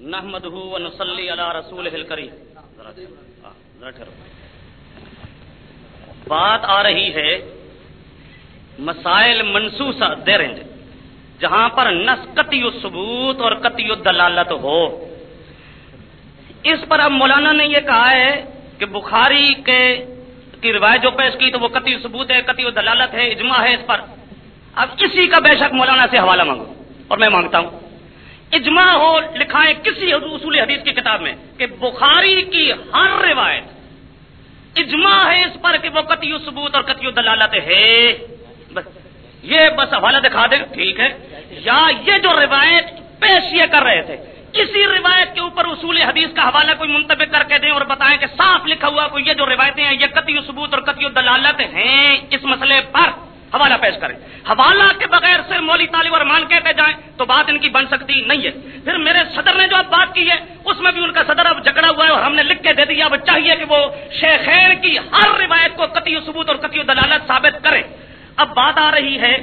نحمدہ و نصلی علی رسول بات آ رہی ہے مسائل منسوسہ دے رہے جہاں پر نس قطعی ثبوت اور قطعی دلالت ہو۔ اس پر اب مولانا نے یہ کہا ہے کہ بخاری کے کی روایت جو پیش کی تو وہ قطعی ثبوت ہے، قطعی دلالت ہے، اجماع ہے اس پر۔ اب اسی کا بے شک مولانا سے حوالہ مانگو۔ اور میں مانگتا ہوں۔ اجماع ہو لکھا ہے کسی اصول حدیث کی کتاب میں کہ بخاری کی ہر روایت اجماع ہے اس پر کہ وہ قطعی ثبوت اور قطعی دلالت ہے۔ بس، یہ بس حوالہ دکھا دیں، ٹھیک ہے۔ یا یہ جو روایت پیش یہ کر رہے تھے، اسی روایت کے اوپر اصول حدیث کا حوالہ کوئی منتبک کر کے دیں اور بتائیں کہ صاف لکھا ہوا کوئی یہ جو روایتیں ہیں، یہ قطعی ثبوت اور قطعی دلالت ہیں اس مسئلے پر۔ حوالہ پیش کریں۔ حوالہ کے بغیر صرف مولی طالب ارمان کہتے جائیں تو بات ان کی بن سکتی نہیں ہے۔ پھر میرے صدر نے جو اب بات کی ہے، اس میں بھی ان کا صدر اب جھگڑا ہوا ہے اور ہم نے لکھ کے دے دیا۔ اب چاہیے کہ وہ شیخین کی ہر روایت کو قطعی ثبوت اور قطعی دلالت ثابت کرے اب بات آ رہی ہے،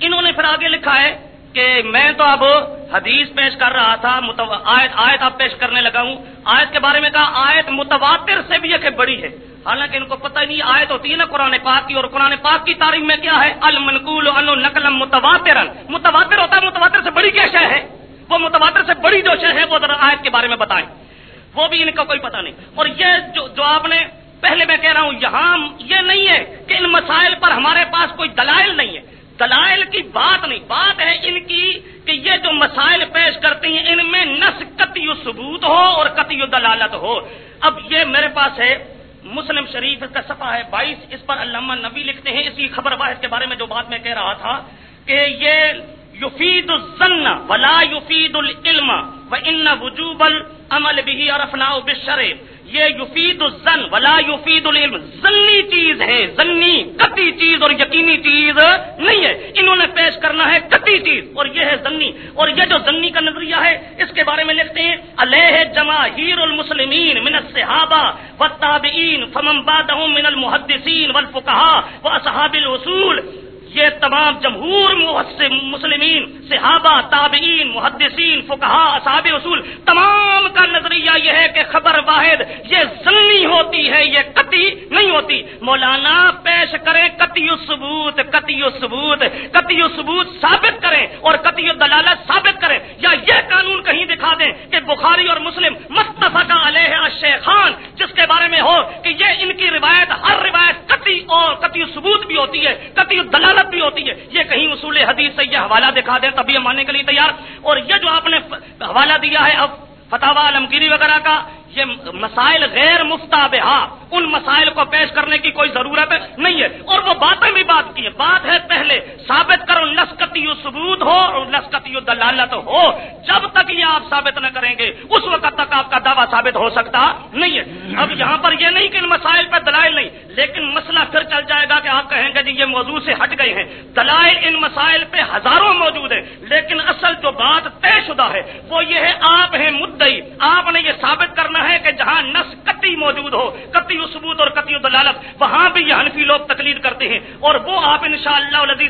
انہوں نے پھر آگے لکھا ہے کہ میں تو اب حدیث پیش کر رہا تھا آیت آیت اب پیش کرنے لگا ہوں۔ آیت کے بارے میں کہا آیت متواتر سے بھی ایک بڑی ہے۔ حالانکہ ان کو پتہ نہیں آیت ہوتی ہے نا قرآن پاک کی اور قرآن پاک کی تاریخ میں کیا ہے؟ المنقول نقل متواتر متواتر ہوتا ہے متواتر سے بڑی کیا شے ہے؟ وہ متواتر سے بڑی جو شے ہے وہ ذرا آیت کے بارے میں بتائیں۔ وہ بھی ان کا کوئی پتہ نہیں۔ اور یہ جو, جو آپ نے پہلے میں کہہ رہا ہوں یہاں یہ نہیں ہے کہ ان مسائل پر ہمارے پاس کوئی دلائل نہیں ہے۔ دلائل کی بات نہیں، بات ہے ان کی کہ یہ جو مسائل پیش کرتی ہیں، ان میں نس قطعی ثبوت ہو اور قطعی دلالت ہو۔ اب یہ میرے پاس ہے، مسلم شریف کا صفحہ ہے بائیس، اس پر علامہ نبی لکھتے ہیں۔ اسی خبر واحد کے بارے میں جو بات میں کہہ رہا تھا کہ یہ یفید الزن ولا یفید العلم و ان وجوب العمل بھی اور افنا یہ یفید الزن ولا یفید العلم. زنی چیز ہے زنی قطعی چیز اور یقینی چیز نہیں ہے۔ انہوں نے پیش کرنا ہے قطعی چیز اور یہ ہے زنی اور یہ جو زنی کا نظریہ ہے، اس کے بارے میں لکھتے ہیں، علیہ جماہیر المسلمین من الصحابہ والتابعین، فمن بعدهم من المحدثین والفقهاء واصحاب الاصول یہ تمام جمہور مسلمین، صحابہ، تابعین، محدثین فقہا اصحاب اصول تمام کا نظریہ یہ ہے کہ خبر واحد، یہ ضنی ہوتی ہے، یہ قطعی نہیں ہوتی۔ مولانا پیش کریں قطعی ثبوت قطعی ثبوت قطعی ثبوت ثابت کریں اور قطعی دلالت ثابت کریں۔ یا یہ قانون کہیں دکھا دیں کہ بخاری اور مسلم متفقہ علیہ شیخان جس کے بارے میں ہو کہ یہ ان کی روایت، ہر روایت قطعی اور قطعی ثبوت بھی ہوتی ہے قطعی دلالت بھی ہوتی ہے۔ یہ کہیں اصول حدیث سے یہ حوالہ دکھا دیں تبھی ہم ماننے کے لیے تیار۔ اور یہ جو آپ نے حوالہ دیا ہے اب فتح عالمگیری وغیرہ کا یہ مسائل غیر مفتابہ ان مسائل کو پیش کرنے کی کوئی ضرورت نہیں ہے۔ اور وہ باتیں بھی بات کی ہے۔ بات ہے پہلے ثابت کرو لسکتی ثبوت ہو اور لسکتی دلالت ہو۔ جب تک یہ آپ ثابت نہ کریں گے، اس وقت تک آپ کا دعویٰ ثابت ہو سکتا نہیں ہے۔ اب یہاں پر یہ نہیں کہ ان مسائل پہ دلائل نہیں، لیکن مسئلہ پھر چل جائے گا کہ آپ کہیں گے جی یہ موضوع سے ہٹ گئے ہیں۔ دلائل ان مسائل پہ ہزاروں موجود ہیں، لیکن اصل جو بات طے شدہ ہے وہ یہ ہے، آپ ہیں مدعی، آپ نے یہ ثابت کرنا ہے کہ جہاں نس کتی موجود ہو کتی ثبوت اور قطعی دلالت، وہاں بھی یہ حنفی لوگ تقلید کرتے ہیں۔ اور وہ آپ ان شاء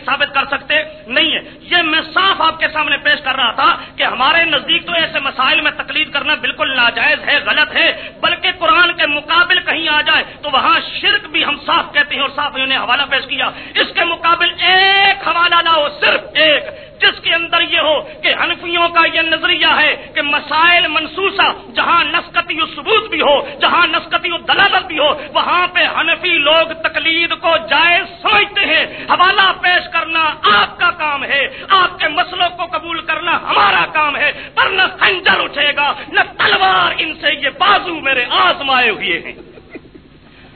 ثابت کر سکتے نہیں ہے یہ میں صاف آپ کے سامنے پیش کر رہا تھا کہ ہمارے نزدیک تو ایسے مسائل میں تقلید کرنا بالکل ناجائز ہے، غلط ہے۔ بلکہ قرآن کے مقابل کہیں آ جائے تو وہاں شرک بھی ہم صاف کہتے ہیں اور صاف انہوں نے حوالہ پیش کیا۔ اس کے مقابل ایک حوالہ نہ ہو، صرف ایک۔ جس کے اندر یہ ہو کہ حنفیوں کا یہ نظریہ ہے کہ مسائل منسوسہ، جہاں نسکتی ثبوت بھی ہو، جہاں نسکتی دلالت بھی ہو، وہاں پہ حنفی لوگ تقلید کو جائز سمجھتے ہیں۔ حوالہ پیش کرنا آپ کا کام ہے، آپ کے مسئلوں کو قبول کرنا ہمارا کام ہے، پر نہ خنجر اٹھے گا، نہ تلوار ان سے یہ بازو میرے آزمائے ہوئے ہیں۔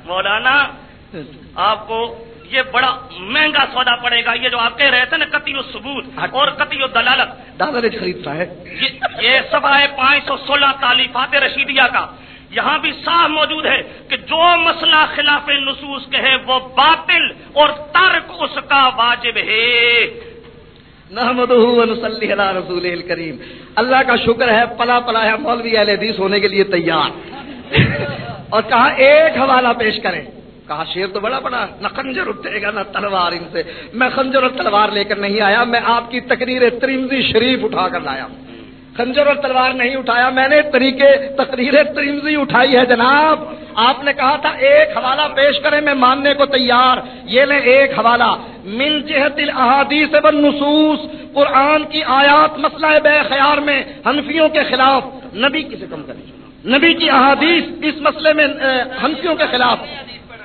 مولانا، آپ کو یہ بڑا مہنگا سودا پڑے گا یہ جو آپ کہہ رہے تھے نا کتی ثبوت اور کتی دلالت دادا خریدتا ہے۔ یہ سب ہے پانچ سو سولہ تعلیفات رشیدیہ کا۔ یہاں بھی صاف موجود ہے کہ جو مسئلہ خلاف نصوص کے ہے وہ باطل اور ترک اس کا واجب ہے۔ رسول کریم اللہ کا شکر ہے پلا پلا ہے مولوی اہل حدیث ہونے کے لیے تیار۔ اور کہا ایک حوالہ پیش کریں۔ کہا شیر تو بڑا بڑا، نہ خنجر اٹھے گا، نہ تلوار ان سے۔ میں خنجر اور تلوار لے کر نہیں آیا، میں آپ کی تقریر ترمزی شریف اٹھا کر لایا۔ خنجر اور تلوار نہیں اٹھایا، میں نے طریقے تقریر ترمزی اٹھائی ہے جناب۔ آپ نے کہا تھا، ایک حوالہ پیش کریں، میں ماننے کو تیار۔ یہ لیں ایک حوالہ۔ من جہت الحادیث بن نصوص قرآن کی آیات مسئلہ بے خیار میں حنفیوں کے خلاف۔ نبی کسے کم کریں۔ نبی کی احادیث اس مسئلے میں ہنسیوں کے خلاف۔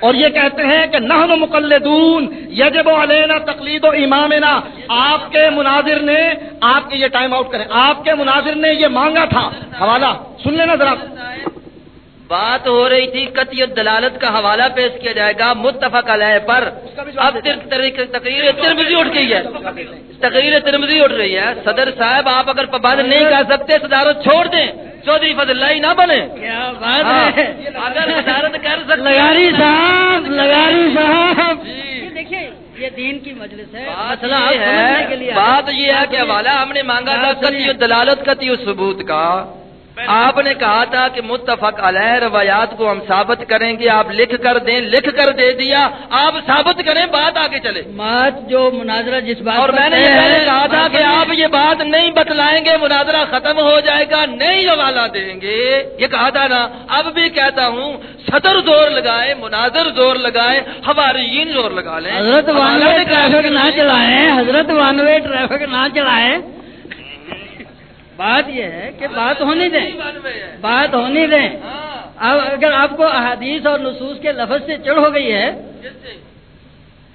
اور یہ کہتے ہیں کہ نہ مقلدون، یجب علینا تقلید و امامنا آپ کے مناظر نے آپ کے یہ ٹائم آؤٹ کریں آپ کے مناظر نے یہ مانگا تھا۔ حوالہ، سن لینا ذرا۔ بات ہو رہی تھی، قطعی دلالت کا حوالہ پیش کیا جائے گا متفق علیہ پر۔ اب تقریر ترمزی اٹھ گئی ہے۔ تقریر ترمزی اٹھ رہی ہے۔ صدر صاحب، آپ اگر پابند نہیں کر سکتے صدارت چھوڑ دیں۔ چودھری فضل اللہ نہ بنے۔ کیا بات ہے؟ ہاں، اگر صدارت کر سکتے لگاری صاحب لگاری صاحب۔ دیکھیے یہ دین کی مجلس ہے۔ بات یہ ہے کہ حوالہ ہم نے مانگا تھا۔ قطعی دلالت قطعی ثبوت کا۔ آپ نے کہا تھا کہ متفق علیہ روایات کو ہم ثابت کریں گے آپ لکھ کر دیں لکھ کر دے دیا آپ ثابت کریں بات آگے چلے۔ بات جو مناظرہ جس بات اور میں نے کہا تھا کہ۔ آپ یہ بات نہیں بتلائیں گے مناظرہ ختم ہو جائے گا نہیں حوالہ دیں گے۔ یہ کہا تھا نا اب بھی کہتا ہوں صدر زور لگائے مناظر زور لگائے ہمارین زور لگا لیں۔ حضرت وان حوالہ وے دے کر ٹریفک نہ چلائیں حضرت وان وے ٹریفک نہ چلائیں۔ بات یہ ہے کہ بات ہونی دیں۔ بات ہونی دیں۔ اب اگر آپ کو احادیث اور نصوص کے لفظ سے چڑھ ہو گئی ہے۔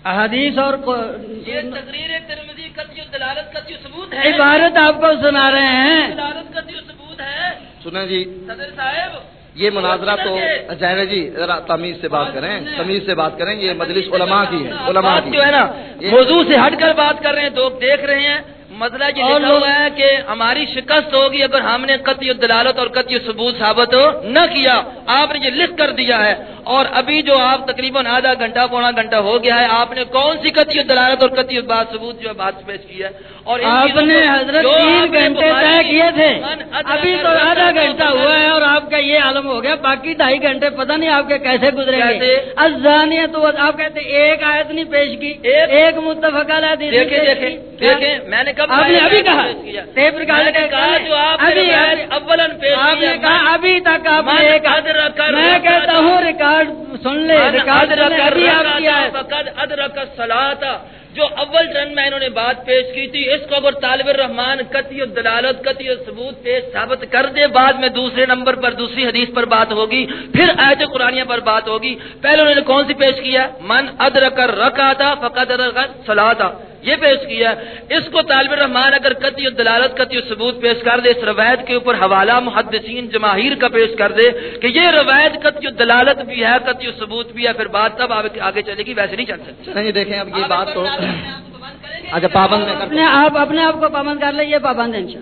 احادیث اور کو- یہ تقریر ترمذی قطعی دلالت قطعی ثبوت ہے۔ عبارت آپ کو سنا رہے ہیں۔ دلالت قطعی ثبوت ہے۔ سنیں جی۔ صدر صاحب۔ یہ مناظرہ تو جائے جی۔ ذرا تمیز سے بات کریں۔ تمیز سے بات کریں یہ مجلس علماء کی ہے علماء کی۔ جو ہے نا موضوع سے ہٹ کر بات کر رہے ہیں لوگ دیکھ رہے ہیں۔ مسئلہ یہ لکھا ہوا ہے کہ ہماری شکست ہوگی اگر ہم نے قطعی دلالت اور قطعی ثبوت ثابت نہ کیا آپ نے یہ لکھ کر دیا ہے۔ اور ابھی جو آپ تقریباً آدھا گھنٹہ پونا گھنٹہ ہو گیا ہے آپ نے کون سی قطعی دلالت اور قطعی بات ثبوت جو ہے بات پیش کی ہے؟ اور آپ نے حضرت تین گھنٹے طے کیے تھے۔ ابھی تو آدھا گھنٹہ ہوا ہے اور آپ کا یہ عالم ہو گیا۔ باقی ڈھائی گھنٹے پتہ نہیں آپ کے کیسے گے۔ کیسے؟ ازانیہ تو آپ کہتے ایک آیت نہیں پیش کی ایک- متفق دیکھیں دیکھیں میں نے کب آپ نے ابھی کہا۔ کیا؟ ٹیپ ریکارڈ میں نے کر- کہا جو آپ ابھی پیش آپ کیا نے کہا ابھی تک آپ نے میں کہتا ہوں ریکارڈ سن لے ریکارڈ ابھی آپ الرکعت کی آیت فقد ادرک الصلاۃ جو اول رن میں انہوں نے بات پیش کی تھی اس کو اگر طالب الرحمان قطعی دلالت قطعی ثبوت پیش ثابت کر دے بعد میں دوسرے نمبر پر دوسری حدیث پر بات ہوگی پھر آیت قرآنیہ پر بات ہوگی۔ پہلے انہوں نے کون سی پیش کیا من ادرک الرکعت فقد ادرک الصلاۃ یہ پیش کیا اس کو طالب الرحمان اگر قطعی دلالت قطعی ثبوت پیش کر دے اس روایت کے اوپر حوالہ محدثین جماہیر کا پیش کر دے کہ یہ روایت قطعی دلالت بھی ہے قطعی ثبوت بھی ہے پھر بات تب آگے چلے گی ویسے نہیں چل سکتی۔ دیکھیں اب یہ بات تو اچھا پابند میں اپنے آپ اپنے آپ کو پابند کر لیں یہ پابند ہے کر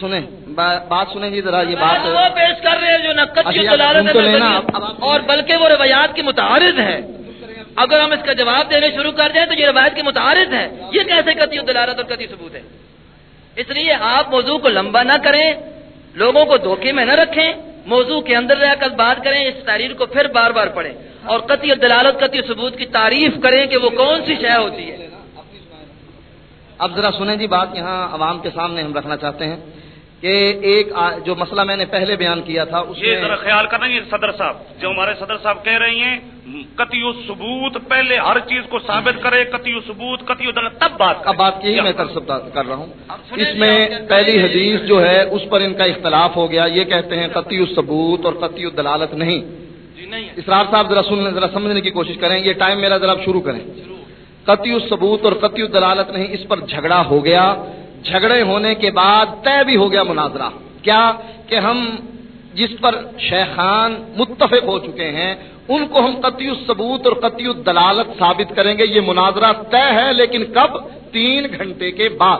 سنیں با- بات سنیں جی ذرا یہ بات وہ پیش کر رہے ہیں جو نہ قطعی اچھا، دلالت اور بلکہ وہ روایات کے متعارض ہے اگر ہم اس کا جواب دینے شروع کر دیں تو یہ روایت کے متعارض ہے یہ کیسے قطعی دلالت اور قطعی ثبوت ہے؟ اس لیے آپ موضوع کو لمبا نہ کریں لوگوں کو دھوکے میں نہ رکھیں موضوع کے اندر رہ کر بات کریں اس تحریر کو پھر بار بار پڑھیں۔ اور قطعی دلالت قطعی ثبوت کی تعریف کریں کہ وہ کون سی شے ہوتی ہے۔ اب ذرا سنیں جی بات یہاں عوام کے سامنے ہم رکھنا چاہتے ہیں کہ ایک جو مسئلہ میں نے پہلے بیان کیا تھا اس یہ ذرا خیال کرنا یہ صدر صاحب جو ہمارے صدر صاحب کہہ رہے ہیں قطعی ثبوت پہلے ہر چیز کو ثابت کرے قطعی ثبوت قطعی دلالت تب بات اب بات یہی میں کر رہا ہوں۔ اس میں پہلی حدیث جو ہے اس پر ان کا اختلاف ہو گیا۔ یہ کہتے ہیں قطعی ثبوت اور قطعی دلالت نہیں۔ جی نہیں اسرار صاحب ذرا سن ذرا سمجھنے کی کوشش کریں، یہ ٹائم میرا ذرا شروع کریں۔ قطعی ثبوت اور قطعی دلالت نہیں، اس پر جھگڑا ہو گیا۔ جھگڑے ہونے کے بعد طے بھی ہو گیا مناظرہ۔ کیا کہ ہم جس پر شیخان متفق ہو چکے ہیں، ان کو ہم قطعی ثبوت اور قطعی دلالت ثابت کریں گے۔ یہ مناظرہ طے ہے، لیکن کب؟ تین گھنٹے کے بعد۔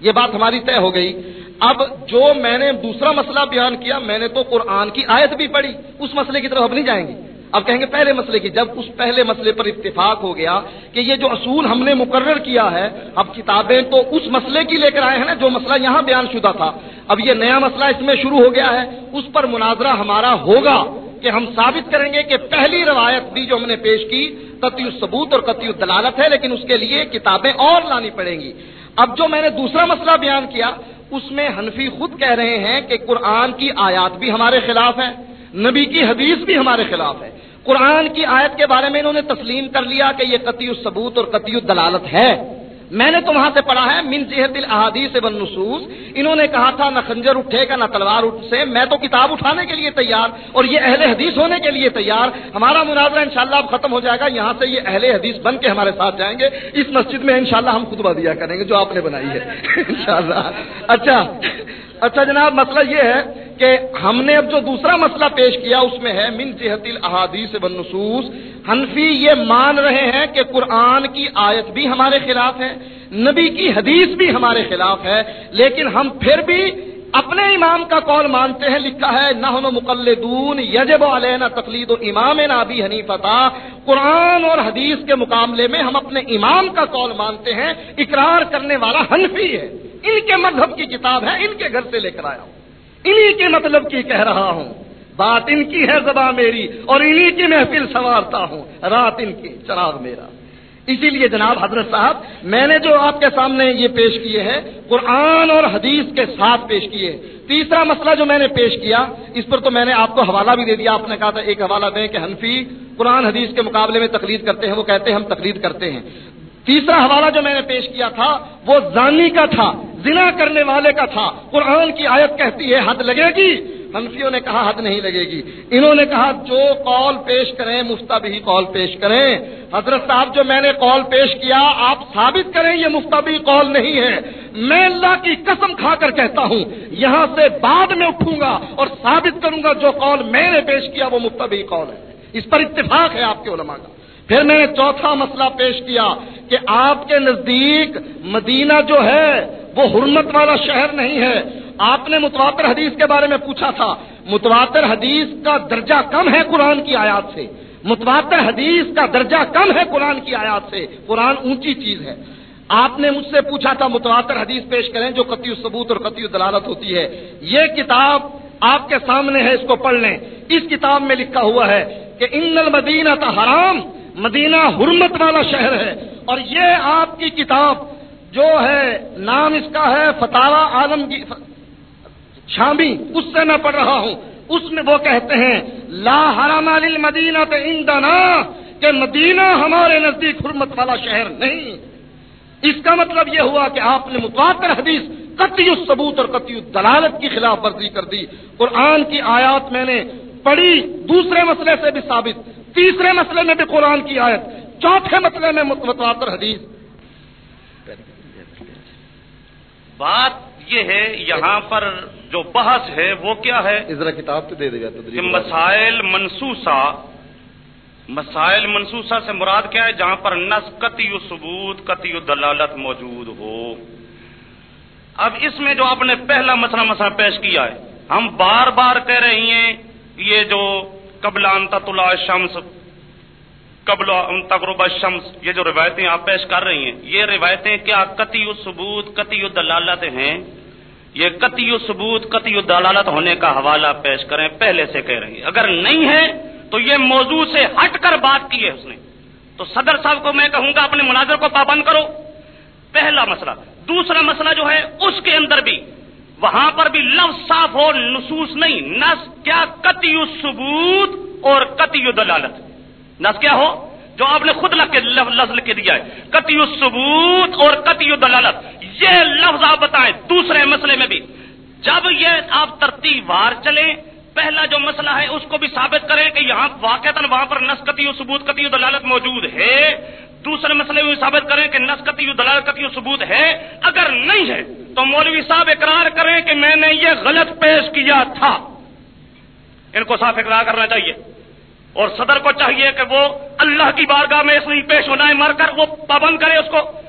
یہ بات ہماری طے ہو گئی۔ اب جو میں نے دوسرا مسئلہ بیان کیا، میں نے تو قرآن کی آیت بھی پڑھی۔ اس مسئلے کی طرف اب نہیں جائیں گے۔ اب کہیں گے پہلے مسئلے کی۔ جب اس پہلے مسئلے پر اتفاق ہو گیا کہ یہ جو اصول ہم نے مقرر کیا ہے، اب کتابیں تو اس مسئلے کی لے کر آئے ہیں نا، جو مسئلہ یہاں بیان شدہ تھا۔ اب یہ نیا مسئلہ اس میں شروع ہو گیا ہے۔ اس پر مناظرہ ہمارا ہوگا کہ ہم ثابت کریں گے کہ پہلی روایت بھی جو ہم نے پیش کی، قطعی ثبوت اور قطعی دلالت ہے، لیکن اس کے لیے کتابیں اور لانی پڑیں گی۔ اب جو میں نے دوسرا مسئلہ بیان کیا اس میں حنفی خود کہہ رہے ہیں کہ قرآن کی آیات بھی ہمارے خلاف ہے نبی کی حدیث بھی ہمارے خلاف ہے۔ قرآن کی آیت کے بارے میں انہوں نے تسلیم کر لیا کہ یہ قطعی ثبوت اور قطعی دلالت ہے۔ میں نے تو وہاں سے پڑھا ہے، من جہت الحادیث بن نصوص انہوں نے کہا تھا، نہ خنجر اٹھے گا، نہ تلوار اٹھ سے میں تو کتاب اٹھانے کے لیے تیار، اور یہ اہل حدیث ہونے کے لیے تیار۔ ہمارا مناظرہ انشاءاللہ اب ختم ہو جائے گا۔ یہاں سے یہ اہل حدیث بن کے ہمارے ساتھ جائیں گے۔ اس مسجد میں انشاءاللہ ہم خطبہ دیا کریں گے، جو آپ نے بنائی ہے۔ انشاءاللہ۔ اچھا۔ اچھا جناب، مسئلہ یہ ہے کہ ہم نے اب جو دوسرا مسئلہ پیش کیا اس میں ہے، من جہت الحادیث بن نصوص حنفی یہ مان رہے ہیں کہ قرآن کی آیت بھی ہمارے خلاف ہے، نبی کی حدیث بھی ہمارے خلاف ہے، لیکن ہم پھر بھی اپنے امام کا قول مانتے ہیں، لکھا ہے نہ مقلدون یجب علینا تقلید و امام نابی حنیف قرآن اور حدیث کے مقابلے میں ہم اپنے امام کا قول مانتے ہیں، اقرار کرنے والا حنفی ہے۔ ان کے مذہب کی کتاب ہے، ان کے گھر سے لے کر آیا ہوں۔ انہی کے مطلب کی کہہ رہا ہوں۔ بات ان کی ہے زباں میری اور انہی کی محفل سنوارتا ہوں۔ رات ان کی چراغ میرا۔ اسی لیے جناب حضرت صاحب، میں نے جو آپ کے سامنے یہ پیش کیے ہیں، قرآن اور حدیث کے ساتھ پیش کیے۔ تیسرا مسئلہ جو میں نے پیش کیا، اس پر تو میں نے آپ کو حوالہ بھی دے دیا۔ آپ نے کہا تھا، ایک حوالہ دیں کہ حنفی قرآن حدیث کے مقابلے میں تقلید کرتے ہیں، وہ کہتے ہیں ہم تقلید کرتے ہیں۔ تیسرا حوالہ جو میں نے پیش کیا تھا وہ زانی کا تھا، زنا کرنے والے کا تھا۔ قرآن کی آیت کہتی ہے، حد لگے گی؟ ہنفیوں نے کہا، حد نہیں لگے گی۔ انہوں نے کہا، جو قول پیش کریں مفتا بھی قول پیش کریں۔ حضرت صاحب، جو میں نے قول پیش کیا، آپ ثابت کریں یہ مفتبی قول نہیں ہے۔ میں اللہ کی قسم کھا کر کہتا ہوں، یہاں سے بعد میں اٹھوں گا اور ثابت کروں گا جو قول میں نے پیش کیا، وہ مفتبی قول ہے۔ اس پر اتفاق ہے آپ کے علماء کا۔ پھر میں نے چوتھا مسئلہ پیش کیا کہ آپ کے نزدیک مدینہ جو ہے، وہ حرمت والا شہر نہیں ہے۔ آپ نے متواتر حدیث کے بارے میں پوچھا تھا۔ متواتر حدیث کا درجہ کم ہے قرآن کی آیات سے۔ متواتر حدیث کا درجہ کم ہے قرآن کی آیات سے۔ قرآن اونچی چیز ہے۔ آپ نے مجھ سے پوچھا تھا متواتر حدیث پیش کریں جو قطعی ثبوت اور قطعی دلالت ہوتی ہے۔ یہ کتاب آپ کے سامنے ہے، اس کو پڑھ لیں۔ اس کتاب میں لکھا ہوا ہے کہ ان المدینہ حرام۔ مدینہ حرمت والا شہر ہے اور یہ آپ کی کتاب جو ہے، نام اس کا ہے فتح عالم کی، شامی، اس سے میں پڑھ رہا ہوں۔ اس میں وہ کہتے ہیں، لا حرام مدینہ اندنا کہ مدینہ ہمارے نزدیک حرمت والا شہر نہیں۔ اس کا مطلب یہ ہوا کہ آپ نے متواتر حدیث، قطعی ثبوت اور قطعی دلالت کی خلاف ورزی کر دی۔ قرآن کی آیات میں نے پڑھی، دوسرے مسئلے سے بھی ثابت۔ تیسرے مسئلے میں بھی قرآن کی آیت چوتھے مسئلے میں متواتر حدیث۔ بات یہ ہے یہاں پر جو بحث ہے وہ کیا ہے؟ ذرا کتاب تو دے دے گا مسائل منسوسا مسائل منسوسا سے مراد کیا ہے؟ جہاں پر نس قطعی ثبوت قطعی دلالت موجود ہو۔ اب اس میں جو آپ نے پہلا مسئلہ مسئلہ پیش کیا ہے ہم بار بار کہہ رہی ہیں یہ جو قبل انت طلع شمس قبل تقرب شمس یہ جو روایتیں آپ پیش کر رہی ہیں، یہ روایتیں کیا قطعی ثبوت قطعی دلالت ہیں؟ یہ قطعی ثبوت قطعی دلالت ہونے کا حوالہ پیش کریں، پہلے سے کہہ رہی ہیں۔ اگر نہیں ہے، تو یہ موضوع سے ہٹ کر بات کی ہے اس نے۔ تو صدر صاحب کو میں کہوں گا، اپنے مناظر کو پابند کرو۔ پہلا مسئلہ۔ دوسرا مسئلہ جو ہے، اس کے اندر بھی وہاں پر بھی لفظ صاف ہو نصوص نہیں۔ نس کیا قطعی ثبوت اور قطعی دلالت۔ نس کیا ہو؟ جو آپ نے خود لفظ لکھ کے دیا ہے۔ قطعی ثبوت اور قطعی دلالت۔ یہ لفظ آپ بتائیں دوسرے مسئلے میں بھی۔ جب یہ آپ ترتیب وار چلیں، پہلا جو مسئلہ ہے، اس کو بھی ثابت کریں کہ یہاں واقع وہاں پر نسکتی و ثبوت، قطعی دلالت موجود ہے۔ دوسرے مسئلے میں ثابت کریں کہ نسکتی و دلالت قطعی ثبوت ہے، اگر نہیں ہے، تو مولوی صاحب اقرار کریں کہ میں نے یہ غلط پیش کیا تھا۔ ان کو صاف اقرار کرنا چاہیے۔ اور صدر کو چاہیے کہ وہ اللہ کی بارگاہ میں اس لیے پیش ہونا ہے مر کر وہ پابند کرے اس کو۔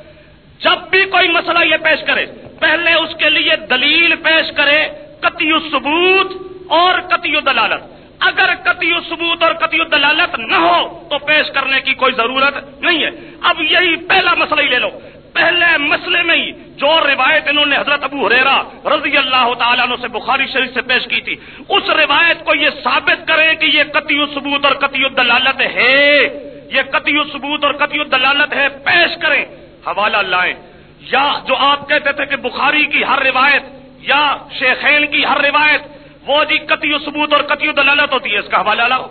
جب بھی کوئی مسئلہ یہ پیش کرے، پہلے اس کے لیے دلیل پیش کرے قطعی ثبوت اور قطعی دلالت۔ اگر قطعی ثبوت اور قطعی دلالت نہ ہو تو پیش کرنے کی کوئی ضرورت نہیں ہے۔ اب یہی پہلا مسئلہ ہی لے لو۔ پہلے مسئلے میں ہی جو روایت انہوں نے حضرت ابو حریرا رضی اللہ تعالیٰ عنہ سے بخاری شریف سے پیش کی تھی، اس روایت کو یہ ثابت کریں کہ یہ قطعی ثبوت اور قطعی دلالت ہے۔ یہ قطعی ثبوت اور قطعی دلالت ہے، پیش کریں۔ حوالہ لائیں۔ یا جو آپ کہتے تھے کہ بخاری کی ہر روایت یا شیخین کی ہر روایت وہ جی قطعی ثبوت اور قطعی دلالت ہوتی ہے، اس کا حوالہ لاؤ۔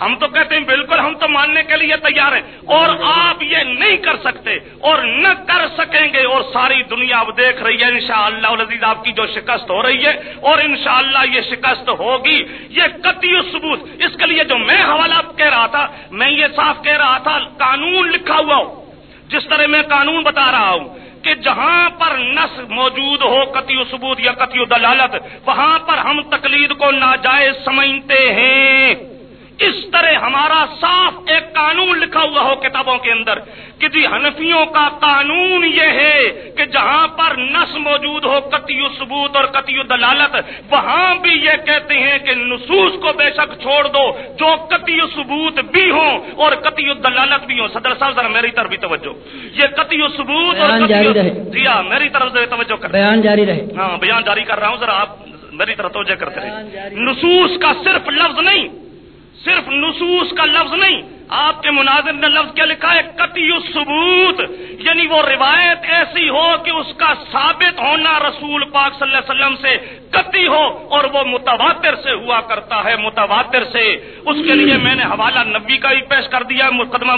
ہم تو کہتے ہیں، بالکل ہم تو ماننے کے لیے تیار ہیں۔ اور آپ یہ نہیں کر سکتے اور نہ کر سکیں گے اور ساری دنیا اب دیکھ رہی ہے۔ انشاءاللہ شاء آپ کی جو شکست ہو رہی ہے اور انشاءاللہ یہ شکست ہوگی۔ یہ قطعی ثبوت، اس کے لیے جو میں حوالہ کہہ رہا تھا، میں یہ صاف کہہ رہا تھا، قانون لکھا ہوا ہو۔ جس طرح میں قانون بتا رہا ہوں کہ جہاں پر نس موجود ہو قطعی ثبوت یا قطعی دلالت، وہاں پر ہم تقلید کو ناجائز سمجھتے ہیں۔ اس طرح ہمارا صاف ایک قانون لکھا ہوا ہو کتابوں کے اندر کہ جی حنفیوں کا قانون یہ ہے کہ جہاں پر نس موجود ہو قطعی ثبوت اور قطعی دلالت وہاں بھی یہ کہتے ہیں کہ نصوص کو بے شک چھوڑ دو جو قطعی ثبوت بھی ہوں اور قطعی دلالت بھی ہوں۔ صدر صاحب ذرا میری طرف بھی توجہ۔ یہ قطعی ثبوت اور جی ہاں میری طرف سے توجہ کر بیان جاری رہے۔ ہاں بیان جاری کر رہا ہوں ذرا آپ میری طرف توجہ کرتے رہے۔ نصوص کا صرف لفظ نہیں صرف نصوص کا لفظ نہیں، آپ کے مناظر نے لفظ کیا لکھا ہے؟ کتی ثبوت یعنی وہ روایت ایسی ہو کہ اس کا ثابت ہونا رسول پاک صلی اللہ علیہ وسلم سے کتی ہو اور وہ متواتر سے ہوا کرتا ہے، متواتر سے۔ اس کے لیے میں نے حوالہ نبی کا بھی پیش کر دیا، مقدمہ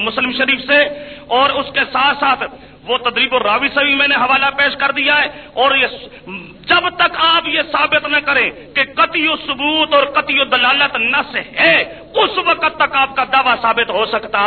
مسلم شریف سے، اور اس کے ساتھ ساتھ وہ تدریب الراوی سے بھی میں نے حوالہ پیش کر دیا ہے اور یہ جب تک آپ یہ ثابت نہ کریں کہ قطعی ثبوت اور قطعی دلالت نس ہے، اس وقت تک آپ کا دعویٰ ثابت ہو سکتا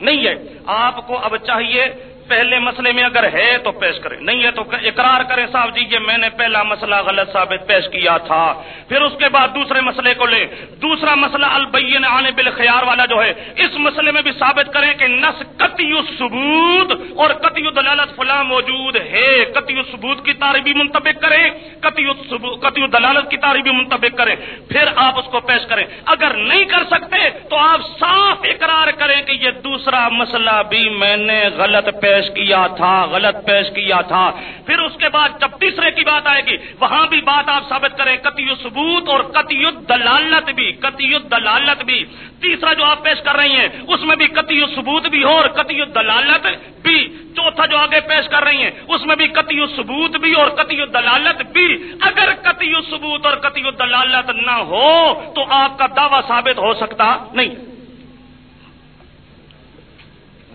نہیں ہے۔ آپ کو اب چاہیے پہلے مسئلے میں اگر ہے تو پیش کریں، نہیں ہے تو اقرار کریں، صاحب جی یہ میں نے پہلا مسئلہ غلط ثابت پیش کیا تھا۔ پھر اس کے بعد دوسرے مسئلے کو لیں۔ دوسرا مسئلہ البین آنے بالخیار والا جو ہے، اس مسئلے میں بھی ثابت کریں کہ نس قطعی ثبوت اور قطعی دلالت فلاں موجود ہے۔ قطعی ثبوت کی تاریخ بھی منتبک کریں۔ قطعی دلالت کی تاریخ بھی منتبک کریں۔ پھر آپ اس کو پیش کریں۔ اگر نہیں کر سکتے تو آپ صاف اقرار کریں کہ یہ دوسرا مسئلہ بھی میں نے غلط پیش پیش کیا تھا، غلط پیش کیا تھا۔ پھر اس کے بعد جب تیسرے کی بات آئے گی، وہاں بھی بات آپ ثابت کریں، قطعی ثبوت اور قطعی دلالت بھی، قطعی دلالت بھی۔ تیسرا جو آپ پیش کر رہی ہیں، اس میں بھی قطعی ثبوت بھی ہو اور قطعی دلالت بھی۔ چوتھا جو آگے پیش کر رہی ہیں، اس میں بھی قطعی ثبوت بھی اور قطعی دلالت بھی۔ اگر قطعی ثبوت اور قطعی دلالت نہ ہو، تو آپ کا دعویٰ ثابت ہو سکتا نہیں۔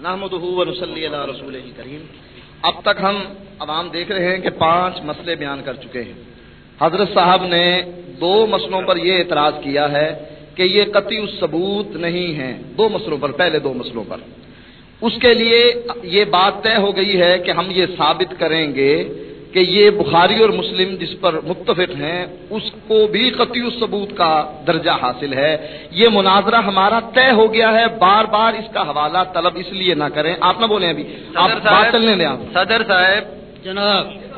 نحمد رسول کریم۔ اب تک ہم عوام دیکھ رہے ہیں کہ پانچ مسئلے بیان کر چکے ہیں۔ حضرت صاحب نے دو مسئلوں پر یہ اعتراض کیا ہے کہ یہ قطعی ثبوت نہیں ہے دو مسئلوں پر، پہلے دو مسئلوں پر۔ اس کے لیے یہ بات طے ہو گئی ہے کہ ہم یہ ثابت کریں گے کہ یہ بخاری اور مسلم جس پر متفق ہیں اس کو بھی قطعی ثبوت کا درجہ حاصل ہے۔ یہ مناظرہ ہمارا طے ہو گیا ہے بار بار اس کا حوالہ طلب اس لیے نہ کریں۔ آپ نہ بولیں ابھی۔ آپ بات چلنے دیں آپ۔ صدر صاحب جناب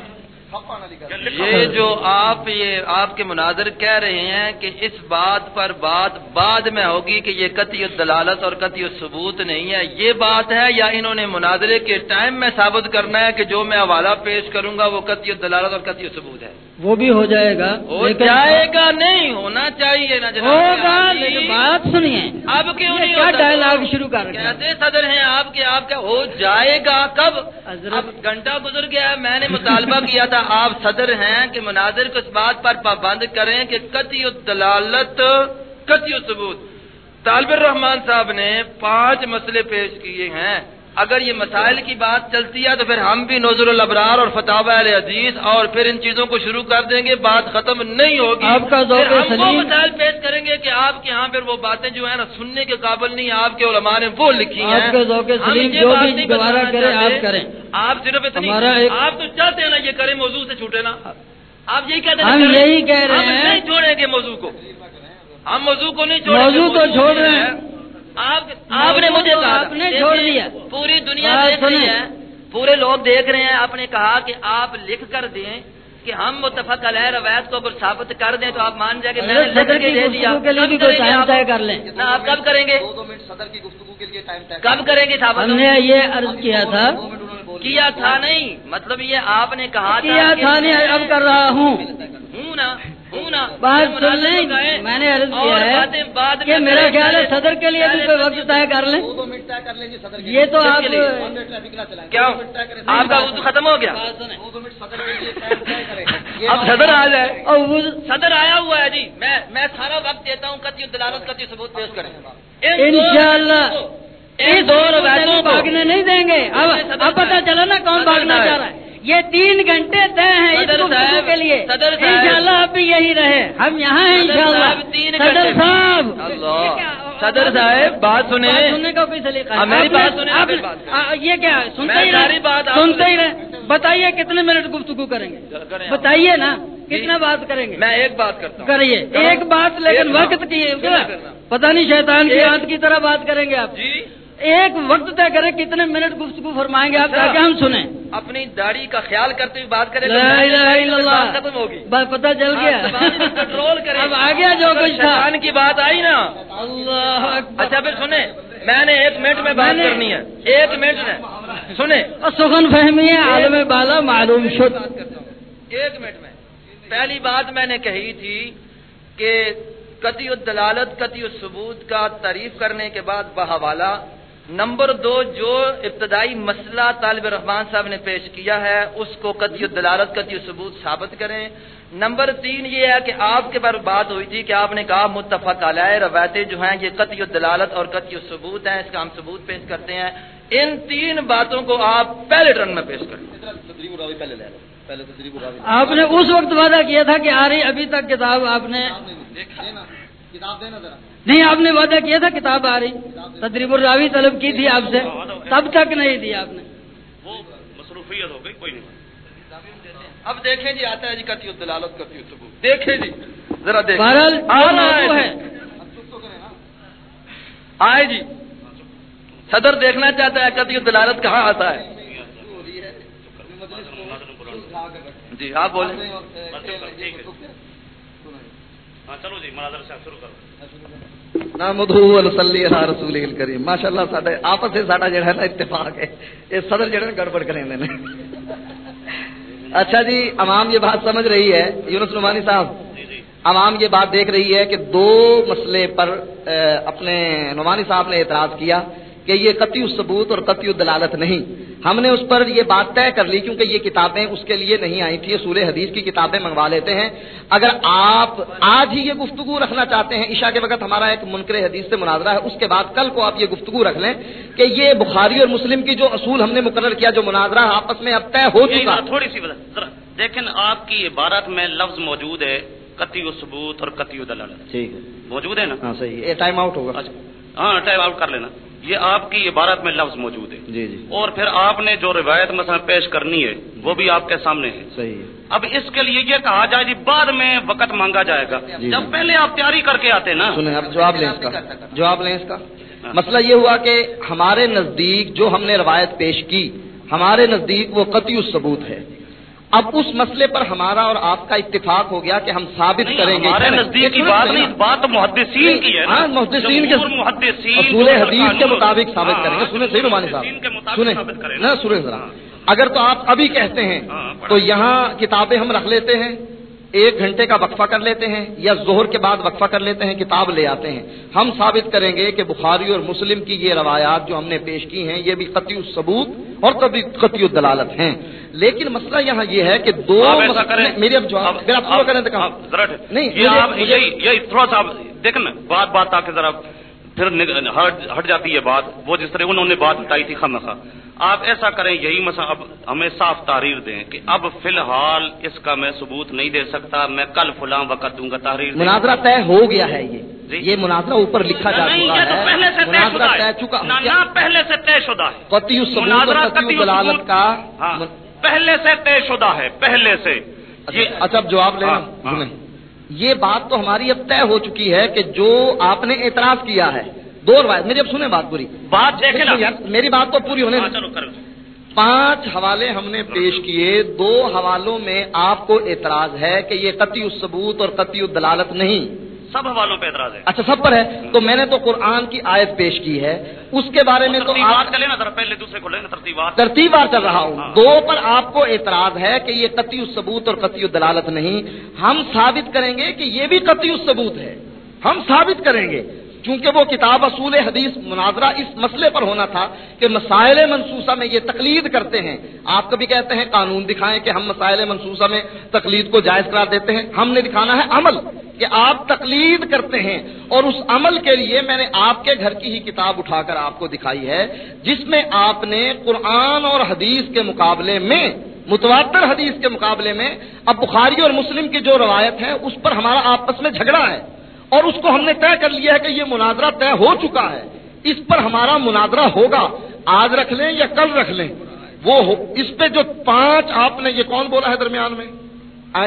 یہ جو آپ یہ آپ کے مناظر کہہ رہے ہیں کہ اس بات پر بات بعد میں ہوگی کہ یہ قطعی دلالت اور قطعی ثبوت نہیں ہے۔ یہ بات ہے یا انہوں نے مناظرے کے ٹائم میں ثابت کرنا ہے کہ جو میں حوالہ پیش کروں گا وہ قطعی دلالت اور قطعی ثبوت ہے۔ وہ بھی ہو جائے گا ہو جائے گا نہیں ہونا چاہیے نا ہوگا بات سنیے۔ اب کیوں نہیں کیا ڈائلگ شروع کر کہتے صدر ہیں آپ کے آپ کا ہو جائے گا کب؟ اب گھنٹہ گزر گیا میں نے مطالبہ کیا تھا۔ آپ صدر ہیں کہ مناظر کو اس بات پر پابند کریں کہ قطعی دلالت قطعی ثبوت۔ طالب الرحمان صاحب نے پانچ مسئلے پیش کیے ہیں۔ اگر یہ مسائل کی بات چلتی ہے تو پھر ہم بھی نوزر الابرار اور فتح عزیز اور پھر ان چیزوں کو شروع کر دیں گے بات ختم نہیں ہوگی۔ آپ کا پھر ہم وہ مسائل پیش کریں گے کہ آپ کے یہاں پھر وہ باتیں جو ہیں نا سننے کے قابل نہیں آپ کے علماء نے وہ لکھی ہیں۔ آپ کریں آپ صرف اتنی آپ تو چاہتے ہیں نا یہ کریں موضوع سے چھوٹے نا۔ آپ یہی کہتے ہیں ہم یہی کہہ رہے ہیں۔ نہیں چھوڑیں گے موضوع کو۔ ہم موضوع کو نہیں چھوڑیں موضوع تو چھوڑ رہے ہیں۔ آپ نے مجھے کہا آپ نے چھوڑ دیا پوری دنیا دیکھ رہی ہے پورے لوگ دیکھ رہے ہیں آپ نے کہا کہ آپ لکھ کر دیں کہ ہم متفق علیہ روایت کو اگر ثابت کر دیں تو آپ مان جائیں کہ میں نے لکھ کے کی دے دیا۔ گفتگو کے لیے بھی کب کوئی کریں گے ٹائم آپ؟ طے کر لیں؟ نہ آپ کب کریں گے؟ دو دو منٹ صدر کی گفتگو کے لیے ٹائم طے کب کریں گے ثابت ہم نے یہ عرض کیا تھا۔ کیا تھا نہیں؟ مطلب یہ آپ نے کہا تھا کیا تھا نہیں؟ اب کر رہا ہوں۔ ہوں نا۔ بات یہ سن لیں۔ میں نے عرض کیا ہے کہ میں میرا خیال ہے صدر کے لیے بھی کوئی وقت طے کر لیں۔ دو دو منٹ طے کر لیں گے صدر کے یہ تو آپ کیا؟ آپ کا وضو ختم ہو گیا؟ دو دو منٹ صدر کے لیے ٹائم طے کریں۔ یہ اب صدر آ جائے۔ اور صدر آیا ہوا ہے جی۔ میں میں سارا وقت دیتا ہوں کتی دلالت کتی ثبوت پیش کریں۔ انشاءاللہ۔ ان دو روایتوں کو بھاگنے نہیں دیں گے۔ اب اب پتا چلا نا کون بھاگنا۔ چاہ رہا ہے۔ یہ تین گھنٹے طے ہیں کے لیے۔ صدر صاحب۔ انشاءاللہ اب بھی یہی رہے۔ ہم یہاں ہیں صدر انشاءاللہ۔ صدر صاحب۔ صدر صاحب بات سنیں۔ سننے کا کوئی سلیقہ ہے ہاں، میری آپ بات سنیں، آپ یہ کیا سنتے ہی رہے۔ آپ سنتے ہی۔ رہے۔ بتائیے کتنے منٹ گفتگو کریں گے؟ آپ۔ بتائیے نا کتنا بات کریں گے؟ میں ایک بات کرتا ہوں۔ کریے۔ ایک بات لیکن وقت۔ کی کرنا؟ پتہ نہیں شیطان کی آنت کی طرح بات کریں گے آپ۔ جی۔ ایک وقت طے کریں کتنے منٹ گفتگو فرمائیں گے آپ اچھا۔ تاکہ ہم سنیں۔ اپنی داڑھی کا خیال کرتے ہوئے بات کریں ختم ہوگی۔ بات پتہ چل گیا۔ کنٹرول کریں۔ اب آ گیا جو کچھ تھا۔ کی بات آئی نا۔ اللہ اچھا پھر سنیں۔ میں نے ایک منٹ میں بات کرنی ہے۔ ایک منٹ میں۔ سنیں۔ سخن فہمی ہے عالم بالا معلوم شد۔ ایک منٹ میں۔ پہلی بات میں نے کہی تھی کہ قطعی الدلالت قطعی الثبوت کا تعریف کرنے کے بعد بحوالہ نمبر دو جو ابتدائی مسئلہ طالب الرحمان صاحب نے پیش کیا ہے اس کو قطعی الدلالت قطعی الثبوت ثابت کریں۔ نمبر تین یہ ہے کہ آپ کے پر بات ہوئی تھی کہ آپ نے کہا متفق علیہ روایتیں جو ہیں یہ قطعی الدلالت اور قطعی الثبوت ہیں اس کا ہم ثبوت پیش کرتے ہیں۔ ان تین باتوں کو آپ پہلے ٹرن میں پیش کریں۔ آپ نے اس وقت وعدہ کیا تھا کہ آ رہی ابھی تک کتاب آپ نے نہیں آپ نے وعدہ کیا تھا کتاب آ رہی۔ تدریب الراوی طلب کی تھی آپ سے۔ تب تک نہیں دی آپ نے۔ وہ مصروفیت ہو گئی کوئی نہیں۔ اب دیکھیں جی آتا ہے جی کتی دلالت کرتی ثبوت دیکھیں جی ذرا دیکھیں۔ بہرحال جو آ رہا موضوع ہے۔ ہے آئے جی۔ صدر دیکھنا چاہتا ہے کتی دلالت کہاں آتا ہے؟ جی آپ بولیں۔ چلو جی مناظر صاحب شروع کرو۔ نحمدہ ونصلی علی رسول الکریم۔ ماشاءاللہ ساڈے آپس سے ساڈا جڑا ہے نا اتفاق ہے۔ یہ صدر جڑے نے گڑبڑ کرے نے۔ اچھا جی عوام یہ بات سمجھ رہی ہے یونس نعمانی صاحب۔ جی جی۔ عوام یہ بات دیکھ رہی ہے کہ دو مسئلے پر اپنے نعمانی صاحب نے اعتراض کیا۔ کہ یہ قطعی الثبوت اور قطعی الدلالت نہیں۔ ہم نے اس پر یہ بات طے کر لی کیونکہ یہ کتابیں اس کے لیے نہیں آئی تھی سورہ حدیث کی کتابیں منگوا لیتے ہیں۔ اگر آپ آج ہی یہ گفتگو رکھنا چاہتے ہیں عشاء کے وقت ہمارا ایک منکر حدیث سے مناظرہ ہے اس کے بعد کل کو آپ یہ گفتگو رکھ لیں کہ یہ بخاری اور مسلم کی جو اصول ہم نے مقرر کیا جو مناظرہ آپس میں اب طے ہو چکا۔ تھوڑی سی ذرا۔ دیکھیں آپ کی عبارت میں لفظ موجود ہے قطعی ثبوت اور قطعی دلالت ٹھیک ہے۔ موجود ہے نا؟ ہاں صحیح ہے۔ ٹائم آؤٹ ہوگا۔ اچھا۔ ہاں ٹائم آؤٹ کر لینا۔ یہ آپ کی عبارت میں لفظ موجود ہے۔ جی جی۔ اور پھر آپ نے جو روایت مثلا پیش کرنی ہے وہ بھی آپ کے سامنے ہے۔ صحیح ہے۔ اب اس کے لیے یہ کہا جائے جی بعد میں وقت مانگا جائے گا۔ جی۔ جب پہلے آپ تیاری کر کے آتے نا۔ سنیں اب جواب لیں اس کا۔ جواب لیں اس کا۔ مسئلہ یہ ہوا کہ ہمارے نزدیک جو ہم نے روایت پیش کی ہمارے نزدیک وہ قطعی ثبوت ہے۔ اب اس مسئلے پر ہمارا اور آپ کا اتفاق ہو گیا کہ ہم ثابت کریں گے ہمارے نزدیک کی بات نہیں بات تو محدثین کی ہے ہاں محدثین کے اصول حدیث کے مطابق ثابت کریں گے۔ ہاں، سنیں صحیح کے صاحب سنیں۔ نہ سنیں ذرا۔ ہاں۔ اگر تو آپ ابھی کہتے ہیں ہاں،۔ تو یہاں کتابیں ہم رکھ لیتے ہیں۔ ایک گھنٹے کا وقفہ کر لیتے ہیں یا ظہر کے بعد وقفہ کر لیتے ہیں کتاب لے آتے ہیں۔ ہم ثابت کریں گے کہ بخاری اور مسلم کی یہ روایات جو ہم نے پیش کی ہیں یہ بھی قطعی ثبوت اور کبھی قطعی دلالت ہیں۔ لیکن مسئلہ یہاں یہ ہے کہ دو میری اب جواب کہاں؟ ذرا نہیں تھوڑا سا آپ دیکھیں نا بات بات آ کے ذرا پھر ہٹ جاتی ہے بات وہ جس طرح انہوں نے بات بتائی تھی خم آپ ایسا کریں یہی مسئلہ اب ہمیں صاف تحریر دیں کہ اب فی الحال اس کا میں ثبوت نہیں دے سکتا میں کل فلاں وقت دوں گا تحریر۔ مناظرہ طے ہو گیا ہے یہ۔ جی۔ یہ مناظرہ اوپر لکھا جا چکا تو ہے۔ پہلے سے طے مناظرہ چکا پہلے سے طے شدہ ہے۔ قطعی قطعی دلالت کا ہاں۔ پہلے سے طے شدہ ہے پہلے سے۔ اچھا اچھا، اب جواب لینا ہاں، ہاں۔ یہ بات تو ہماری اب طے ہو چکی ہے کہ جو آپ نے اعتراض کیا ہے دو روایت میری اب سنیں بات پوری۔ بات میری بات تو پوری ہونے ہاں پانچ حوالے ہم نے پیش کیے دو حوالوں میں آپ کو اعتراض ہے کہ یہ قطعی الثبوت اور قطعی الدلالت نہیں۔ سب حوالوں پہ اعتراض ہے۔ اچھا سب پر ہے؟ تو میں نے تو قرآن کی آیت پیش کی ہے۔ اس کے بارے میں تو ترتیبات آپ کا لینا ذرا پہلے دوسرے کو لینا ترتیبات ترتیب بار چل رہا ہوں۔ ہاں۔ دو پر آپ کو اعتراض ہے کہ یہ قطعی الثبوت اور قطعی الدلالت نہیں۔ ہم ثابت کریں گے کہ یہ بھی قطعی الثبوت ہے۔ ہم ثابت کریں گے۔ چونکہ وہ کتاب اصول حدیث مناظرہ اس مسئلے پر ہونا تھا کہ مسائل منصوصہ میں یہ تقلید کرتے ہیں۔ آپ کبھی کہتے ہیں قانون دکھائیں کہ ہم مسائل منصوصہ میں تقلید کو جائز قرار دیتے ہیں۔ ہم نے دکھانا ہے عمل کہ آپ تقلید کرتے ہیں اور اس عمل کے لیے میں نے آپ کے گھر کی ہی کتاب اٹھا کر آپ کو دکھائی ہے جس میں آپ نے قرآن اور حدیث کے مقابلے میں، متواتر حدیث کے مقابلے میں اب بخاری اور مسلم کی جو روایت ہے، اس پر ہمارا آپس میں جھگڑا ہے۔ اور اس کو ہم نے طے کر لیا ہے کہ یہ مناظرہ طے ہو چکا ہے۔ اس پر ہمارا مناظرہ ہوگا۔ آج رکھ لیں یا کل رکھ لیں؟ وہ ہو اس پہ جو پانچ آپ نے یہ کون بولا ہے درمیان میں؟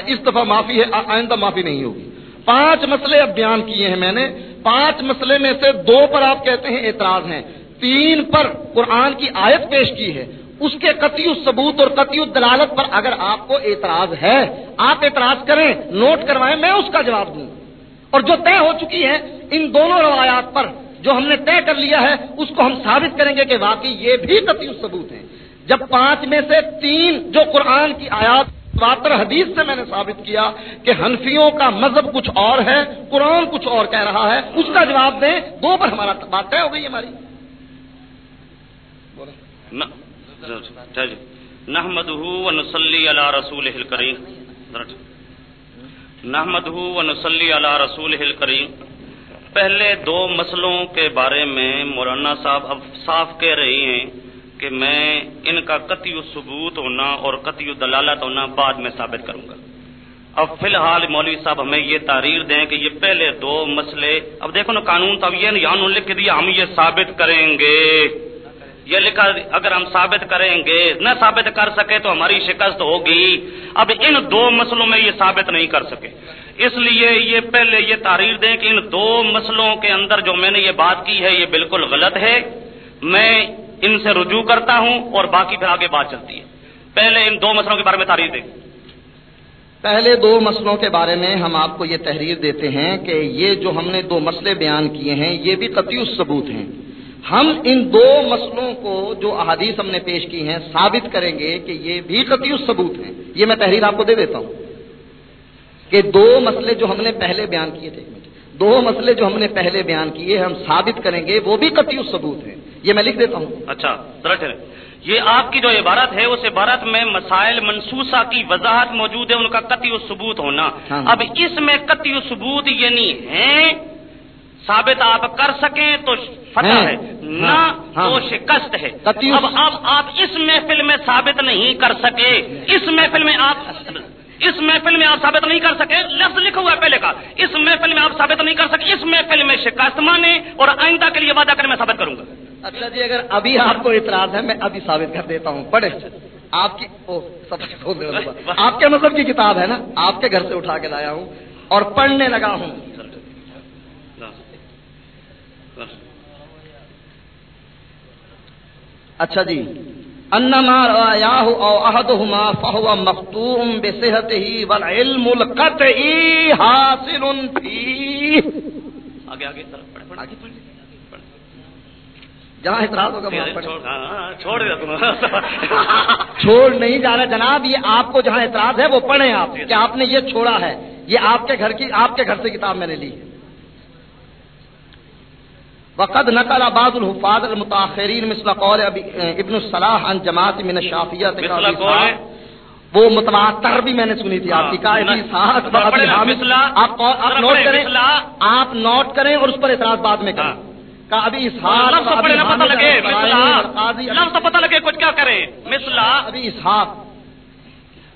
اس دفعہ معافی ہے۔ آئندہ معافی نہیں ہوگی۔ پانچ مسئلے اب بیان کیے ہیں میں نے۔ پانچ مسئلے میں سے دو پر آپ کہتے ہیں اعتراض ہیں۔ تین پر قرآن کی آیت پیش کی ہے۔ اس کے قطعی ثبوت اور قطعی دلالت پر اگر آپ کو اعتراض ہے، آپ اعتراض کریں، نوٹ کروائیں، میں اس کا جواب دوں۔ اور جو طے ہو چکی ہے ان دونوں روایات پر جو ہم نے طے کر لیا ہے، اس کو ہم ثابت کریں گے کہ واقعی یہ بھی قطعی ثبوت ہیں۔ جب پانچ میں سے تین جو قرآن کی آیات واتر حدیث سے میں نے ثابت کیا کہ حنفیوں کا مذہب کچھ اور ہے، قرآن کچھ اور کہہ رہا ہے، اس کا جواب دیں۔ دو پر ہمارا بات طے ہو گئی ہماری۔ نحمد و نسلی علی رسول کریم نحمد و نسلی علی رسول کریم پہلے دو مسئلوں کے بارے میں مولانا صاحب اب صاف کہہ رہی ہیں کہ میں ان کا قطعی ثبوت ہونا اور قطعی دلالت ہونا بعد میں ثابت کروں گا۔ اب فی الحال مولوی صاحب ہمیں یہ تعریر دیں کہ یہ پہلے دو مسئلے، اب دیکھو نا قانون تو یہ یہاں لکھ دیا، ہم یہ ثابت کریں گے۔ یہ لکھا اگر ہم ثابت کریں گے، نہ ثابت کر سکے تو ہماری شکست ہوگی۔ اب ان دو مسئلوں میں یہ ثابت نہیں کر سکے۔ اس لیے یہ پہلے یہ تعریر دیں کہ ان دو مسئلوں کے اندر جو میں نے یہ بات کی ہے، یہ بالکل غلط ہے۔ میں ان سے رجوع کرتا ہوں اور باقی پھر آگے بات چلتی ہے۔ پہلے ان دو مسئلوں کے بارے میں تعریر دیں۔ پہلے دو مسئلوں کے بارے میں ہم آپ کو یہ تحریر دیتے ہیں کہ یہ جو ہم نے دو مسئلے بیان کیے ہیں، یہ بھی قطعی ثبوت ہیں۔ ہم ان دو مسئلوں کو جو احادیث ہم نے پیش کی ہیں ثابت کریں گے کہ یہ بھی قطعی ثبوت ہیں۔ یہ میں تحریر آپ کو دے دیتا ہوں کہ دو مسئلے جو ہم نے پہلے بیان کیے تھے۔ دو مسئلے جو ہم نے پہلے بیان کیے ہم ثابت کریں گے وہ بھی قطعی ثبوت ہیں۔ یہ میں لکھ دیتا ہوں۔ اچھا یہ آپ کی جو عبارت ہے اس عبارت میں مسائل منصوصہ کی وضاحت موجود ہے ان کا قطعی ثبوت ہونا۔ ہاں۔ اب اس میں قطعی ثبوت یعنی ہے ثابت آپ کر سکیں تو فتح۔ ہے نہ ہاں، ہاں۔ تو شکست ہے۔ اب اب آپ اس محفل میں ثابت نہیں کر سکے۔ اس محفل میں آپ اس محفل میں آپ ثابت نہیں کر سکے۔ لفظ لکھا ہوا ہے پہلے کا۔ اس محفل میں آپ ثابت نہیں کر سکے۔ اس محفل میں شکست مانے اور آئندہ کے لیے وعدہ کریں میں ثابت کروں گا۔ اچھا جی اگر ابھی آپ کو اعتراض ہے میں ابھی ثابت کر دیتا ہوں۔ پڑھے آپ کی۔ آپ کے مذہب کی کتاب ہے نا؟ آپ کے گھر سے اٹھا کے لایا ہوں اور پڑھنے لگا ہوں۔ اچھا جی۔ انما راياه او احدهما فهو مقطوع بصحته والعلم القطعي حاصل فيه آگے آگے پڑھ، پڑھ۔ آگے۔ پڑھ جہاں اعتراض ہوگا وہاں۔ چھوڑ ہاں، چھوڑ نہیں جا رہا جناب یہ آپ کو جہاں اعتراض ہے وہ پڑھیں آپ۔ کہ آپ نے یہ چھوڑا ہے یہ آپ کے گھر کی آپ کے گھر سے کتاب میں نے لی ہے۔ وقد نقل بعض الحفاظ المتاخرین مثل قول ابن الصلاح عن جماعت من الشافعیہ مثل قول وہ متواتر بھی میں نے سنی تھی آپ کی. کہا ابی پڑھیں، حامد مثل- آپ نوٹ کریں آپ نوٹ کریں اور اس پر اعتراض بعد میں کریں. ہاں۔ کہا ابی اسحاق لفظ پتہ لگے کچھ کیا کرے مثلا ابی اسحاق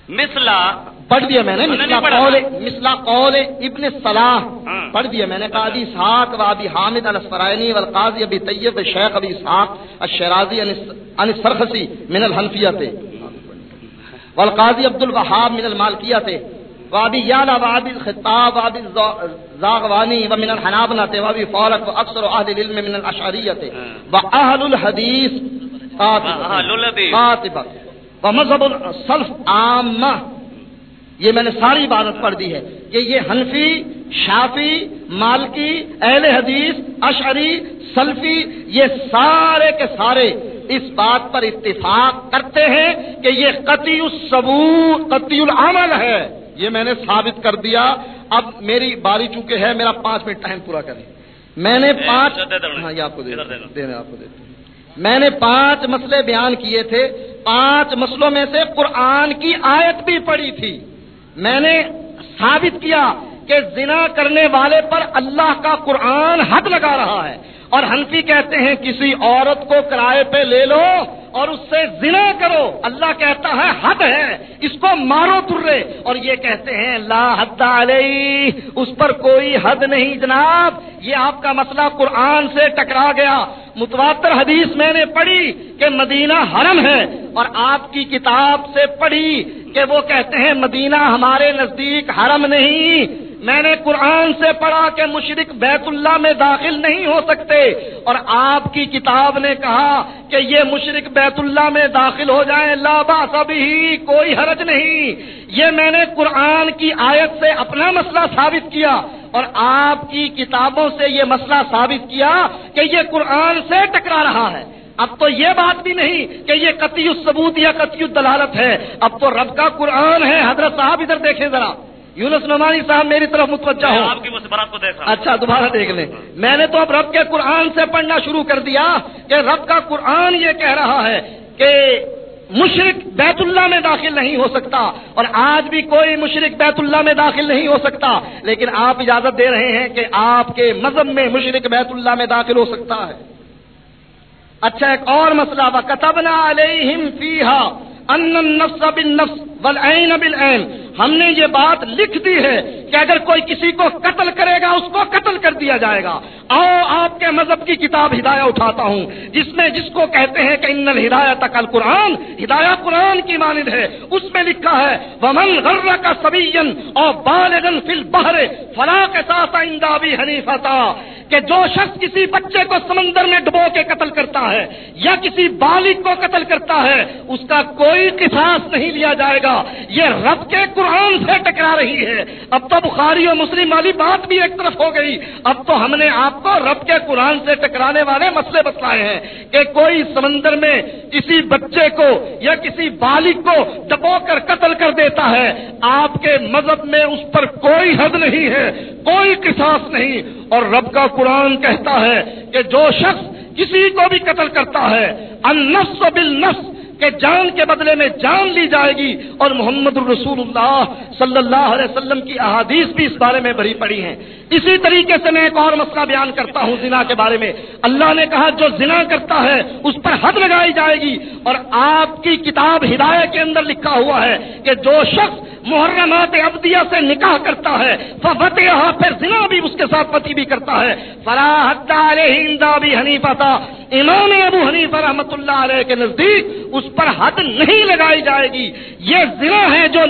مثلا پڑھ دیا میں نے مسلا پڑھا قول تھا۔ مسلا قول ابن صلاح۔ ہاں۔ پڑھ دیا میں نے ابی اسحاق و ابی حامد الاسفرائنی والقاضی ابی طیب شیخ ابی اسحاق الشرازی عن الس- عن السرخسی من الحنفیہ والقاضی عبد الوهاب من المالکیہ وابی یالا وابی الخطاب وابی الزاغوانی ومن الحنابلہ وابی فارق واکثر اهل العلم من الاشعریہ واهل الحدیث۔ قاطبہ و مذہب السلف عامہ۔ یہ میں نے ساری عبادت پڑھ دی ہے کہ یہ حنفی شافی مالکی اہل حدیث اشعری سلفی یہ سارے کے سارے اس بات پر اتفاق کرتے ہیں کہ یہ قطعی الصبور قطعی العمل ہے۔ یہ میں نے ثابت کر دیا۔ اب میری باری چونکہ ہے میرا پانچ منٹ ٹائم پورا کریں۔ میں نے پانچ ہاں یہ آپ کو دے۔ دینا آپ کو ہوں۔ میں نے پانچ مسئلے بیان کیے تھے، پانچ مسئلوں میں سے قرآن کی آیت بھی پڑھی تھی۔ میں نے ثابت کیا کہ زنا کرنے والے پر اللہ کا قرآن حد لگا رہا ہے۔ اور حنفی کہتے ہیں کسی عورت کو کرائے پہ لے لو اور اس سے زنا کرو۔ اللہ کہتا ہے، حد ہے، اس کو مارو ترے۔ اور یہ کہتے ہیں، لا حد علیہ، اس پر کوئی حد نہیں جناب۔ یہ آپ کا مسئلہ قرآن سے ٹکرا گیا۔ متواتر حدیث میں نے پڑھی کہ مدینہ حرم ہے۔ اور آپ کی کتاب سے پڑھی کہ وہ کہتے ہیں، مدینہ ہمارے نزدیک حرم نہیں۔ میں نے قرآن سے پڑھا کہ مشرق بیت اللہ میں داخل نہیں ہو سکتے اور آپ کی کتاب نے کہا کہ یہ مشرق بیت اللہ میں داخل ہو جائیں، لا باس بھی کوئی حرج نہیں۔ یہ میں نے قرآن کی آیت سے اپنا مسئلہ ثابت کیا اور آپ کی کتابوں سے یہ مسئلہ ثابت کیا کہ یہ قرآن سے ٹکرا رہا ہے۔ اب تو یہ بات بھی نہیں کہ یہ قطعی الثبوت یا قطعی الدلالت ہے۔ اب تو رب کا قرآن ہے، حضرت صاحب ادھر دیکھیں ذرا۔ یونس نعمانی صاحب میری طرف متوجہ ہوں آپ کی مسبرات کو دیکھ رہا ہوں۔ اچھا دوبارہ دیکھ لیں۔ میں نے تو اب رب کے قرآن سے پڑھنا شروع کر دیا کہ رب کا قرآن یہ کہہ رہا ہے کہ مشرق بیت اللہ میں داخل نہیں ہو سکتا اور آج بھی کوئی مشرق بیت اللہ میں داخل نہیں ہو سکتا۔ لیکن آپ اجازت دے رہے ہیں کہ آپ کے مذہب میں مشرق بیت اللہ میں داخل ہو سکتا ہے۔ اچھا ایک اور مسئلہ۔ کتبنا علیہم فیہا ان النفس بالنفس والعین بالعین ہم نے یہ بات لکھ دی ہے کہ اگر کوئی کسی کو قتل کرے گا، اس کو قتل کر دیا جائے گا۔ آؤ، آپ کے مذہب کی کتاب ہدایہ اٹھاتا ہوں۔ جس میں، جس کو کہتے ہیں کہ ان الہدایت تک قرآن ہدایہ قرآن کی مانند ہے۔ اس میں لکھا ہے، ومن غر کا سبین اور بالغن فی البحر فلا کے ساتھ آئندہ بھی حنیفتا کہ جو شخص کسی بچے کو سمندر میں ڈبو کے قتل کرتا ہے یا کسی بالغ کو قتل کرتا ہے، اس کا کوئی قصاص نہیں لیا جائے گا۔ یہ رب کے قرآن سے ٹکرا رہی ہے۔ اب تو بخاری اور مسلم والی بات بھی ایک طرف ہو گئی۔ اب تو ہم نے آپ کو رب کے قرآن سے ٹکرانے والے مسئلے بتلائے ہیں کہ کوئی سمندر میں کسی بچے کو یا کسی بالغ کو ڈبو کر قتل کر دیتا ہے۔ آپ کے مذہب میں اس پر کوئی حد نہیں ہے، کوئی قصاص نہیں۔ اور رب کا قرآن کہتا ہے کہ جو شخص کسی کو بھی قتل کرتا ہے، النفس بالنفس کہ جان کے بدلے میں جان لی جائے گی اور محمد الرسول اللہ صلی اللہ علیہ وسلم کی احادیث بھی اس بارے میں بری پڑی ہیں۔ اسی طریقے سے میں ایک اور مسئلہ بیان کرتا ہوں زنا کے بارے میں۔ اللہ نے کہا جو زنا کرتا ہے اس پر حد لگائی جائے گی اور آپ کی کتاب ہدایت کے اندر لکھا ہوا ہے کہ جو شخص محرمات ابدیہ سے نکاح کرتا ہے۔ فتح پھر زنا بھی اس کے ساتھ پتی بھی کرتا ہے۔ فراحت بھی حنیفہ تھا امام ابو حنیفہ رحمۃ اللہ علیہ کے نزدیک اس پر حد نہیں لگائی جائے گی۔ یہ زنا ہے جو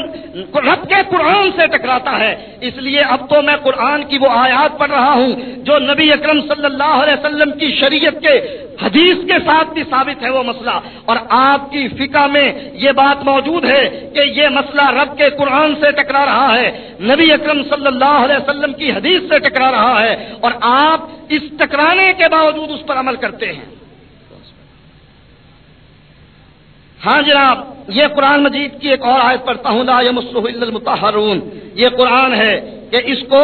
رب کے قرآن سے ٹکراتا ہے۔ اس لیے اب تو میں قرآن کی وہ آیات پڑھ رہا ہوں جو نبی اکرم صلی اللہ علیہ وسلم کی شریعت کے حدیث کے ساتھ بھی ثابت ہے وہ مسئلہ۔ اور آپ کی فقہ میں یہ بات موجود ہے کہ یہ مسئلہ رب کے قرآن سے ٹکرا رہا ہے، نبی اکرم صلی اللہ علیہ وسلم کی حدیث سے ٹکرا رہا ہے، اور آپ اس ٹکرانے کے باوجود اس پر عمل کرتے ہیں۔ ہاں جناب، یہ قرآن مجید کی ایک اور آیت پڑھتا ہوں، لا یمسہ الا یہ قرآن ہے کہ اس کو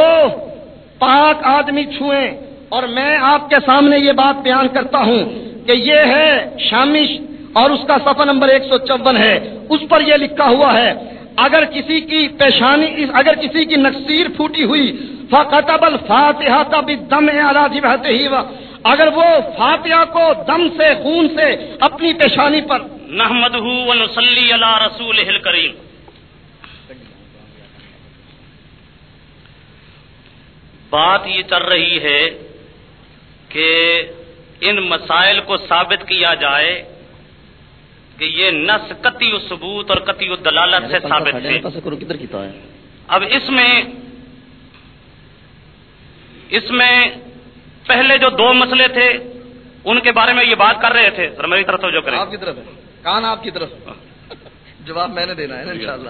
پاک آدمی چھوئیں اور میں آپ کے سامنے یہ بات بیان کرتا ہوں کہ یہ ہے شامش اور اس کا صفحہ نمبر ایک سو چون ہے۔ اس پر یہ لکھا ہوا ہے، اگر کسی کی پیشانی اگر کسی کی نقصیر پھوٹی ہوئی فقطب الفاتحہ کا بھی دم اعلیٰ ہی اگر وہ فاتحہ کو دم سے، خون سے اپنی پیشانی پر نحمدہ ونصلی علی رسول کریم بات یہ چل رہی ہے کہ ان مسائل کو ثابت کیا جائے کہ یہ نس قطعی ثبوت اور قطعی دلالت سے ثابت ہے کدھر کیتا ہے؟ اب اس میں اس میں پہلے جو دو مسئلے تھے ان کے بارے میں یہ بات کر رہے تھے۔ میری طرف توجہ کریں۔ آپ کی طرف ہے۔ کان آپ کی طرف۔ جواب میں نے دینا ہے نا انشاءاللہ۔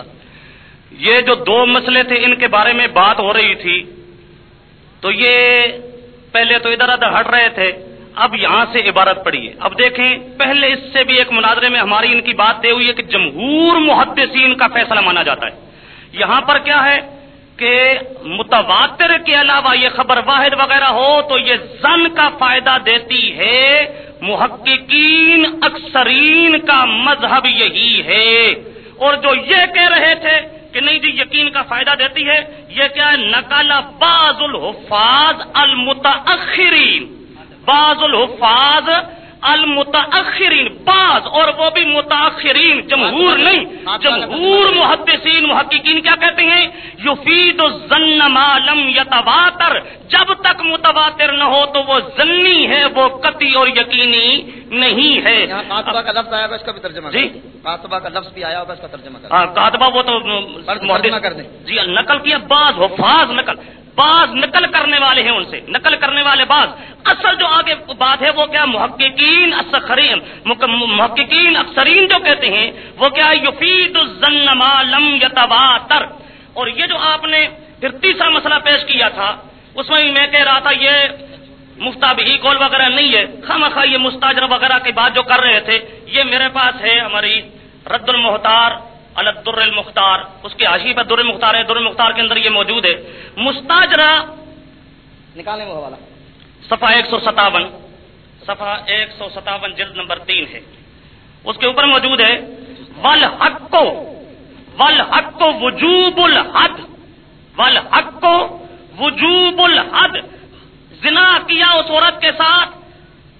یہ جو دو مسئلے تھے ان کے بارے میں بات ہو رہی تھی تو یہ پہلے تو ادھر ادھر ہٹ رہے تھے، اب یہاں سے عبارت پڑی ہے۔ اب دیکھیں، پہلے اس سے بھی ایک مناظرے میں ہماری ان کی بات طے ہوئی ہے کہ جمہور محدثین کا فیصلہ مانا جاتا ہے۔ یہاں پر کیا ہے کہ متواتر کے علاوہ یہ خبر واحد وغیرہ ہو تو یہ زن کا فائدہ دیتی ہے، محققین اکثرین کا مذہب یہی ہے۔ اور جو یہ کہہ رہے تھے کہ نہیں جی یقین کا فائدہ دیتی ہے، یہ کیا ہے؟ نقل بعض الحفاظ المتاخرین بعض الحفاظ المتاخرین بعض اور وہ بھی متاخرین جمہور نہیں جمہور محدثین محققین کیا کہتے ہیں؟ یفید الظن ما لم یتواتر جب تک متواتر نہ ہو تو وہ ضنی ہے وہ قطعی اور یقینی نہیں ہے۔ کاتبہ کا لفظ آیا ہوگا اس کا بھی ترجمہ جی۔ کاتبہ کا لفظ بھی آیا ہوگا اس کا ترجمہ کریں۔ ہاں کاتبہ وہ تو ترجمہ کر دیں۔ جی نقل کیا بعض حفاظ نقل۔ بعض نقل کرنے والے ہیں ان سے۔ نقل کرنے والے بعض اصل جو آگے بات ہے وہ کیا؟ محققین اسخرین محققین اکثرین جو کہتے ہیں، وہ کیا؟ یفید الظن ما لم یتواتر۔ اور یہ جو آپ نے پھر تیسرا مسئلہ پیش کیا تھا، اس میں میں کہہ رہا تھا، یہ مفتابی کول وغیرہ نہیں ہے۔ خام خواہ یہ مستاجر وغیرہ کی بات جو کر رہے تھے، یہ میرے پاس ہے ہماری رد المحتار۔ الدر المختار. اس کی حاشی پر در المختار ہے. در المختار کے اندر یہ موجود ہے. مستاجرہ نکالیں وہ حوالہ. صفحہ ایک سو ستاون. صفحہ ایک سو ستاون جلد نمبر تین ہے. اس کے اوپر موجود ہے ول حق کو ول حق کو وجوب الحد. ول حق کو وجوب الحد. زنا کیا اس عورت کے ساتھ؟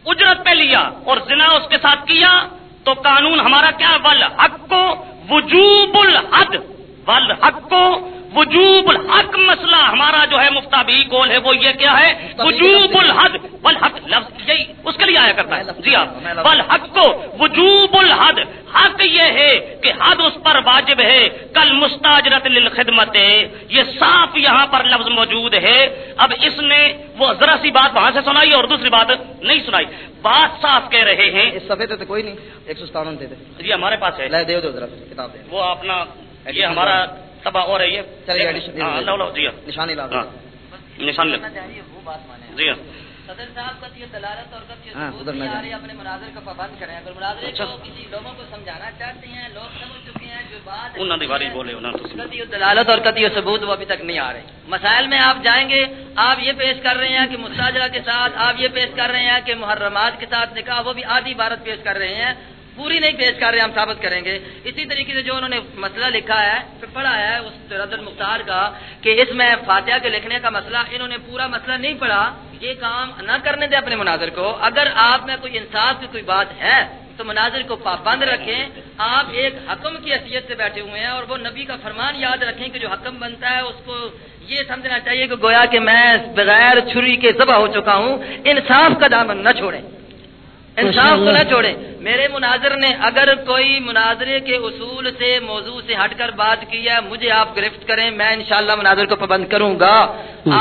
اجرت پہ لیا اور زنا اس کے ساتھ کیا؟ تو قانون ہمارا کیا ول حق کو وجوب الحد والحق وجوب الحق مسئلہ ہمارا جو ہے مفتابی کول ہے وہ یہ کیا ہے؟ وجوب الحد والحق لفظ یہی اس کے لیے آیا کرتا ہے۔ جی ہاں۔ والحق کو وجوب الحد حق یہ ہے کہ حد اس پر واجب ہے۔ کل مستاجرت للخدمت یہ صاف یہاں پر لفظ موجود ہے۔ اب اس نے وہ ذرا سی بات وہاں سے سنائی اور دوسری بات نہیں سنائی۔ بات صاف کہہ رہے ہیں۔ اس صفحے تو کوئی نہیں ایک سو ستاون دے دے۔ جی ہمارے پاس ہے۔ لے دے دو ذرا کتاب وہ اپنا یہ ہمارا تباہ ہو رہی ہے۔ ہاں، دو لو لو جی ہاں۔ نشانی دو۔ ہاں نشان لے۔ وہ بات مانے۔ جی ہاں۔ صدر صاحب کا یہ دلالت اور کب یہ اپنے مناظر کا پابند کریں۔ اگر مناظر اچھا۔ کو کسی لوگوں کو سمجھانا چاہتے ہیں لوگ سمجھ چکے ہیں جو بات انہوں نے بولے انہوں نے کتی دلالت اور کتی ثبوت وہ ابھی تک نہیں آ رہے۔ مسائل میں آپ جائیں گے آپ یہ پیش کر رہے ہیں کہ مستاجرہ کے ساتھ آپ یہ پیش کر رہے ہیں کہ محرمات کے ساتھ نکاح وہ بھی آدھی عبارت پیش کر رہے ہیں۔ پوری نہیں پیش کر رہے، ہم ثابت کریں گے۔ اسی طریقے سے جو انہوں نے مسئلہ لکھا ہے، پھر پڑھا ہے اس رد المختار کا کہ اس میں فاتحہ کے لکھنے کا مسئلہ، انہوں نے پورا مسئلہ نہیں پڑھا۔ یہ کام نہ کرنے دیں اپنے مناظر کو۔ اگر آپ میں کوئی انصاف کی کوئی بات ہے، تو مناظر کو پابند رکھیں۔ آپ ایک حکم کی حیثیت سے بیٹھے ہوئے ہیں اور وہ نبی کا فرمان یاد رکھیں کہ جو حکم بنتا ہے، اس کو یہ سمجھنا چاہیے کہ گویا کہ میں بغیر چھری کے ذبح ہو چکا ہوں۔ انصاف کا دامن نہ چھوڑیں۔ انصاف کو نہ چھوڑیں۔ میرے مناظر نے اگر کوئی مناظرے کے اصول سے موضوع سے ہٹ کر بات کی ہے مجھے آپ گرفت کریں میں انشاءاللہ مناظر کو پابند کروں گا۔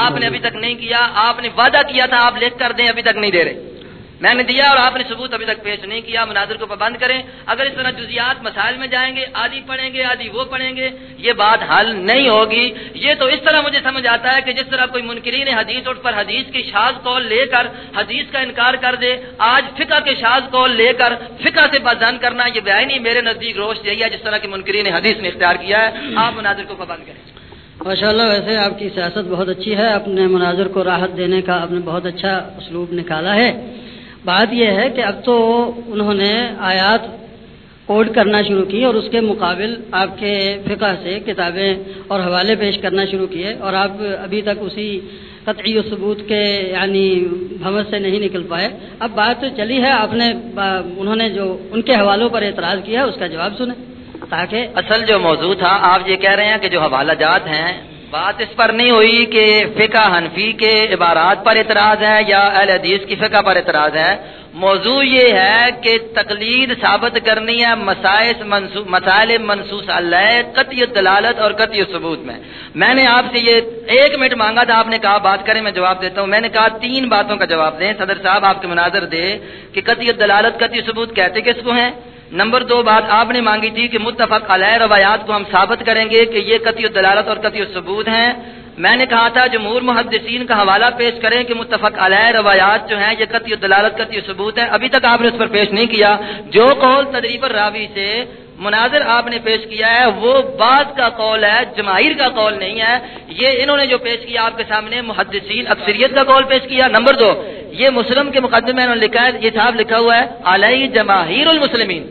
آپ نے ابھی تک نہیں کیا آپ نے وعدہ کیا تھا آپ لکھ کر دیں ابھی تک نہیں دے رہے۔ میں نے دیا اور آپ نے ثبوت ابھی تک پیش نہیں کیا، مناظر کو پابند کریں۔ اگر اس طرح جزیات مسائل میں جائیں گے آدھی پڑھیں گے آدھی وہ پڑھیں گے، یہ بات حل نہیں ہوگی۔ یہ تو اس طرح مجھے سمجھ آتا ہے کہ جس طرح کوئی منکرین حدیث اٹھ پر حدیث کی شاز کال لے کر حدیث کا انکار کر دے، آج فقہ کے شاز کال لے کر فقہ سے بازان کرنا، یہ بیان نہیں میرے نزدیک روش یہی ہے جس طرح کی منکرین حدیث نے اختیار کیا ہے۔ آپ مناظر کو پابند کریں۔ ماشاء اللہ ویسے آپ کی سیاست بہت اچھی ہے۔ اپنے مناظر کو راحت دینے کا آپ نے بہت اچھا اسلوب نکالا ہے۔ بات یہ ہے کہ اب تو انہوں نے آیات کوڈ کرنا شروع کی اور اس کے مقابل آپ کے فقہ سے کتابیں اور حوالے پیش کرنا شروع کیے اور آپ ابھی تک اسی قطعی و ثبوت کے یعنی بھمس سے نہیں نکل پائے۔ اب بات چلی ہے، آپ نے انہوں نے جو ان کے حوالوں پر اعتراض کیا ہے اس کا جواب سنیں تاکہ اصل جو موضوع تھا، آپ یہ کہہ رہے ہیں کہ جو حوالہ جات ہیں بات اس پر نہیں ہوئی کہ فقہ حنفی کے عبارات پر اعتراض ہے یا اہل حدیث کی فقہ پر اعتراض ہے موضوع یہ ہے کہ تقلید ثابت کرنی ہے مسائل مسائل منسوس علیہ، قطعی دلالت اور قطعی ثبوت میں۔ میں نے آپ سے یہ ایک منٹ مانگا تھا، آپ نے کہا بات کریں، میں جواب دیتا ہوں۔ میں نے کہا تین باتوں کا جواب دیں۔ صدر صاحب، آپ کے مناظر دے کہ قطعی دلالت قطعی ثبوت کہتے کس کو ہیں؟ نمبر دو بات آپ نے مانگی تھی کہ متفق علیہ روایات کو ہم ثابت کریں گے کہ یہ قطعی دلالت اور قطعی ثبوت ہیں۔ میں نے کہا تھا، جمہور محدثین کا حوالہ پیش کریں کہ متفق علیہ روایات جو ہیں، یہ قطعی دلالت قطعی ثبوت ہے ابھی تک آپ نے اس پر پیش نہیں کیا۔ جو قول تدریب راوی سے مناظر آپ نے پیش کیا ہے، وہ بعد کا قول ہے، جماہیر کا قول نہیں ہے۔ یہ انہوں نے جو پیش کیا، آپ کے سامنے محدثین، اکثریت کا قول پیش کیا۔ نمبر دو یہ مسلم کے مقدمے میں انہوں نے لکھا ہے یہ صاحب لکھا ہوا ہے علیہ جماہیر المسلمین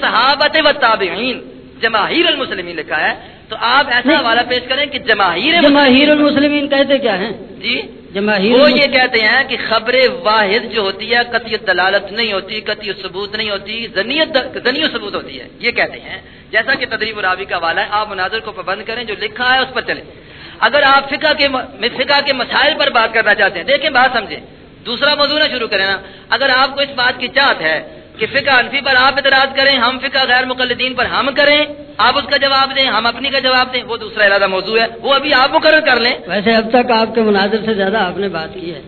صحابت و تابعین جماہیر المسلمین لکھا ہے۔ تو آپ ایسا حوالہ پیش کریں کہ جماہیر جماہیر المسلمین کہتے کیا ہیں؟ جی؟ جماہیر وہ یہ کہتے ہیں کہ خبر واحد جو ہوتی ہے قطعی دلالت نہیں ہوتی قطعی ثبوت نہیں ہوتی زنی ثبوت ہوتی ہے یہ کہتے ہیں۔ جیسا کہ تدریب راوی کا والا ہے آپ مناظر کو پابند کریں جو لکھا ہے اس پر چلیں۔ اگر آپ فقہ کے فقہ کے مسائل پر بات کرنا چاہتے ہیں دیکھیں بات سمجھیں۔ دوسرا موضوع نہ شروع کریں نا۔ اگر آپ کو اس بات کی چاہت ہے کہ فقہ انفی پر آپ اعتراض کریں ہم فقہ غیر مقلدین پر ہم کریں آپ اس کا جواب دیں ہم اپنی کا جواب دیں وہ دوسرا ارادہ موضوع ہے۔ وہ ابھی آپ مقرر کر لیں۔ ویسے اب تک آپ کے مناظر سے زیادہ آپ نے بات کی ہے۔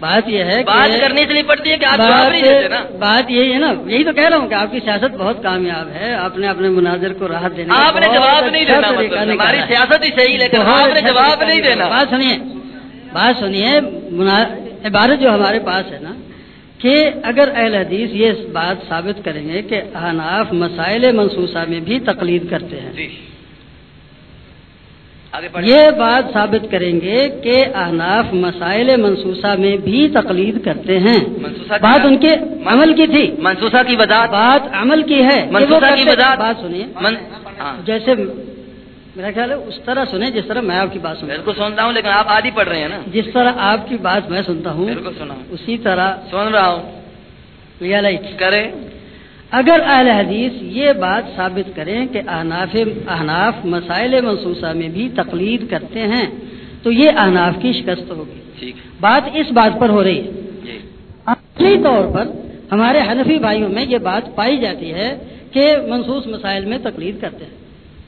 بات یہ ہے بات کرنے اس لیے پڑتی ہے کہ آپ جواب نہیں دیتے نا۔ بات یہی ہے نا۔ یہی تو کہہ رہا ہوں کہ آپ کی سیاست بہت کامیاب ہے۔ آپ نے اپنے مناظر کو راحت دینا آپ نے جواب نہیں دینا مطلب ہماری سیاست ہی صحیح لیکن آپ نے جواب نہیں دینا۔ بات سنیے بات سنیے عبارت جو ہمارے پاس ہے نا کہ اگر اہل حدیث یہ بات ثابت کریں گے کہ احناف مسائل منصوصہ میں بھی تقلید کرتے ہیں۔ جی۔ یہ بات ثابت کریں گے کہ احناف مسائل منصوصہ میں بھی تقلید کرتے ہیں۔ بات ان کے عمل کی تھی۔ منصوصہ کی وضاحت۔ بات عمل کی ہے منصوصہ کی وضاحت۔ بات سنیے۔ ہاں۔ جیسے میرا خیال ہے اس طرح سنیں جس طرح میں آپ کی بات بالکل سنتا ہوں لیکن آپ آدھی پڑھ رہے ہیں نا۔ جس طرح آپ کی بات میں سنتا ہوں بالکل سنا اسی طرح سن رہا ہوں۔ کریں۔ اگر اہل حدیث یہ بات ثابت کریں کہ احناف احناف مسائل منصوصہ میں بھی تقلید کرتے ہیں تو یہ احناف کی شکست ہوگی۔ بات اس بات پر ہو رہی ہے۔ جی۔ اصلی طور پر ہمارے حنفی بھائیوں میں یہ بات پائی جاتی ہے کہ منصوص مسائل میں تقلید کرتے ہیں۔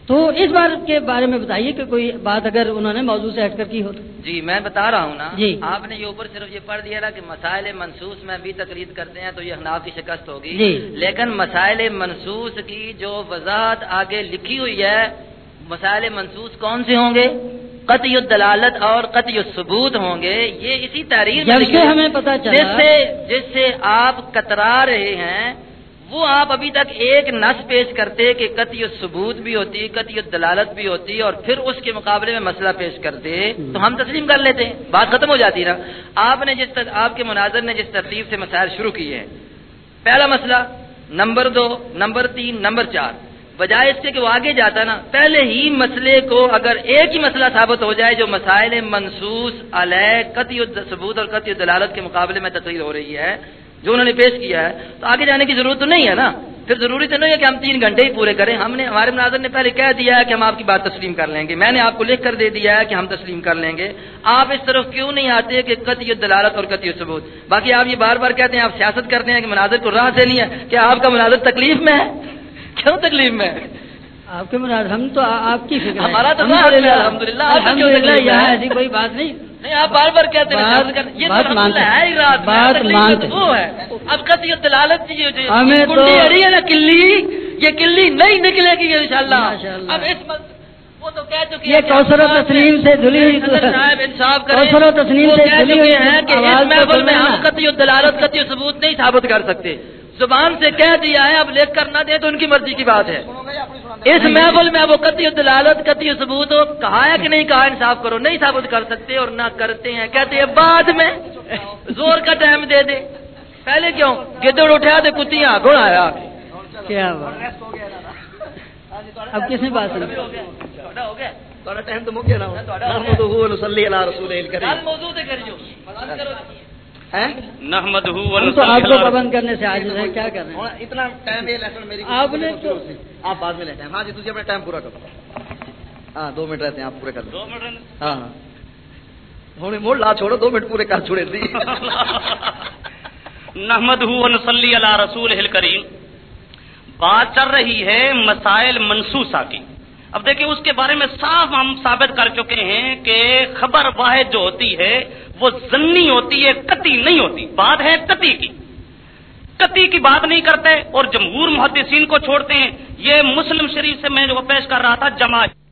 تو اس بار کے بارے میں بتائیے کہ کوئی بات اگر انہوں نے موضوع سے ہٹ کر کی ہو تو۔ جی میں بتا رہا ہوں نا جی۔ آپ نے یہ اوپر صرف یہ پڑھ دیا نا کہ مسائل منصوص میں بھی تقریر کرتے ہیں تو یہ حناف کی شکست ہوگی۔ جی۔ لیکن مسائل منصوص کی جو وضاحت آگے لکھی ہوئی ہے مسائل منصوص کون سے ہوں گے؟ قطعی الدلالت اور قطعی الثبوت ہوں گے۔ یہ اسی تاریخ ہمیں پتا چلا۔ جس سے جس سے آپ کترا رہے ہیں وہ آپ ابھی تک ایک نس پیش کرتے کہ قطعی ثبوت بھی ہوتی، قطعی دلالت بھی ہوتی اور پھر اس کے مقابلے میں مسئلہ پیش کرتے تو ہم تسلیم کر لیتے بات ختم ہو جاتی نا۔ آپ نے جس آپ کے مناظر نے جس ترتیب سے مسائل شروع کیے ہیں۔ پہلا مسئلہ، نمبر دو، نمبر تین، نمبر چار۔ بجائے اس سے کہ وہ آگے جاتا نا، پہلے ہی مسئلے کو اگر ایک ہی مسئلہ ثابت ہو جائے جو مسائل منصوص علیہ قطعی ثبوت اور قطعی دلالت کے مقابلے میں تقریر ہو رہی ہے جو انہوں نے پیش کیا ہے، تو آگے جانے کی ضرورت تو نہیں ہے نا؟ پھر ضروری تو نہیں ہے کہ ہم تین گھنٹے ہی پورے کریں۔ ہم نے، ہمارے مناظر نے پہلے کہہ دیا ہے کہ ہم آپ کی بات تسلیم کر لیں گے۔ میں نے آپ کو لکھ کر دے دیا ہے کہ ہم تسلیم کر لیں گے۔ آپ اس طرف کیوں نہیں آتے کہ قطعی دلالت اور قطعی ثبوت؟ باقی آپ یہ بار بار کہتے ہیں، آپ سیاست کرتے ہیں کہ مناظر کو راہ سے نہیں ہے کہ آپ کا مناظر تکلیف میں ہے؟ کیوں تکلیف میں ہے؟ آپ کے مناظر ہم تو آپ کی فکر ہمارا تو الحمد للہ یہاں ایسی کوئی بات نہیں۔ آپ بار بار کہتے ہیں بات مانتے وہ ہے۔ اب کت یہ دلالت ہمیں ہے نا کلی یہ کلی نہیں نکلے گی ان شاء اللہ اب اس وہ تو کہہ چکی یہ کوثر و تسلیم سے دھلی ہوئی کوثر و تسلیم سے دھلی ہوئی ہیں کہ اس محفل میں ہم قطعی دلالت قطعی ثبوت نہیں ثابت کر سکتے۔ زبان سے کہہ دیا ہے اب لکھ کر نہ دے تو ان کی مرضی کی بات ہے۔ اس محفل میں وہ قطعی دلالت قطعی ثبوت ہو کہا ہے کہ نہیں کہا انصاف کرو۔ نہیں ثابت کر سکتے اور نہ کرتے ہیں۔ کہتے ہیں بعد میں زور کا ٹائم دے دے۔ پہلے کیوں؟ گدڑ اٹھا دے کتیاں گڑ آیا۔ کیا اب کس نے بات ہو گیا۔ ٹائم تو مک گیا۔ نا موضوع کریو۔ ہم تو آپ کو پابند کرنے سے آج ہے کیا کر رہے ہیں؟ اتنا ٹائم میری آپ نے تو آپ بعد میں لیتے ہیں. ہاں جی تجھے اپنا ٹائم پورا کرو ہاں دو منٹ رہتے ہیں آپ پورے کر دو ہاں ہاں. موڑ لا چھوڑو دو منٹ پورے کر چھوڑے تھی نحمد نسلی علی رسول کریم بات چل رہی ہے مسائل منسوسہ کی. اب دیکھیں اس کے بارے میں صاف ہم ثابت کر چکے ہیں کہ خبر واحد جو ہوتی ہے، وہ زنی ہوتی ہے کتی نہیں ہوتی۔ بات ہے کتی کی۔ کتی کی بات نہیں کرتے اور جمہور محدثین کو چھوڑتے ہیں۔ یہ مسلم شریف سے میں جو پیش کر رہا تھا، جماعت۔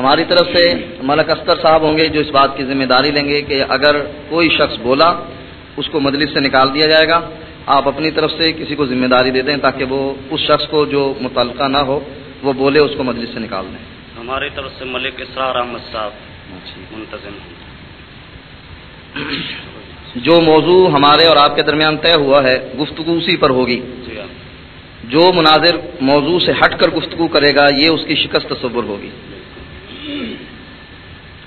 ہماری طرف سے ملک اختر صاحب ہوں گے جو اس بات کی ذمہ داری لیں گے کہ اگر کوئی شخص بولا اس کو مجلس سے نکال دیا جائے گا۔ آپ اپنی طرف سے کسی کو ذمہ داری دے دیں تاکہ وہ اس شخص کو جو متعلقہ نہ ہو وہ بولے اس کو مجلس سے نکال دیں۔ ہماری طرف سے ملک اسرار احمد صاحب منتظم جو موضوع ہمارے اور آپ کے درمیان طے ہوا ہے گفتگو اسی پر ہوگی۔ جی ہاں۔ جو مناظر موضوع سے ہٹ کر گفتگو کرے گا یہ اس کی شکست تصور ہوگی۔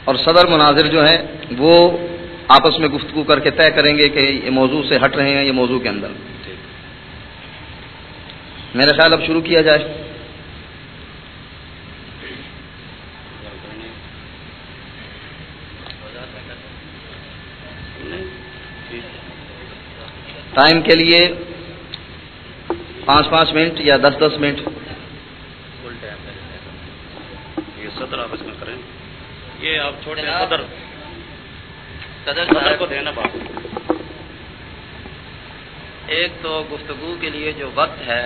اور صدر مناظر جو ہیں وہ آپس میں گفتگو کر کے طے کریں گے کہ یہ موضوع سے ہٹ رہے ہیں یہ موضوع کے اندر۔ میرا خیال اب شروع کیا جائے۔ ٹائم کے لیے پانچ پانچ منٹ یا دس دس منٹ یہ صدر آپس میں کریں یہ آپ چھوڑیں جناب، صدر صدر کو دینا بات ایک تو گفتگو کے لیے جو وقت ہے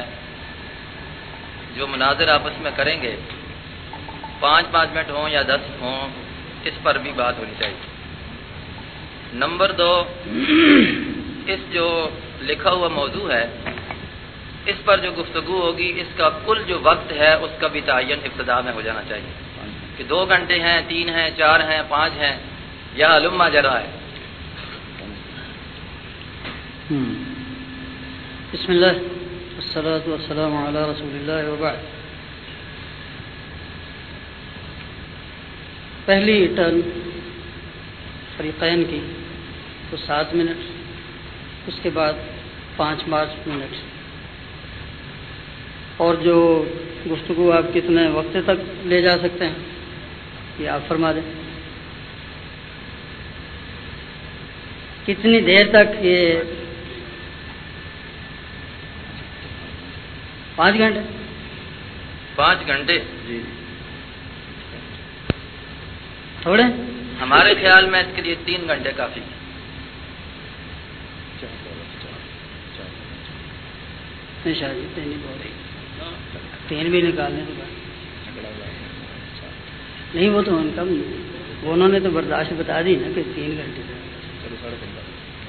جو مناظر آپس میں کریں گے پانچ پانچ منٹ ہوں یا دس ہوں اس پر بھی بات ہونی چاہیے۔ نمبر دو اس جو لکھا ہوا موضوع ہے اس پر جو گفتگو ہوگی اس کا کل جو وقت ہے اس کا بھی تعین ابتدا میں ہو جانا چاہیے۔ کہ دو گھنٹے ہیں، تین ہیں، چار ہیں، پانچ ہیں، یا علما جرا ہے۔ بسم اللہ۔ والصلاة والسلام على رسول اللہ وبعد۔ پہلی ٹرن فریقین کی تو سات منٹ، اس کے بعد پانچ پانچ منٹ۔ اور جو گفتگو آپ کتنے وقت تک لے جا سکتے ہیں؟ یہ آپ فرما دیں۔ کتنی دیر تک یہ پانچ گھنٹے؟ پانچ گھنٹے؟ تھوڑے؟ ہمارے خیال میں اس کے لیے تین گھنٹے کافی۔ شاید جی تین بھی نکالنے بعد نہیں وہ تو ان کا وہ انہوں نے تو برداشت بتا دی نا کہ تین گھنٹے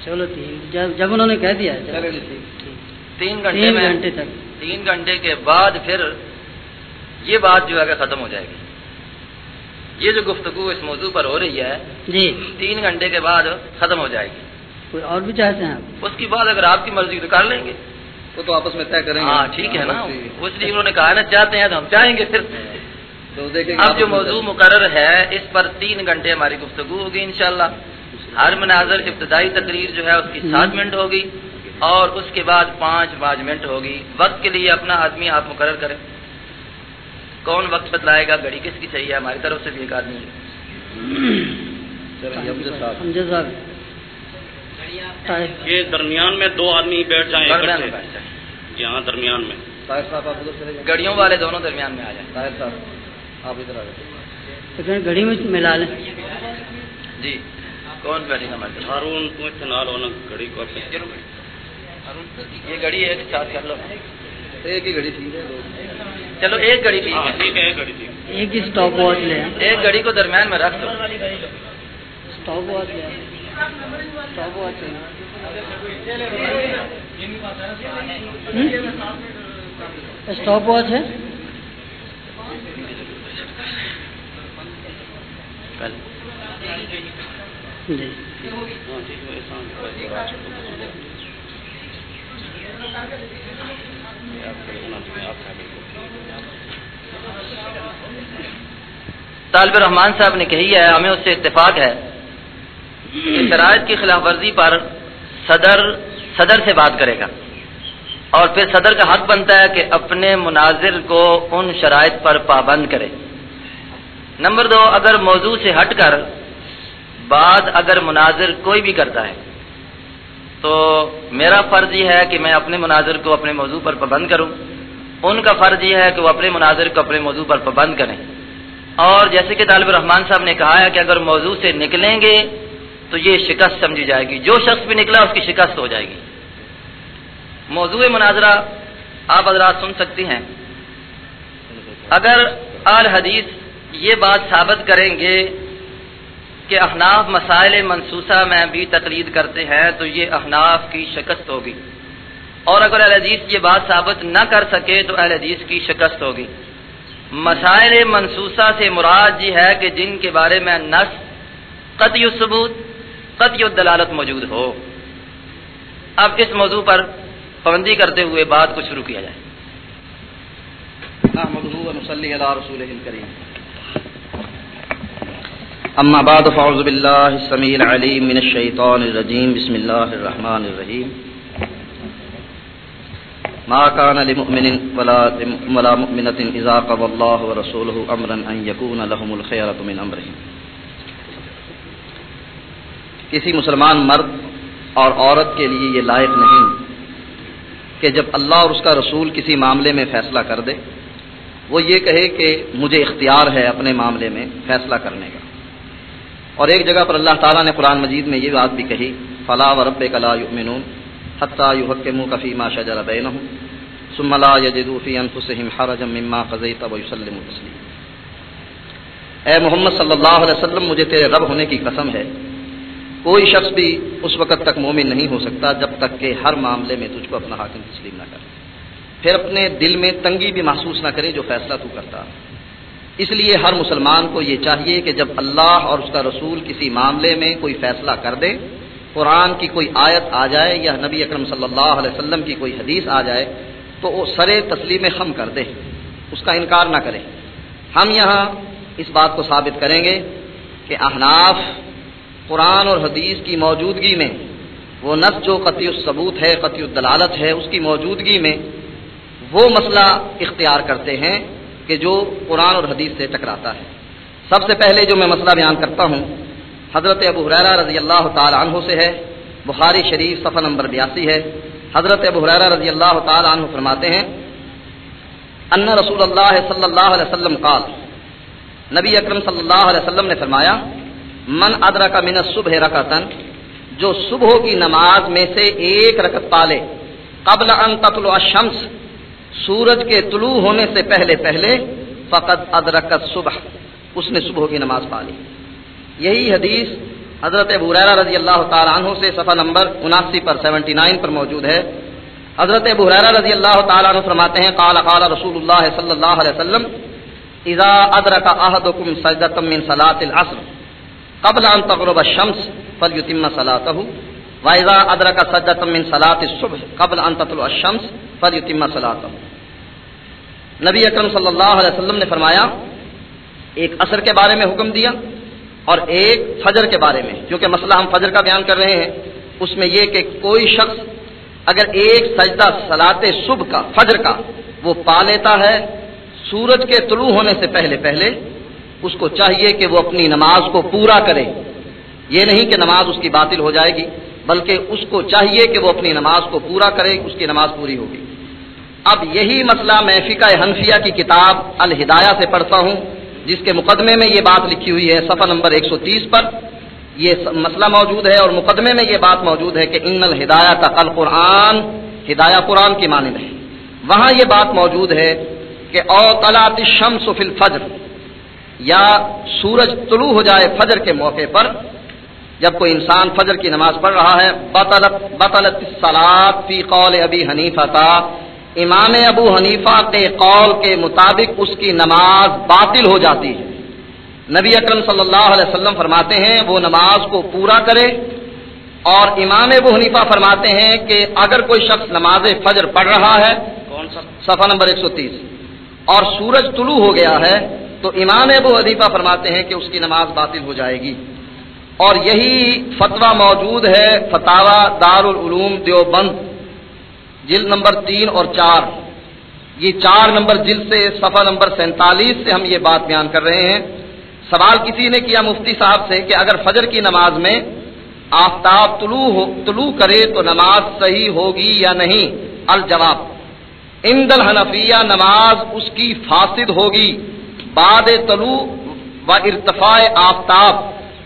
چلو تین جب انہوں نے کہہ دیا ہے چلو ٹھیک تین۔ گھنٹے میں گھنٹے تک۔ تین گھنٹے کے بعد پھر یہ بات جو ہے کہ ختم ہو جائے گی۔ یہ جو گفتگو اس موضوع پر ہو رہی ہے جی۔ تین گھنٹے کے بعد ختم ہو جائے گی۔ کوئی اور بھی چاہتے ہیں اس کی بعد اگر آپ کی مرضی تو کر لیں گے۔ وہ تو آپس میں طے کریں گے۔ ہاں ٹھیک ہے نا۔ اس لیے انہوں نے کہا نا چاہتے ہیں تو ہم چاہیں گے پھر۔ اب جو موضوع مقرر ہے اس پر تین گھنٹے ہماری گفتگو ہوگی انشاءاللہ۔ ہر مناظر ابتدائی تقریر جو ہے اس کی سات منٹ ہوگی اور اس کے بعد پانچ پانچ منٹ ہوگی۔ وقت کے لیے اپنا آدمی آپ مقرر کریں۔ کون وقت بتلائے گا؟ گھڑی کس کی چاہیے؟ ہماری طرف سے بھی ایک آدمی یہ درمیان میں دو آدمی بیٹھ جائیں۔ یہاں درمیان میں۔ گڑیوں والے دونوں درمیان میں آ جائیں۔ صاحب۔ آپ ادھر آ جائیں گھڑی میں ملا لیں۔ جی کون بیٹھے گا ہمارے ساتھ؟ ہارون تم اتنے نال ہونا گھڑی کو اپنے یہ گڑی ایک ساتھ کر لو۔ ایک ہی گھڑی ٹھیک ہے دو چلو ایک گڑی ٹھیک ہاں ہے ٹھیک ہے ایک گھڑی ہی اسٹاپ واچ لیں ایک گڑی کو درمیان میں رکھ دو۔ اسٹاپ واچ لیں اسٹاپ واچ اسٹاپ واچ ہے؟ جی۔ ہے احسان طالب الرحمان صاحب نے کہی ہے ہمیں اس سے اتفاق ہے شرائط کی خلاف ورزی پر صدر صدر سے بات کرے گا۔ اور پھر صدر کا حق بنتا ہے کہ اپنے مناظر کو ان شرائط پر پابند کرے۔ نمبر دو، اگر موضوع سے ہٹ کر بعد اگر مناظر کوئی بھی کرتا ہے، تو میرا فرض یہ ہے کہ میں اپنے مناظر کو اپنے موضوع پر پابند کروں۔ ان کا فرض یہ ہے کہ وہ اپنے مناظر کو اپنے موضوع پر پابند کریں۔ اور جیسے کہ طالب الرحمان صاحب نے کہا ہے کہ اگر موضوع سے نکلیں گے، تو یہ شکست سمجھی جائے گی۔ جو شخص بھی نکلا، اس کی شکست ہو جائے گی۔ موضوع مناظرہ آپ حضرات سن سکتی ہیں۔ اگر آل حدیث یہ بات ثابت کریں گے کہ احناف مسائل منصوصہ میں بھی تقلید کرتے ہیں، تو یہ احناف کی شکست ہوگی۔ اور اگر اہل حدیث یہ بات ثابت نہ کر سکے، تو اہل حدیث کی شکست ہوگی۔ مسائل منصوصہ سے مراد یہ ہے کہ جن کے بارے میں نس قطعی ثبوت، قطعی دلالت موجود ہو۔ اب اس موضوع پر پابندی کرتے ہوئے بات کو شروع کیا جائے۔ اما بعد، فاعوذ بالله السميع العليم من الشيطان الرجيم بسم الله الرحمن الرحيم ما كان لمؤمن ولا ولا مؤمنة اذا قضى الله ورسوله امرا ان يكون لهم الخيرة من امرهم. کسی مسلمان مرد اور عورت کے لیے یہ لائق نہیں کہ جب اللہ اور اس کا رسول کسی معاملے میں فیصلہ کر دے، وہ یہ کہے کہ مجھے اختیار ہے اپنے معاملے میں فیصلہ کرنے کا۔ اور ایک جگہ پر اللہ تعالیٰ نے قرآن مجید میں یہ بات بھی کہی فلاح و رب کلا یؤمنون حتیٰ یحکموا کفی ما شجر بینہم ثم لا یجدوا فی انفسہم حرجا مما قضیت و یسلموا تسلیما اے محمد صلی اللہ علیہ وسلم، مجھے تیرے رب ہونے کی قسم ہے۔ کوئی شخص بھی اس وقت تک مومن نہیں ہو سکتا جب تک کہ ہر معاملے میں تجھ کو اپنا حاکم تسلیم نہ کرے۔ پھر اپنے دل میں تنگی بھی محسوس نہ کرے جو فیصلہ تو کرتا۔ اس لیے ہر مسلمان کو یہ چاہیے کہ جب اللہ اور اس کا رسول کسی معاملے میں کوئی فیصلہ کر دے، قرآن کی کوئی آیت آ جائے یا نبی اکرم صلی اللہ علیہ وسلم کی کوئی حدیث آ جائے تو وہ سرے تسلیم خم کر دے۔ اس کا انکار نہ کرے۔ ہم یہاں اس بات کو ثابت کریں گے کہ احناف قرآن اور حدیث کی موجودگی میں وہ نس جو قطعی الثبوت ہے، قطعی الدلالت ہے، اس کی موجودگی میں وہ مسئلہ اختیار کرتے ہیں۔ کہ جو قرآن اور حدیث سے ٹکراتا ہے۔ سب سے پہلے جو میں مسئلہ بیان کرتا ہوں، حضرت ابو حریرہ رضی اللہ تعالی عنہ سے ہے۔ بخاری شریف صفحہ نمبر بیاسی ہے۔ حضرت ابو حریرہ رضی اللہ تعالی عنہ فرماتے ہیں، ان رسول اللہ صلی اللہ علیہ وسلم قال، نبی اکرم صلی اللہ علیہ وسلم نے فرمایا، من ادرک من الصبح رکعتن جو صبح کی نماز میں سے ایک رکعت پالے، قبل ان تطلع الشمس سورج کے طلوع ہونے سے پہلے پہلے فقط ادرکت صبح، اس نے صبح کی نماز پالی یہی حدیث حضرت ابریرہ رضی اللہ تعالیٰ عنہ سے صفحہ نمبر اناسی پر سیونٹی نائن پر موجود ہے۔ حضرت ابریرہ رضی اللہ تعالیٰ عنہ فرماتے ہیں، قال قال رسول اللہ صلی اللہ علیہ وسلم، اذا ادرک احدکم سجدۃ من صلاۃ العصر قبل ان تغرب الشمس فليتم صلاته واذا ادرک سجدۃ من صلاۃ الصبح قبل ان تطلع الشمس فليتم صلاته۔ نبی اکرم صلی اللہ علیہ وسلم نے فرمایا، ایک اثر کے بارے میں حکم دیا اور ایک فجر کے بارے میں، کیونکہ مسئلہ ہم فجر کا بیان کر رہے ہیں، اس میں یہ کہ کوئی شخص اگر ایک سجدہ سلاط صبح کا، فجر کا، وہ پا لیتا ہے سورج کے طلوع ہونے سے پہلے پہلے، اس کو چاہیے کہ وہ اپنی نماز کو پورا کرے۔ یہ نہیں کہ نماز اس کی باطل ہو جائے گی۔ بلکہ اس کو چاہیے کہ وہ اپنی نماز کو پورا کرے، اس کی نماز پوری ہوگی اب یہی مسئلہ میں فقہ حنفیہ کی کتاب الہدایہ سے پڑھتا ہوں، جس کے مقدمے میں یہ بات لکھی ہوئی ہے صفحہ نمبر 130 پر۔ یہ مسئلہ موجود ہے اور مقدمے میں یہ بات موجود ہے کہ ان الہدایہ کا قل قرآن ہدایہ قرآن کی مانند ہے وہاں یہ بات موجود ہے کہ او طلعت الشمس فی الفجر، یا سورج طلوع ہو جائے فجر کے موقع پر جب کوئی انسان فجر کی نماز پڑھ رہا ہے بطلت بطلت الصلاۃ فی قول ابی حنیفہ تا۔ امام ابو حنیفہ کے قول کے مطابق اس کی نماز باطل ہو جاتی ہے۔ نبی اکرم صلی اللہ علیہ وسلم فرماتے ہیں وہ نماز کو پورا کرے۔ اور امام ابو حنیفہ فرماتے ہیں کہ اگر کوئی شخص نماز فجر پڑھ رہا ہے صفحہ نمبر 130 اور سورج طلوع ہو گیا ہے تو امام ابو حنیفہ فرماتے ہیں کہ اس کی نماز باطل ہو جائے گی۔ اور یہی فتویٰ موجود ہے فتوا دار العلوم دیوبند، جلد نمبر تین اور چار۔ یہ چار نمبر جلد سے صفحہ نمبر سینتالیس سے ہم یہ بات بیان کر رہے ہیں۔ سوال کسی نے کیا مفتی صاحب سے کہ اگر فجر کی نماز میں آفتاب طلوع ہو، طلوع کرے تو نماز صحیح ہوگی یا نہیں؟ الجواب ان دل حنفیہ نماز اس کی فاسد ہوگی۔ بعد طلوع و ارتفاع آفتاب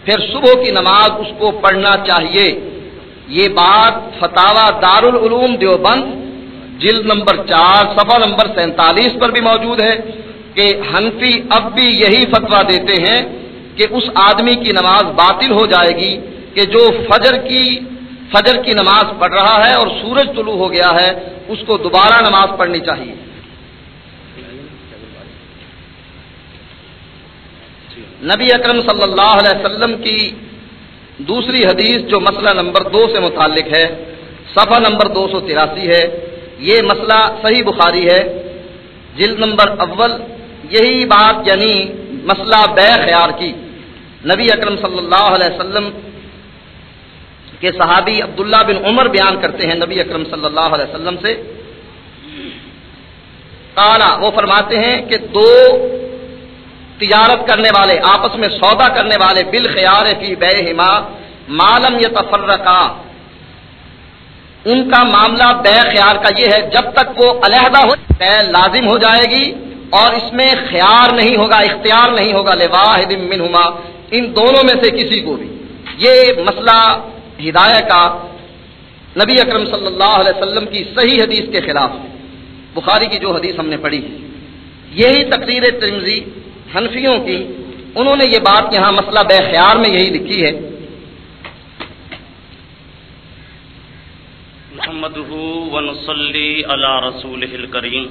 پھر صبح کی نماز اس کو پڑھنا چاہیے۔ یہ بات فتح دارالعلوم دیوبند جلد نمبر چار، صفحہ نمبر سینتالیس پر بھی موجود ہے کہ حنفی اب بھی یہی فتوا دیتے ہیں کہ اس آدمی کی نماز باطل ہو جائے گی کہ جو فجر کی فجر کی نماز پڑھ رہا ہے اور سورج طلوع ہو گیا ہے، اس کو دوبارہ نماز پڑھنی چاہیے۔ نبی اکرم صلی اللہ علیہ وسلم کی دوسری حدیث جو مسئلہ نمبر دو سے متعلق ہے، صفحہ نمبر دو سو تراسی ہے۔ یہ مسئلہ صحیح بخاری ہے۔ جلد نمبر اول، یہی بات یعنی مسئلہ بے خیار کی۔ نبی اکرم صلی اللہ علیہ وسلم کے صحابی عبداللہ بن عمر بیان کرتے ہیں نبی اکرم صلی اللہ علیہ وسلم سے۔ کالا وہ فرماتے ہیں کہ دو تجارت کرنے والے، آپس میں سودا کرنے والے بال خیال فی بے ہما معلوم یہ تفرقہ ان کا معاملہ بے خیار کا یہ ہے، جب تک وہ علیحدہ ہو، بے لازم ہو جائے گی اور اس میں خیار نہیں ہوگا، اختیار نہیں ہوگا، لواحد منہما۔ ان دونوں میں سے کسی کو بھی۔ یہ مسئلہ ہدایت کا نبی اکرم صلی اللہ علیہ وسلم کی صحیح حدیث کے خلاف بخاری کی جو حدیث ہم نے پڑھی ہے۔ یہی تقریر ترمزی حنفیوں کی، انہوں نے یہ بات یہاں مسئلہ بے خیار میں یہی لکھی ہے۔ محمد ونسلی علی رسول کریم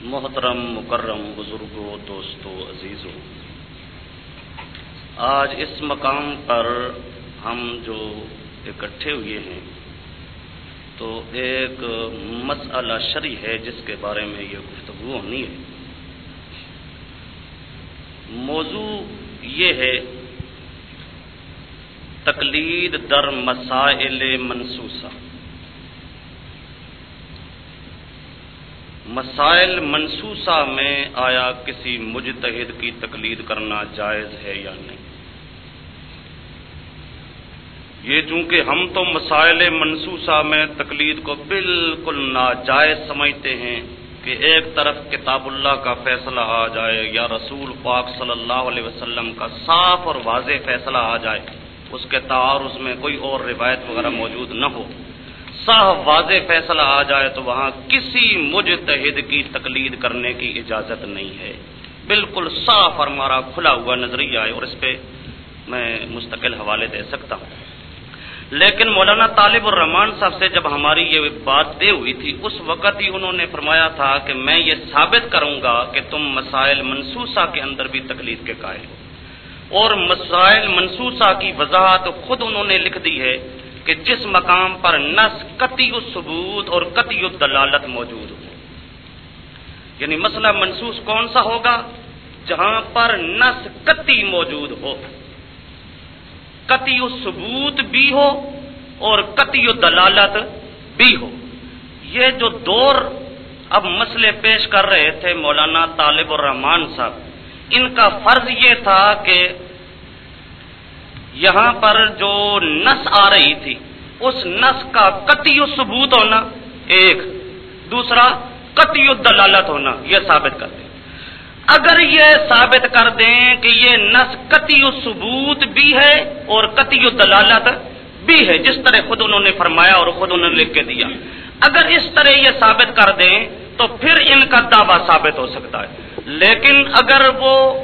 محترم، مکرم بزرگوں دوستو عزیزوں آج اس مقام پر ہم جو اکٹھے ہوئے ہیں تو ایک مسئلہ شرع ہے جس کے بارے میں یہ گفتگو ہونی ہے۔ موضوع یہ ہے، تقلید در مسائل منسوسہ۔ مسائل منسوسہ میں آیا کسی مجتہد کی تقلید کرنا جائز ہے یا نہیں؟ یہ چونکہ ہم تو مسائل منسوسہ میں تقلید کو بالکل ناجائز سمجھتے ہیں کہ ایک طرف کتاب اللہ کا فیصلہ آ جائے یا رسول پاک صلی اللہ علیہ وسلم کا صاف اور واضح فیصلہ آ جائے، اس کے تعارض میں کوئی اور روایت وغیرہ موجود نہ ہو۔ صاف واضح فیصلہ آ جائے تو وہاں کسی مجتہد کی تقلید کرنے کی اجازت نہیں ہے۔ بالکل صاف اور ہمارا کھلا ہوا نظریہ ہے اور اس پہ میں مستقل حوالے دے سکتا ہوں۔ لیکن مولانا طالب الرحمان صاحب سے جب ہماری یہ بات طے ہوئی تھی، اس وقت ہی انہوں نے فرمایا تھا کہ میں یہ ثابت کروں گا کہ تم مسائل منسوسہ کے اندر بھی تقلید کے قائل ہو۔ اور مسائل منسوسہ کی وضاحت خود انہوں نے لکھ دی ہے کہ جس مقام پر نس قطعی ثبوت اور قطعی دلالت موجود ہو۔ یعنی مسئلہ منسوس کون سا ہوگا؟ جہاں پر نس قطعی موجود ہو۔ قطعی ثبوت بھی ہو اور قطعی دلالت بھی ہو۔ یہ جو دور اب مسئلے پیش کر رہے تھے مولانا طالب الرحمان صاحب، ان کا فرض یہ تھا کہ یہاں پر جو نس آ رہی تھی، اس نس کا قطعی ثبوت ہونا ایک، دوسرا قطعی دلالت ہونا، یہ ثابت کر دیں اگر یہ ثابت کر دیں کہ یہ نس قطعی ثبوت بھی ہے اور قطعی دلالت بھی ہے، جس طرح خود انہوں نے فرمایا اور خود انہوں نے لکھ کے دیا۔ اگر اس طرح یہ ثابت کر دیں تو پھر ان کا دعویٰ ثابت ہو سکتا ہے۔ لیکن اگر وہ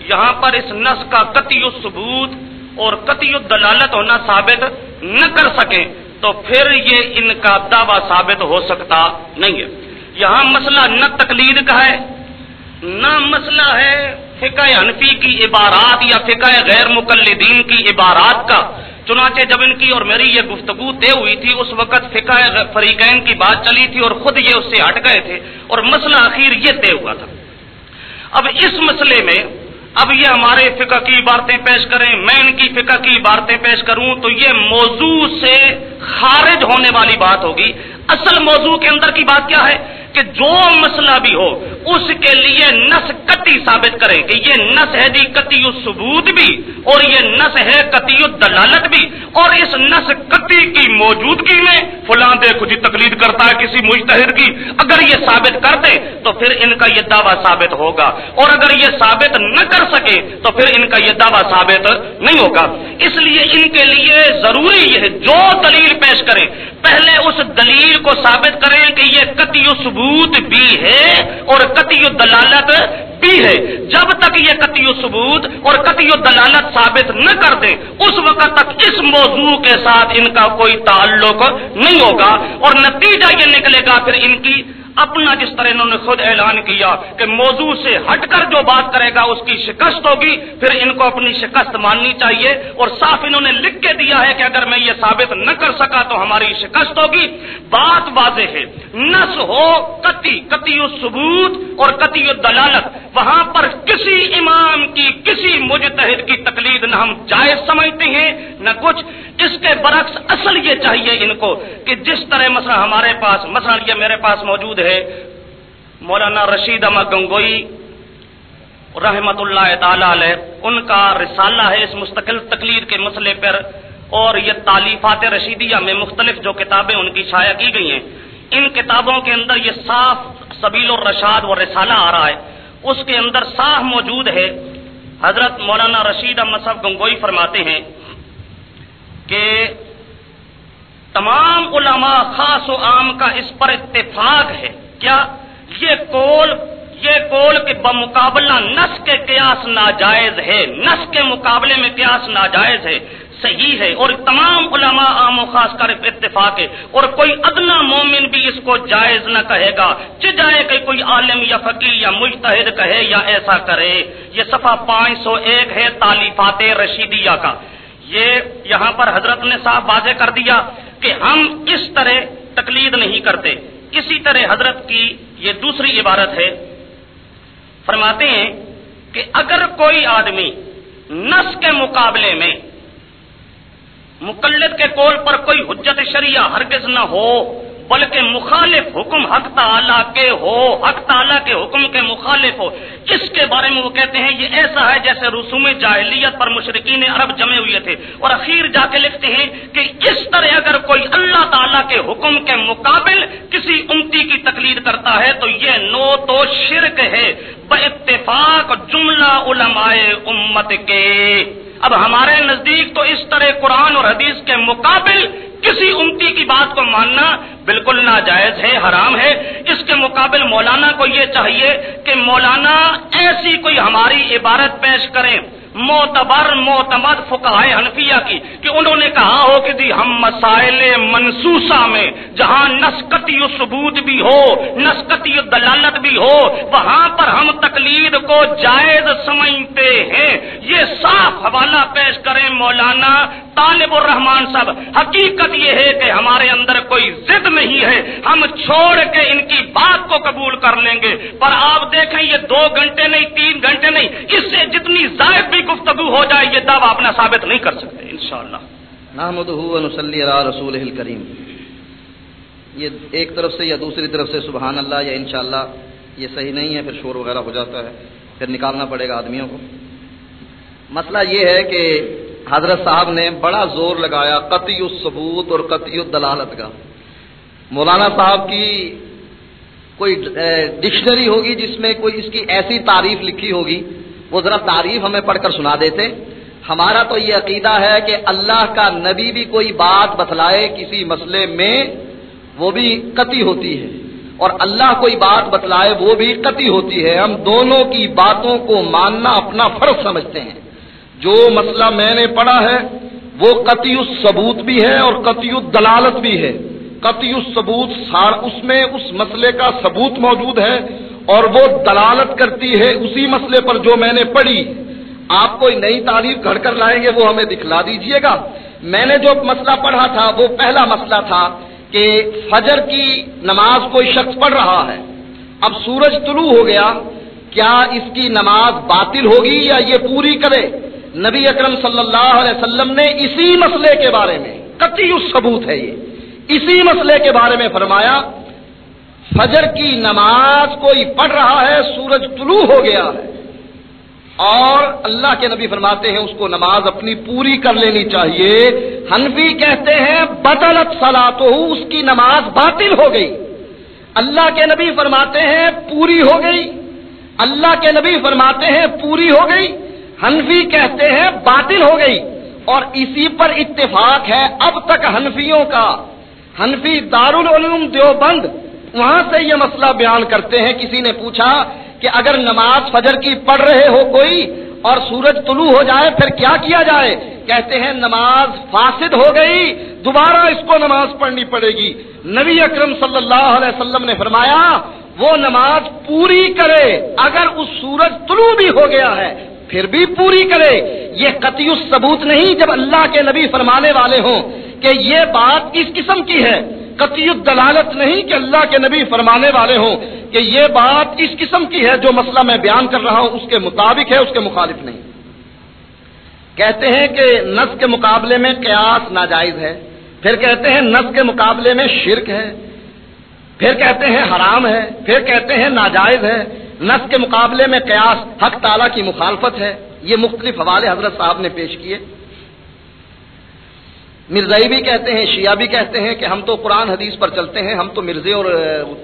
یہاں پر اس نس کا قطعی ثبوت اور قطعی دلالت ہونا ثابت نہ کر سکیں تو پھر یہ ان کا دعویٰ ثابت ہو سکتا نہیں ہے۔ یہاں مسئلہ نہ تقلید کا ہے نہ مسئلہ ہے فقہ حنفی کی عبارات یا فقہ غیر مقلدین کی عبارات کا۔ چنانچہ جب ان کی اور میری یہ گفتگو طے ہوئی تھی، اس وقت فقہ فریقین کی بات چلی تھی اور خود یہ اس سے ہٹ گئے تھے اور مسئلہ اخیر یہ طے ہوا تھا۔ اب اس مسئلے میں، اب یہ ہمارے فقہ کی عبارتیں پیش کریں، میں ان کی فقہ کی عبارتیں پیش کروں تو یہ موضوع سے خارج ہونے والی بات ہوگی۔ اصل موضوع کے اندر کی بات کیا ہے؟ کہ جو مسئلہ بھی ہو، اس کے لیے نس کتی ثابت کرے کہ یہ نس ہے دی کتی ثبوت بھی اور یہ نس ہے کتی دلالت بھی اور اس نس کتی کی موجودگی میں فلاں دیکھو جی تقلید کرتا ہے کسی مشتحد کی۔ اگر یہ ثابت کر دے تو پھر ان کا یہ دعویٰ ثابت ہوگا اور اگر یہ ثابت نہ کر سکے تو پھر ان کا یہ دعویٰ ثابت نہیں ہوگا۔ اس لیے ان کے لیے ضروری یہ ہے جو دلیل پیش کریں۔ پہلے اس دلیل کو ثابت کریں کہ یہ کتی ثبوت بھی ہے اور قطعی دلالت بھی ہے۔ جب تک یہ قطعی ثبوت اور قطعی دلالت ثابت نہ کر دیں، اس وقت تک اس موضوع کے ساتھ ان کا کوئی تعلق نہیں ہوگا اور نتیجہ یہ نکلے گا پھر ان کی اپنا جس طرح انہوں نے خود اعلان کیا کہ موضوع سے ہٹ کر جو بات کرے گا اس کی شکست ہوگی، پھر ان کو اپنی شکست ماننی چاہیے اور صاف انہوں نے لکھ کے دیا ہے کہ اگر میں یہ ثابت نہ کر سکا تو ہماری شکست ہوگی۔ بات واضح ہے، نس ہو کتی کتی ثبوت اور کتی دلالت، وہاں پر کسی امام کی، کسی مجتہد کی تقلید نہ ہم جائز سمجھتے ہیں، نہ کچھ۔ اس کے برعکس اصل یہ چاہیے ان کو کہ جس طرح مثلا ہمارے پاس مثلا یہ میرے پاس موجود ہے مولانا رشید احمد گنگوئی رحمت اللہ تعالی علیہ، ان کا رسالہ ہے اس مستقل تقلید کے مسئلے پر، اور یہ تعلیفات رشیدیہ میں مختلف جو کتابیں ان کی شائع کی گئی ہیں، ان کتابوں کے اندر یہ صاف سبیل الرشاد و رسالہ آ رہا ہے۔ اس کے اندر صاف موجود ہے، حضرت مولانا رشید احمد صاحب گنگوئی فرماتے ہیں کہ تمام علماء خاص و عام کا اس پر اتفاق ہے۔ کیا یہ کول یہ کول کے بمقابلہ نس کے قیاس ناجائز ہے، نس کے مقابلے میں قیاس ناجائز ہے، صحیح ہے اور تمام علماء عام و خاص کر اتفاق ہے۔ اور کوئی ادنا مومن بھی اس کو جائز نہ کہے گا۔ چاہے کہ کوئی عالم یا فقیر یا مجتہد کہے یا ایسا کرے۔ یہ صفحہ پانچ سو ایک ہے تعلیفات رشیدیہ کا۔ یہ یہاں پر حضرت نے صاحب واضح کر دیا۔ کہ ہم اس طرح تقلید نہیں کرتے۔ اسی طرح حضرت کی یہ دوسری عبارت ہے۔ فرماتے ہیں کہ اگر کوئی آدمی نس کے مقابلے میں مقلد کے کول پر کوئی حجت شریعہ ہرگز نہ ہو بلکہ مخالف حکم حق تعالیٰ کے ہو، حق تعالیٰ کے حکم کے مخالف ہو۔ اس کے بارے میں وہ کہتے ہیں، یہ ایسا ہے جیسے رسوم جاہلیت پر مشرقین عرب جمے ہوئے تھے۔ اور اخیر جا کے لکھتے ہیں کہ اس طرح اگر کوئی اللہ تعالیٰ کے حکم کے مقابل کسی امتی کی تقلید کرتا ہے تو یہ نو تو شرک ہے۔ بے اتفاق جملہ علماء امت کے۔ اب ہمارے نزدیک تو اس طرح قرآن اور حدیث کے مقابل کسی امتی کی بات کو ماننا بالکل ناجائز ہے، حرام ہے۔ اس کے مقابل مولانا کو یہ چاہیے کہ مولانا ایسی کوئی ہماری عبارت پیش کریں۔ معتبر معتمد فکائے حنفیہ کی کہ انہوں نے کہا ہو کہ جی ہم مسائل منسوسہ میں جہاں نسکتی ثبوت بھی ہو نسکتی دلالت بھی ہو، وہاں پر ہم تقلید کو جائز سمجھتے ہیں۔ یہ صاف حوالہ پیش کریں مولانا طالب الرحمان صاحب۔ حقیقت یہ ہے کہ ہمارے اندر کوئی ضد نہیں ہے۔ ہم چھوڑ کے ان کی بات کو قبول کر لیں گے۔ پر آپ دیکھیں، یہ دو گھنٹے نہیں، تین گھنٹے نہیں، اس سے جتنی زائد بھی گفتگو ہو جائے، یہ دعویٰ اپنا ثابت نہیں کر سکتے، انشاءاللہ۔ نسلی رسول کریم یہ ایک طرف سے یا دوسری طرف سے سبحان اللہ، یا انشاءاللہ یہ صحیح نہیں ہے، پھر شور وغیرہ ہو جاتا ہے، پھر نکالنا پڑے گا آدمیوں کو۔ مسئلہ یہ ہے کہ حضرت صاحب نے بڑا زور لگایا قطعی الثبوت اور قطعی الدلالت کا۔ مولانا صاحب کی کوئی ڈکشنری ہوگی جس میں کوئی اس کی ایسی تعریف لکھی ہوگی وہ ذرا تعریف ہمیں پڑھ کر سنا دیتے۔ ہمارا تو یہ عقیدہ ہے کہ اللہ کا نبی بھی کوئی بات بتلائے کسی مسئلے میں، وہ بھی قطعی ہوتی ہے۔ اور اللہ کوئی بات بتلائے، وہ بھی قطعی ہوتی ہے۔ ہم دونوں کی باتوں کو ماننا اپنا فرض سمجھتے ہیں۔ جو مسئلہ میں نے پڑھا ہے، وہ قطعی الثبوت بھی ہے اور قطعی الدلالت بھی ہے۔ قطعی الثبوت اس میں، اس مسئلے کا ثبوت موجود ہے۔ اور وہ دلالت کرتی ہے اسی مسئلے پر جو میں نے پڑھی۔ آپ کوئی نئی تعریف گھڑ کر لائیں گے، وہ ہمیں دکھلا دیجیے گا۔ میں نے جو مسئلہ پڑھا تھا، وہ پہلا مسئلہ تھا کہ فجر کی نماز کوئی شخص پڑھ رہا ہے۔ اب سورج طلوع ہو گیا، کیا اس کی نماز باطل ہوگی یا یہ پوری کرے؟ نبی اکرم صلی اللہ علیہ وسلم نے اسی مسئلے کے بارے میں، قطعی ثبوت ہے یہ۔ اسی مسئلے کے بارے میں فرمایا فجر کی نماز کوئی پڑھ رہا ہے، سورج طلوع ہو گیا ہے۔ اور اللہ کے نبی فرماتے ہیں، اس کو نماز اپنی پوری کر لینی چاہیے۔ حنفی کہتے ہیں، بدلت سلا تو اس کی نماز باطل ہو گئی۔ اللہ کے نبی فرماتے ہیں، پوری ہو گئی۔ اللہ کے نبی فرماتے ہیں، پوری ہو گئی۔ حنفی کہتے ہیں، باطل ہو گئی۔ اور اسی پر اتفاق ہے اب تک حنفیوں کا۔ حنفی دارالعلوم دیوبند وہاں سے یہ مسئلہ بیان کرتے ہیں، کسی نے پوچھا کہ اگر نماز فجر کی پڑھ رہے ہو کوئی اور سورج طلوع ہو جائے، پھر کیا کیا جائے؟ کہتے ہیں نماز فاسد ہو گئی، دوبارہ اس کو نماز پڑھنی پڑے گی۔ نبی اکرم صلی اللہ علیہ وسلم نے فرمایا، وہ نماز پوری کرے اگر اس سورج طلوع بھی ہو گیا ہے، پھر بھی پوری کرے۔ یہ قطعی ثبوت نہیں جب اللہ کے نبی فرمانے والے ہوں کہ یہ بات کس قسم کی ہے۔ قطعی دلالت نہیں کہ اللہ کے نبی فرمانے والے ہوں کہ یہ بات اس قسم کی ہے جو مسئلہ میں بیان کر رہا ہوں، اس کے مطابق ہے، اس کے مخالف نہیں۔ کہتے ہیں کہ نس کے مقابلے میں قیاس ناجائز ہے، پھر کہتے ہیں نس کے مقابلے میں شرک ہے، پھر کہتے ہیں حرام ہے، پھر کہتے ہیں ناجائز ہے۔ نس کے مقابلے میں قیاس حق تعالی کی مخالفت ہے، یہ مختلف حوالے حضرت صاحب نے پیش کیے۔ مرزائی بھی کہتے ہیں، شیعہ بھی کہتے ہیں کہ ہم تو قرآن حدیث پر چلتے ہیں، ہم تو مرزے اور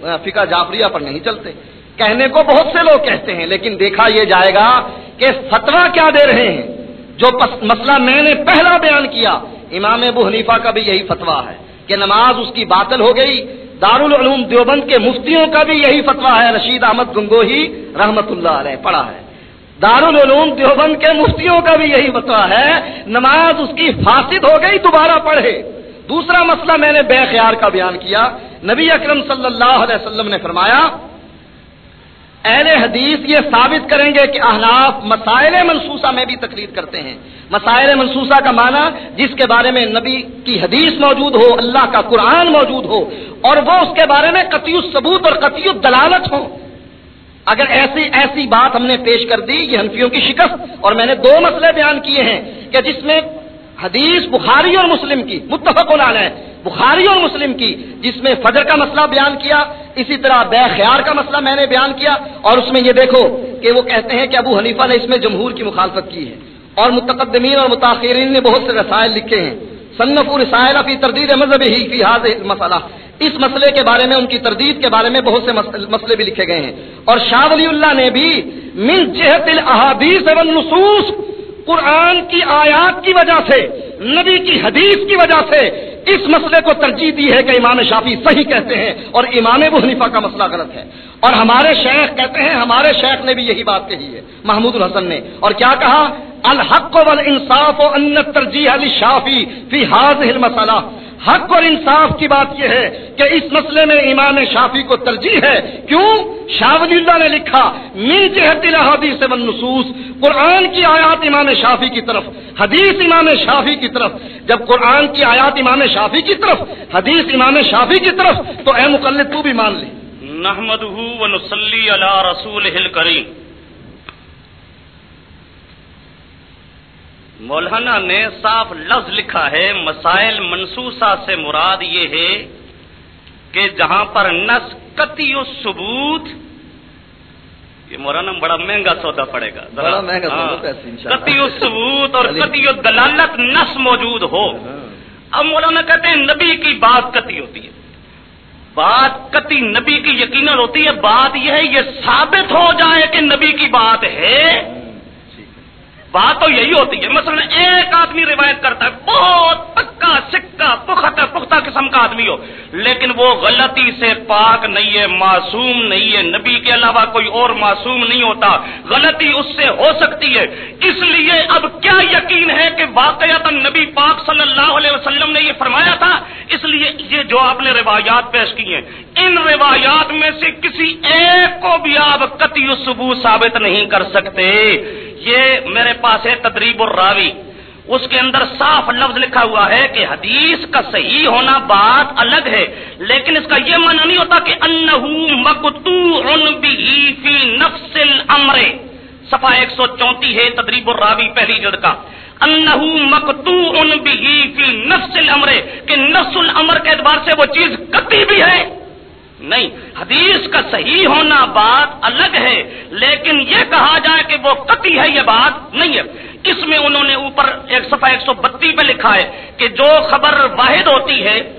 فقہ جعفریہ پر نہیں چلتے۔ کہنے کو بہت سے لوگ کہتے ہیں، لیکن دیکھا یہ جائے گا کہ فتوا کیا دے رہے ہیں۔ جو مسئلہ میں نے پہلا بیان کیا، امام ابو حنیفہ کا بھی یہی فتوا ہے کہ نماز اس کی باطل ہو گئی۔ دارالعلوم دیوبند کے مفتیوں کا بھی یہی فتوا ہے، رشید احمد گنگوہی رحمت اللہ علیہ، پڑھا ہے۔ دارالعلوم دیوبند کے مفتیوں کا بھی یہی فتوا ہے، نماز اس کی فاسد ہو گئی، دوبارہ پڑھے۔ دوسرا مسئلہ میں نے بے خیار کا بیان کیا، نبی اکرم صلی اللہ علیہ وسلم نے فرمایا، اہل حدیث یہ ثابت کریں گے کہ احناف مسائل منصوصہ میں بھی تقریر کرتے ہیں۔ مسائل منصوصہ کا معنی جس کے بارے میں نبی کی حدیث موجود ہو، اللہ کا قرآن موجود ہو، اور وہ اس کے بارے میں قطعی ثبوت اور قطعی دلالت ہو اگر ایسی ایسی بات ہم نے پیش کر دی، یہ حنفیوں کی شکست، اور میں نے دو مسئلے بیان کیے ہیں کہ جس میں حدیث بخاری اور مسلم کی، متفق علیہ، بخاری اور مسلم کی، جس میں فجر کا مسئلہ بیان کیا، اسی طرح بے خیار کا مسئلہ میں نے بیان کیا، اور اس میں یہ دیکھو کہ وہ کہتے ہیں کہ ابو حنیفہ نے اس میں جمہور کی مخالفت کی ہے۔ اور متقدمین اور متاثرین نے بہت سے رسائل لکھے ہیں۔ صنف رسائل فی تردید مذہب ہی فی حاض مسئلہ اس مسئلے کے بارے میں، ان کی تردید کے بارے میں بہت سے مسئلے بھی لکھے گئے ہیں۔ اور شاہ ولی اللہ نے بھی من جہت الحادیث والنصوص قرآن کی آیات کی وجہ سے، نبی کی حدیث کی وجہ سے اس مسئلے کو ترجیح دی ہے کہ امام شافی صحیح کہتے ہیں اور امام ابو حنیفہ کا مسئلہ غلط ہے۔ اور ہمارے شیخ کہتے ہیں، ہمارے شیخ نے بھی یہی بات کہی ہے، محمود الحسن نے۔ اور کیا کہا؟ الحق والانصاف و ان ترجیح علی شافی فی حاض مسئلہ حق اور انصاف کی بات یہ ہے کہ اس مسئلے میں امام شافی کو ترجیح ہے۔ کیوں؟ شاہ ولی اللہ نے لکھا می جہت الحادیث والنصوص قرآن کی آیات امام شافی کی طرف، حدیث امام شافی کی طرف۔ جب قرآن کی آیات امام شافی کی طرف، حدیث امام شافی کی طرف، تو اے مقلد تو بھی مان لی نحمده ونصلي على رسوله الكريم مولانا نے صاف لفظ لکھا ہے مسائل منصوصہ سے مراد یہ ہے کہ جہاں پر نس قطعی و ثبوت یہ مولانا بڑا مہنگا سودا پڑے گا۔ بڑا مہنگا ہاں۔ قطعی و ثبوت اور۔ قطعی و دلالت نس موجود ہو۔ اب مولانا کہتے ہیں نبی کی بات قطعی ہوتی ہے۔ بات قطعی نبی کی یقیناً ہوتی ہے بات یہ ہے یہ ثابت ہو جائے کہ نبی کی بات ہے۔ بات تو یہی ہوتی ہے، مثلا ایک آدمی روایت کرتا ہے، بہت پکا سکا پختہ پختہ قسم کا آدمی ہو، لیکن وہ غلطی سے پاک نہیں ہے، معصوم نہیں ہے، نبی کے علاوہ کوئی اور معصوم نہیں ہوتا، غلطی اس سے ہو سکتی ہے۔ اس لیے اب کیا یقین ہے کہ واقعات نبی پاک صلی اللہ علیہ وسلم نے یہ فرمایا تھا؟ اس لیے یہ جو آپ نے روایات پیش کی ہیں، ان روایات میں سے کسی ایک کو بھی آپ قطعی ثبوت ثابت نہیں کر سکتے۔ یہ میرے پاس ہے تدریب الراوی۔ اس کے اندر صاف لفظ لکھا ہوا ہے کہ حدیث کا صحیح ہونا بات الگ ہے، لیکن اس کا یہ معنی نہیں ہوتا کہ فی نفس الامر۔ صفحہ ایک سو چونتی ہے تدریب الراوی پہلی جد کا۔ انہو مکتو فی نفس الامر، کہ نفس الامر کے اعتبار سے وہ چیز کتی بھی ہے۔ نہیں، حدیث کا صحیح ہونا بات الگ ہے، لیکن یہ کہا جائے کہ وہ کتی ہے، یہ بات نہیں ہے۔ اس میں انہوں نے اوپر ایک صفحہ ایک سو بتی پہ لکھا ہے کہ جو خبر واحد ہوتی ہے،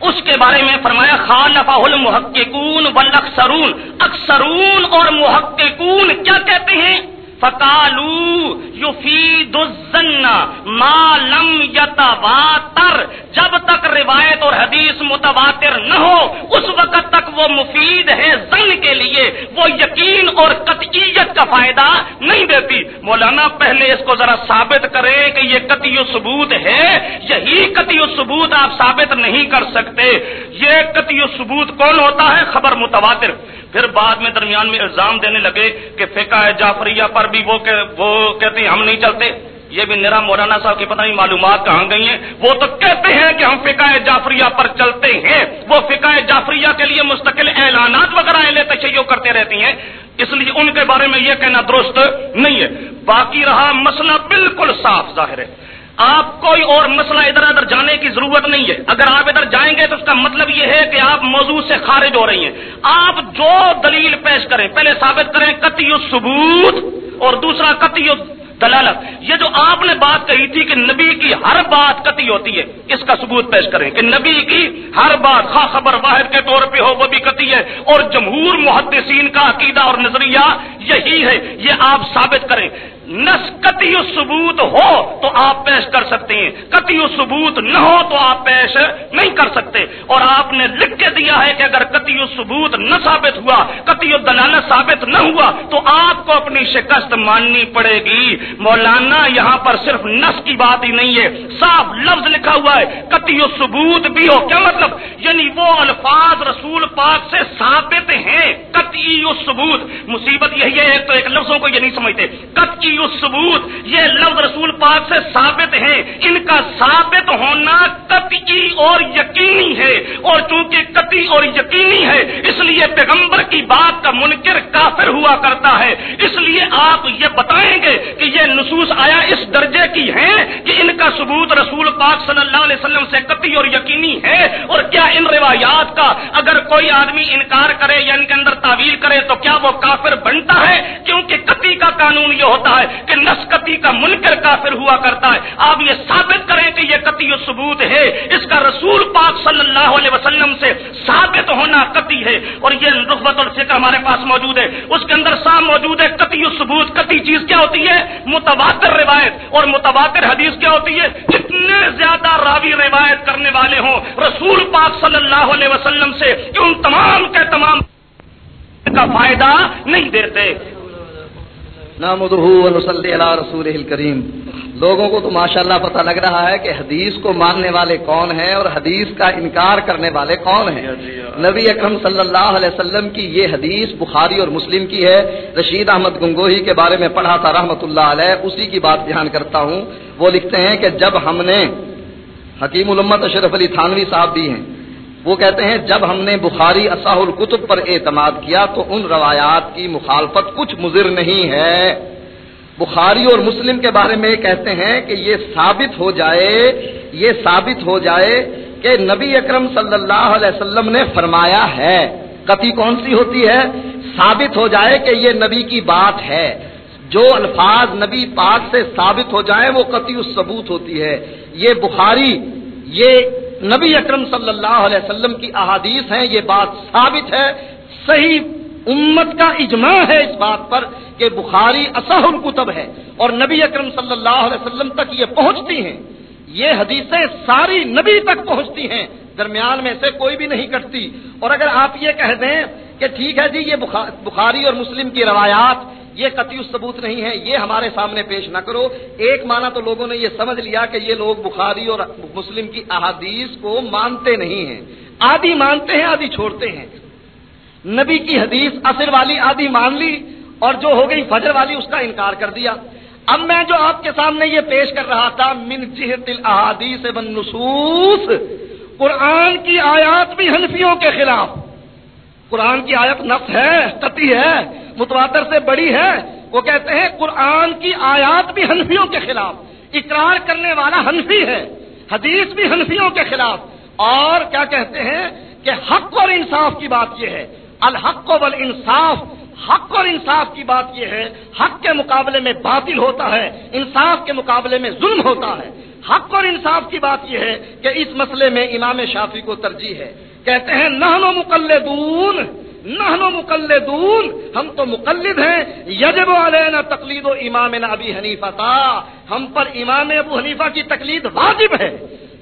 اس کے بارے میں فرمایا خالفہ المحققون والاکثرون اکثرون اور محققون کیا کہتے ہیں؟ فکالو یفید الزن ما لم یتواتر جب تک روایت اور حدیث متواتر نہ ہو، اس وقت تک وہ مفید ہے زن کے لیے۔ وہ یقین اور قطعیت کا فائدہ نہیں دیتی۔ مولانا، پہلے اس کو ذرا ثابت کرے کہ یہ قطعی ثبوت ہے۔ یہی قطعی ثبوت آپ ثابت نہیں کر سکتے۔ یہ قطعی ثبوت کون ہوتا ہے؟ خبر متواتر۔ پھر بعد میں درمیان میں الزام دینے لگے کہ فقہ جعفریہ پر بھی وہ وہ کہتے ہیں ہم نہیں چلتے۔ یہ بھی نرا مولانا صاحب کی پتہ نہیں معلومات کہاں گئی ہیں۔ وہ تو کہتے ہیں کہ ہم فقہ جعفریہ پر چلتے ہیں۔ وہ فقہ جعفریہ کے لیے مستقل اعلانات وغیرہ اہل تشیع کرتے رہتی ہیں۔ اس لیے ان کے بارے میں یہ کہنا درست نہیں ہے۔ باقی رہا مسئلہ بالکل صاف ظاہر ہے۔ آپ کوئی اور مسئلہ ادھر ادھر جانے کی ضرورت نہیں ہے۔ اگر آپ ادھر جائیں گے تو اس کا مطلب یہ ہے کہ آپ موضوع سے خارج ہو رہی ہیں۔ آپ جو دلیل پیش کریں، پہلے ثابت کریں قطعی ثبوت اور دوسرا قطعی دلالت۔ یہ جو آپ نے بات کہی تھی کہ نبی کی ہر بات کتی ہوتی ہے، اس کا ثبوت پیش کریں کہ نبی کی ہر بات خا خبر واحد کے طور پہ ہو، وہ بھی کتی ہے۔ اور جمہور محدثین کا عقیدہ اور نظریہ یہی ہے، یہ آپ ثابت کریں۔ نس ثبوت ہو تو آپ پیش کر سکتے ہیں کتی ثبوت نہ ہو تو آپ پیش نہیں کر سکتے۔ اور آپ نے لکھ کے دیا ہے کہ اگر کتی ثبوت نہ ثابت ہوا کتی دلالت ثابت نہ ہوا، تو آپ کو اپنی شکست ماننی پڑے گی۔ مولانا، یہاں پر صرف نس کی بات ہی نہیں ہے، صاف لفظ لکھا ہوا ہے کتی ثبوت بھی ہو. کیا مطلب؟ یعنی وہ الفاظ رسول پاک سے ثابت ہیں کتی ثبوت. مصیبت یہی ہے تو ایک لفظوں کو یہ نہیں سمجھتے. کتی ثبوت، یہ لفظ رسول پاک سے ثابت ہے ان کا ثابت ہونا قطعی اور یقینی ہے. اور چونکہ قطعی اور یقینی ہے، اس لیے پیغمبر کی بات کا منکر کافر ہوا کرتا ہے. اس لیے آپ یہ بتائیں گے کہ یہ نصوص آیا اس درجے کی ہیں کہ ان کا ثبوت رسول پاک صلی اللہ علیہ وسلم سے قطعی اور یقینی ہے؟ اور کیا ان روایات کا اگر کوئی آدمی انکار کرے یا ان کے اندر تعویل کرے تو کیا وہ کافر بنتا ہے؟ کیونکہ قطعی کا قانون یہ ہوتا ہے کہ نسکتی کا منکر کافر ہوا کرتا ہے۔ آپ یہ ثابت کریں کہ یہ قطعی و ثبوت ہے۔ اس کا رسول پاک صلی اللہ علیہ وسلم سے ثابت ہونا قطعی ہے۔ اور یہ رخبت اور فکر ہمارے پاس موجود ہے۔ اس کے اندر سام موجود ہے قطعی و ثبوت۔ قطعی چیز کیا ہوتی ہے؟ متواتر روایت اور متواتر حدیث کیا ہوتی ہے؟ جتنے زیادہ راوی روایت کرنے والے ہوں، رسول پاک صلی اللہ علیہ وسلم سے، کہ ان تمام کے تمام کا فائدہ نہیں دیتے۔ رسول کریم لوگوں کو تو ماشاءاللہ پتہ لگ رہا ہے کہ حدیث کو ماننے والے کون ہیں اور حدیث کا انکار کرنے والے کون ہیں۔ نبی اکرم صلی اللہ علیہ وسلم کی یہ حدیث بخاری اور مسلم کی ہے۔ رشید احمد گنگوہی کے بارے میں پڑھا تھا رحمت اللہ علیہ اسی کی بات بیان کرتا ہوں۔ وہ لکھتے ہیں کہ جب ہم نے حکیم علمت اشرف علی تھانوی صاحب بھی ہیں وہ کہتے ہیں، جب ہم نے بخاری اصاح القتب پر اعتماد کیا تو ان روایات کی مخالفت کچھ مضر نہیں ہے۔ بخاری اور مسلم کے بارے میں کہتے ہیں کہ یہ ثابت ہو جائے، یہ ثابت ہو جائے کہ نبی اکرم صلی اللہ علیہ وسلم نے فرمایا ہے۔ کتی کون سی ہوتی ہے؟ ثابت ہو جائے کہ یہ نبی کی بات ہے۔ جو الفاظ نبی پاک سے ثابت ہو جائیں وہ قطعی ثبوت ہوتی ہے۔ یہ بخاری، یہ نبی اکرم صلی اللہ علیہ وسلم کی احادیث ہیں، یہ بات ثابت ہے۔ صحیح امت کا اجماع ہے اس بات پر کہ بخاری اصح الکتب ہے اور نبی اکرم صلی اللہ علیہ وسلم تک یہ پہنچتی ہیں۔ یہ حدیثیں ساری نبی تک پہنچتی ہیں، درمیان میں سے کوئی بھی نہیں کٹتی۔ اور اگر آپ یہ کہہ دیں کہ ٹھیک ہے جی یہ بخاری اور مسلم کی روایات یہ قطعی ثبوت نہیں ہے، یہ ہمارے سامنے پیش نہ کرو۔ ایک معنی تو لوگوں نے یہ سمجھ لیا کہ یہ لوگ بخاری اور مسلم کی احادیث کو مانتے نہیں ہیں۔ آدھی مانتے ہیں، آدھی چھوڑتے ہیں۔ نبی کی حدیث اثر والی آدھی مان لی اور جو ہو گئی فجر والی اس کا انکار کر دیا۔ اب میں جو آپ کے سامنے یہ پیش کر رہا تھا، من جہت الاحادیث بن نصوص قرآن کی آیات بھی حنفیوں کے خلاف۔ قرآن کی آیت نفس ہے قطعی ہے، متواتر سے بڑی ہے۔ وہ کہتے ہیں قرآن کی آیات بھی حنفیوں کے خلاف، اقرار کرنے والا حنفی ہے۔ حدیث بھی حنفیوں کے خلاف۔ اور کیا کہتے ہیں کہ حق اور انصاف کی بات یہ ہے۔ الحق والانصاف، حق اور انصاف کی بات یہ ہے۔ حق کے مقابلے میں باطل ہوتا ہے، انصاف کے مقابلے میں ظلم ہوتا ہے۔ حق اور انصاف کی بات یہ ہے کہ اس مسئلے میں امام شافی کو ترجیح ہے۔ کہتے ہیں نہنو مقلدون نہنو مقلدون، ہم تو مقلد ہیں، یجب علینا تقلید و امام ابی حنیفہ تھا ہم پر امام ابو حنیفہ کی تقلید واجب ہے.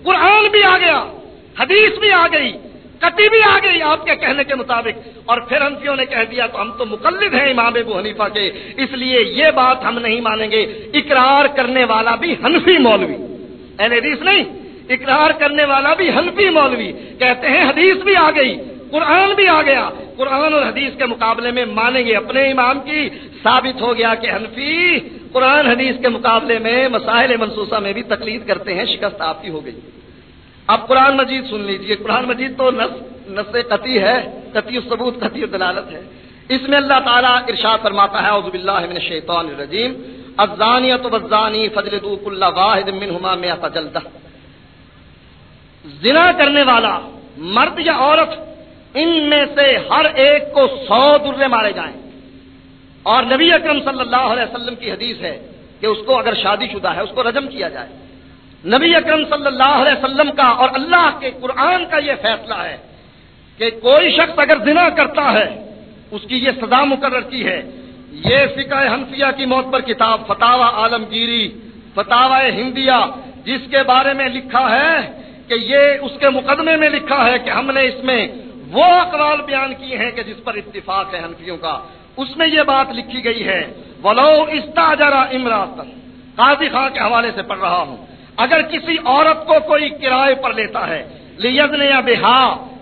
قرآن بھی آ گیا، حدیث بھی آ گئی کتی بھی آ گئی آپ کے کہنے کے مطابق، اور پھر ہنفیوں نے کہہ دیا، تو ہم تو مقلد ہیں امام ابو حنیفہ کے، اس لیے یہ بات ہم نہیں مانیں گے، اقرار کرنے والا بھی حنفی مولوی. اہل حدیث نہیں اقرار کرنے والا بھی حنفی مولوی۔ کہتے ہیں حدیث بھی آ گئی، قرآن بھی آ گیا۔ قرآن اور حدیث کے مقابلے میں مانیں گے۔ اپنے امام کی ثابت ہو گیا کہ حنفی قرآن حدیث کے مقابلے میں مسائل منصوصہ میں بھی تقلید کرتے ہیں، شکست آپ کی ہو گئی۔ اب قرآن مجید سن لیجیے۔ قرآن مجید تو نس نس قطعی ہے، قطعی ثبوت، قطعی دلالت ہے۔ اس میں اللہ تعالیٰ ارشاد فرماتا ہے، اعوذ باللہ من الشیطان الرجیم۔ الزانیت والزانی فجلدوا کل واحد منہما مئة جلدہ۔ زنا کرنے والا، مرد یا عورت، ان میں سے ہر ایک کو سو درے مارے جائیں۔ اور نبی اکرم صلی اللہ علیہ وسلم کی حدیث ہے کہ اس کو اگر شادی شدہ ہے، اس کو رجم کیا جائے۔ نبی اکرم صلی اللہ علیہ وسلم کا اور اللہ کے قرآن کا یہ فیصلہ ہے کہ کوئی شخص اگر زنا کرتا ہے، اس کی یہ سزا مقرر کی ہے۔ یہ فقہ حنفیہ کی موت پر کتاب فتح عالمگیری فتح ہندیہ، جس کے بارے میں لکھا ہے کہ یہ اس کے مقدمے میں لکھا ہے کہ ہم نے اس میں وہ اقوال بیان کیے ہیں کہ جس پر اتفاق ہے حنفیوں کا۔ اس میں یہ بات لکھی گئی ہے، ولو استاجرا امراطن قاضی خان کے حوالے سے پڑھ رہا ہوں۔ اگر کسی عورت کو کوئی کرائے پر لیتا ہے لیزن یا بہا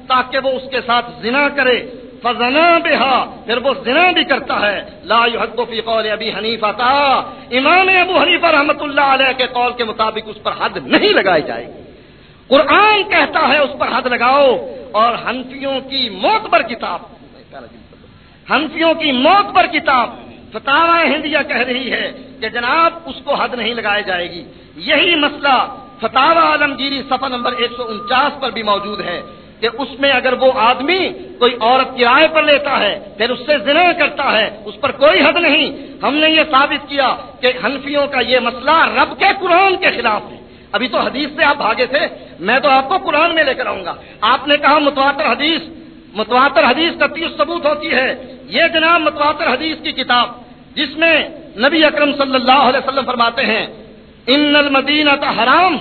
تاکہ وہ اس کے ساتھ زنا کرے۔ فزنا بہا پھر وہ زنا بھی کرتا ہے۔ لا يحد فی قول ابی حنیفہ تا امام ابو حنیفہ رحمۃ اللہ علیہ کے قول کے مطابق اس پر حد نہیں لگائی جائے گی۔ قرآن کہتا ہے، اس پر حد لگاؤ۔ اور ہنفیوں کی موت پر کتاب۔ ہنفیوں کی موت پر کتاب۔ فتح ہندیہ کہہ رہی ہے کہ جناب، اس کو حد نہیں لگائی جائے گی۔ یہی مسئلہ فتح عالمگیری صفحہ نمبر ایک سو انچاس پر بھی موجود ہے کہ اس میں اگر وہ آدمی کوئی عورت کرائے پر لیتا ہے، پھر اس سے زنا کرتا ہے، اس پر کوئی حد نہیں۔ ہم نے یہ ثابت کیا کہ ہنفیوں کا یہ مسئلہ رب کے قرآن کے خلاف ہے۔ ابھی تو حدیث سے آپ بھاگے تھے میں تو آپ کو قرآن میں لے کر آؤں گا۔ آپ نے کہا متواتر حدیث متواتر حدیث کا تیس ثبوت ہوتی ہے۔ یہ جناب متواتر حدیث کی کتاب جس میں نبی اکرم صلی اللہ علیہ وسلم فرماتے ہیں ان المدینہ کا حرام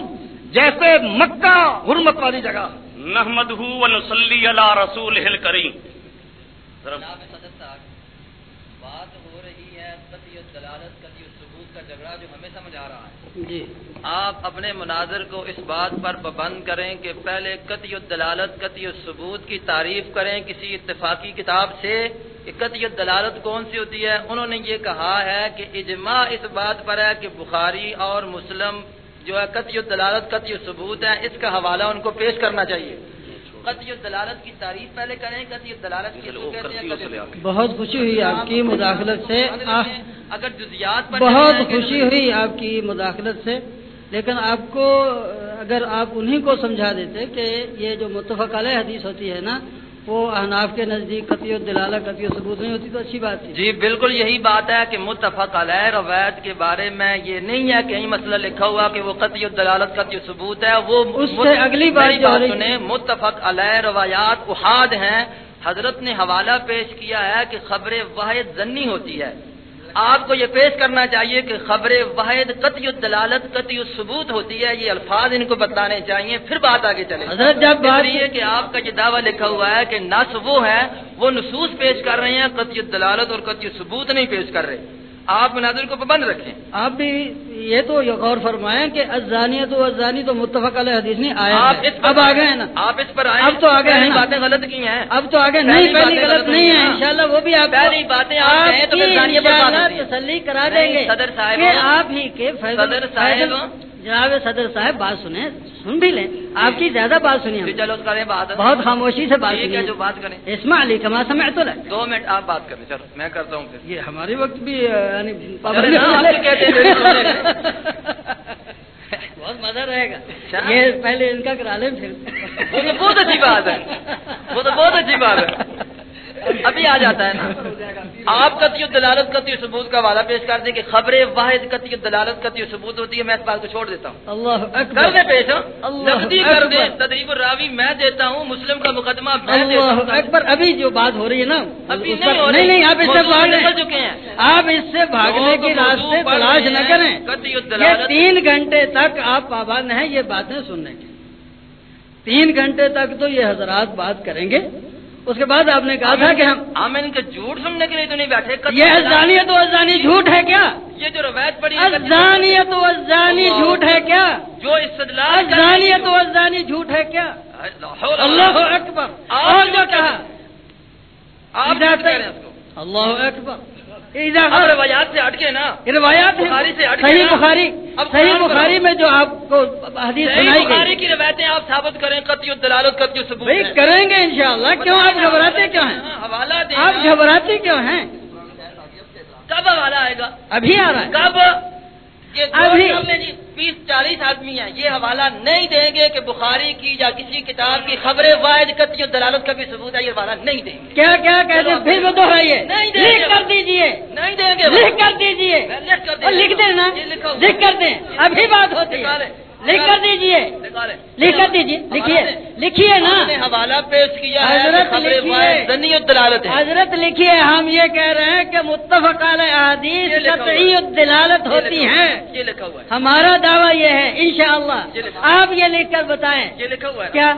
جیسے مکہ حرمت والی جگہ۔ نحمد ونصلی علی رسول کریم صدر صاحب بات ہو رہی ہے کا جھگڑا جو ہمیں سمجھ آ رہا ہے۔ جی آپ اپنے مناظر کو اس بات پر پابند کریں کہ پہلے قطعی دلالت قطعی ثبوت کی تعریف کریں کسی اتفاقی کتاب سے کہ قطعی دلالت کون سی ہوتی ہے؟ انہوں نے یہ کہا ہے کہ اجماع اس بات پر ہے کہ بخاری اور مسلم جو ہے قطعی دلالت قطعی ثبوت ہے اس کا حوالہ ان کو پیش کرنا چاہیے۔ قطعی دلالت کی تعریف پہلے کریں قطعی دلالت کی؟ بہت خوشی ہوئی آپ کی مداخلت سے۔ اگر جزیات پر بہت خوشی ہوئی آپ کی مداخلت سے۔ لیکن آپ کو اگر آپ انہی کو سمجھا دیتے کہ یہ جو متفق علیہ حدیث ہوتی ہے نا وہ احناف کے نزدیک قطعی دلالہ قطعی ثبوت نہیں ہوتی تو اچھی بات تھی۔ جی بالکل یہی بات ہے کہ متفق علیہ روایت کے بارے میں یہ نہیں ہے کہیں مسئلہ لکھا ہوا کہ وہ قطعی دلالت قطعی ثبوت ہے وہ اس سے اگلی بات سنیں متفق علیہ روایات احاد ہیں۔ حضرت نے حوالہ پیش کیا ہے کہ خبر واحد زنی ہوتی ہے۔ آپ کو یہ پیش کرنا چاہیے کہ خبر واحد قطعی دلالت قطعی ثبوت ہوتی ہے یہ الفاظ ان کو بتانے چاہیے پھر بات آگے چلے۔ حضرت جب بات- لیے کہ آپ کا یہ دعویٰ لکھا ہوا ہے کہ نس وہ ہے وہ نصوص پیش کر رہے ہیں قطعی دلالت اور قطعی ثبوت نہیں پیش کر رہے۔ آپ مناظر کو پابند رکھیں۔ آپ بھی یہ تو غور فرمائیں کہ ازانی تو ازانی تو متفق علیہ حدیث نہیں آیا آپ ہے اس پر اب آ گئے ہیں نا۔ آپ اس پر آئے اب تو آگے ہیں۔ باتیں غلط کی ہیں۔ اب تو آگے نہیں پہلی غلط نہیں ہے۔ انشاءاللہ وہ بھی آپ پہلی باتیں آپ تو۔ تسلی کرا دیں گے صدر صاحب آپ ہی کے صدر صاحب جناب صدر صاحب بات سنیں سن بھی لیں۔ آپ کی زیادہ بات سنی ہم۔ جی۔ چلو کریں بات۔ بہت خاموشی سے بات سنی ہے جو بات کریں۔ اسماء علی کما سمعت لك دو منٹ آپ بات کریں۔ چلو میں کرتا ہوں پھر۔ یہ ہمارے وقت بھی یعنی تو بہت مزہ رہے گا۔ یہ پہلے ان کا کرا لیں پھر۔ وہ تو بہت اچھی بات ہے۔ وہ تو بہت اچھی بات ہے۔ ابھی آ جاتا ہے نا۔ آپ قطعی دلالت قطعی ثبوت کا وعدہ پیش کر دیں کہ خبر واحد قطعی دلالت قطعی ثبوت ہوتی ہے میں اس بات کو چھوڑ دیتا ہوں۔ اللہ کر دیں پیش نقدی کر دیں۔ تدریب الراوی میں دیتا ہوں مسلم کا مقدمہ میں دیتا ہوں۔ اکبر۔ ابھی جو بات ہو رہی ہے نا ابھی نہیں ہو نہیں رہی۔ نہیں آپ اس سے بھاگ چکے ہیں۔ آپ اس سے بھاگنے کی موضوع راستے تلاش نہ کریں۔ یہ تین گھنٹے تک آپ پابند ہیں یہ باتیں سننے کے تین گھنٹے تک تو یہ حضرات بات کریں گے۔ اس کے بعد آپ نے کہا تھا کہ ہم ہم ان کے جھوٹ سننے کے لیے تو نہیں بیٹھے یہ دلالت- ازانیت و ازانی جھوٹ ہے کیا؟ یہ جو روایت پڑی ازانیت و ازانی جھوٹ ہے کیا؟ جو استدلال کر- ازانیت و ازانی جھوٹ ہے کیا؟ اللہ۔ اکبر۔ اور جو کہا۔ آپ اللہ اکبر۔ روایات سے ہٹ کے نا روایات سے صحیح۔ بخاری صحیح بخاری۔ میں جو آپ کو حدیث سنائی بخاری کی روایتیں آپ ثابت کریں قطعی دلالت قطعی ثبوت بھائی۔ کریں گے انشاءاللہ کیوں؟ آپ گھبراتے کیوں ہیں؟ ہاں، حوالہ آپ گھبراتے کیوں ہیں؟ کب حوالہ آئے گا؟ ابھی آ رہا ہے۔ کب؟ جی بیس چالیس آدمی ہیں۔ یہ حوالہ نہیں دیں گے کہ بخاری کی یا کسی کتاب کی خبر واحد قطعی دلالت کا بھی ثبوت ہے یہ حوالہ نہیں دیں گے۔ کیا کیا کہتے ہیں؟ پھر وہ دوہرائیے نہیں دیں گے۔ لکھ کر دیجیے۔ نہیں دیں گے۔ لکھ کر دیجیے۔ لکھ کر اور لکھ دیں نا لکھ کر دیں۔ ابھی بات ہوتی ہے۔ لکھ کر دیجیے۔ نکالیں۔ لکھ کر دیجیے۔ لکھیے۔ لکھیے نا۔ حوالہ پیش کیا حضرت ہے۔ حضرت لکھیے ہم یہ کہہ رہے ہیں کہ متفق علیہ احادیث۔ قطعی دلالت ہوتی ہیں ہے۔ یہ لکھا ہوا ہے۔ ہمارا دعویٰ یہ ہے انشاءاللہ۔ آپ یہ لکھ کر بتائیں۔ یہ لکھا ہوا ہے۔ کیا؟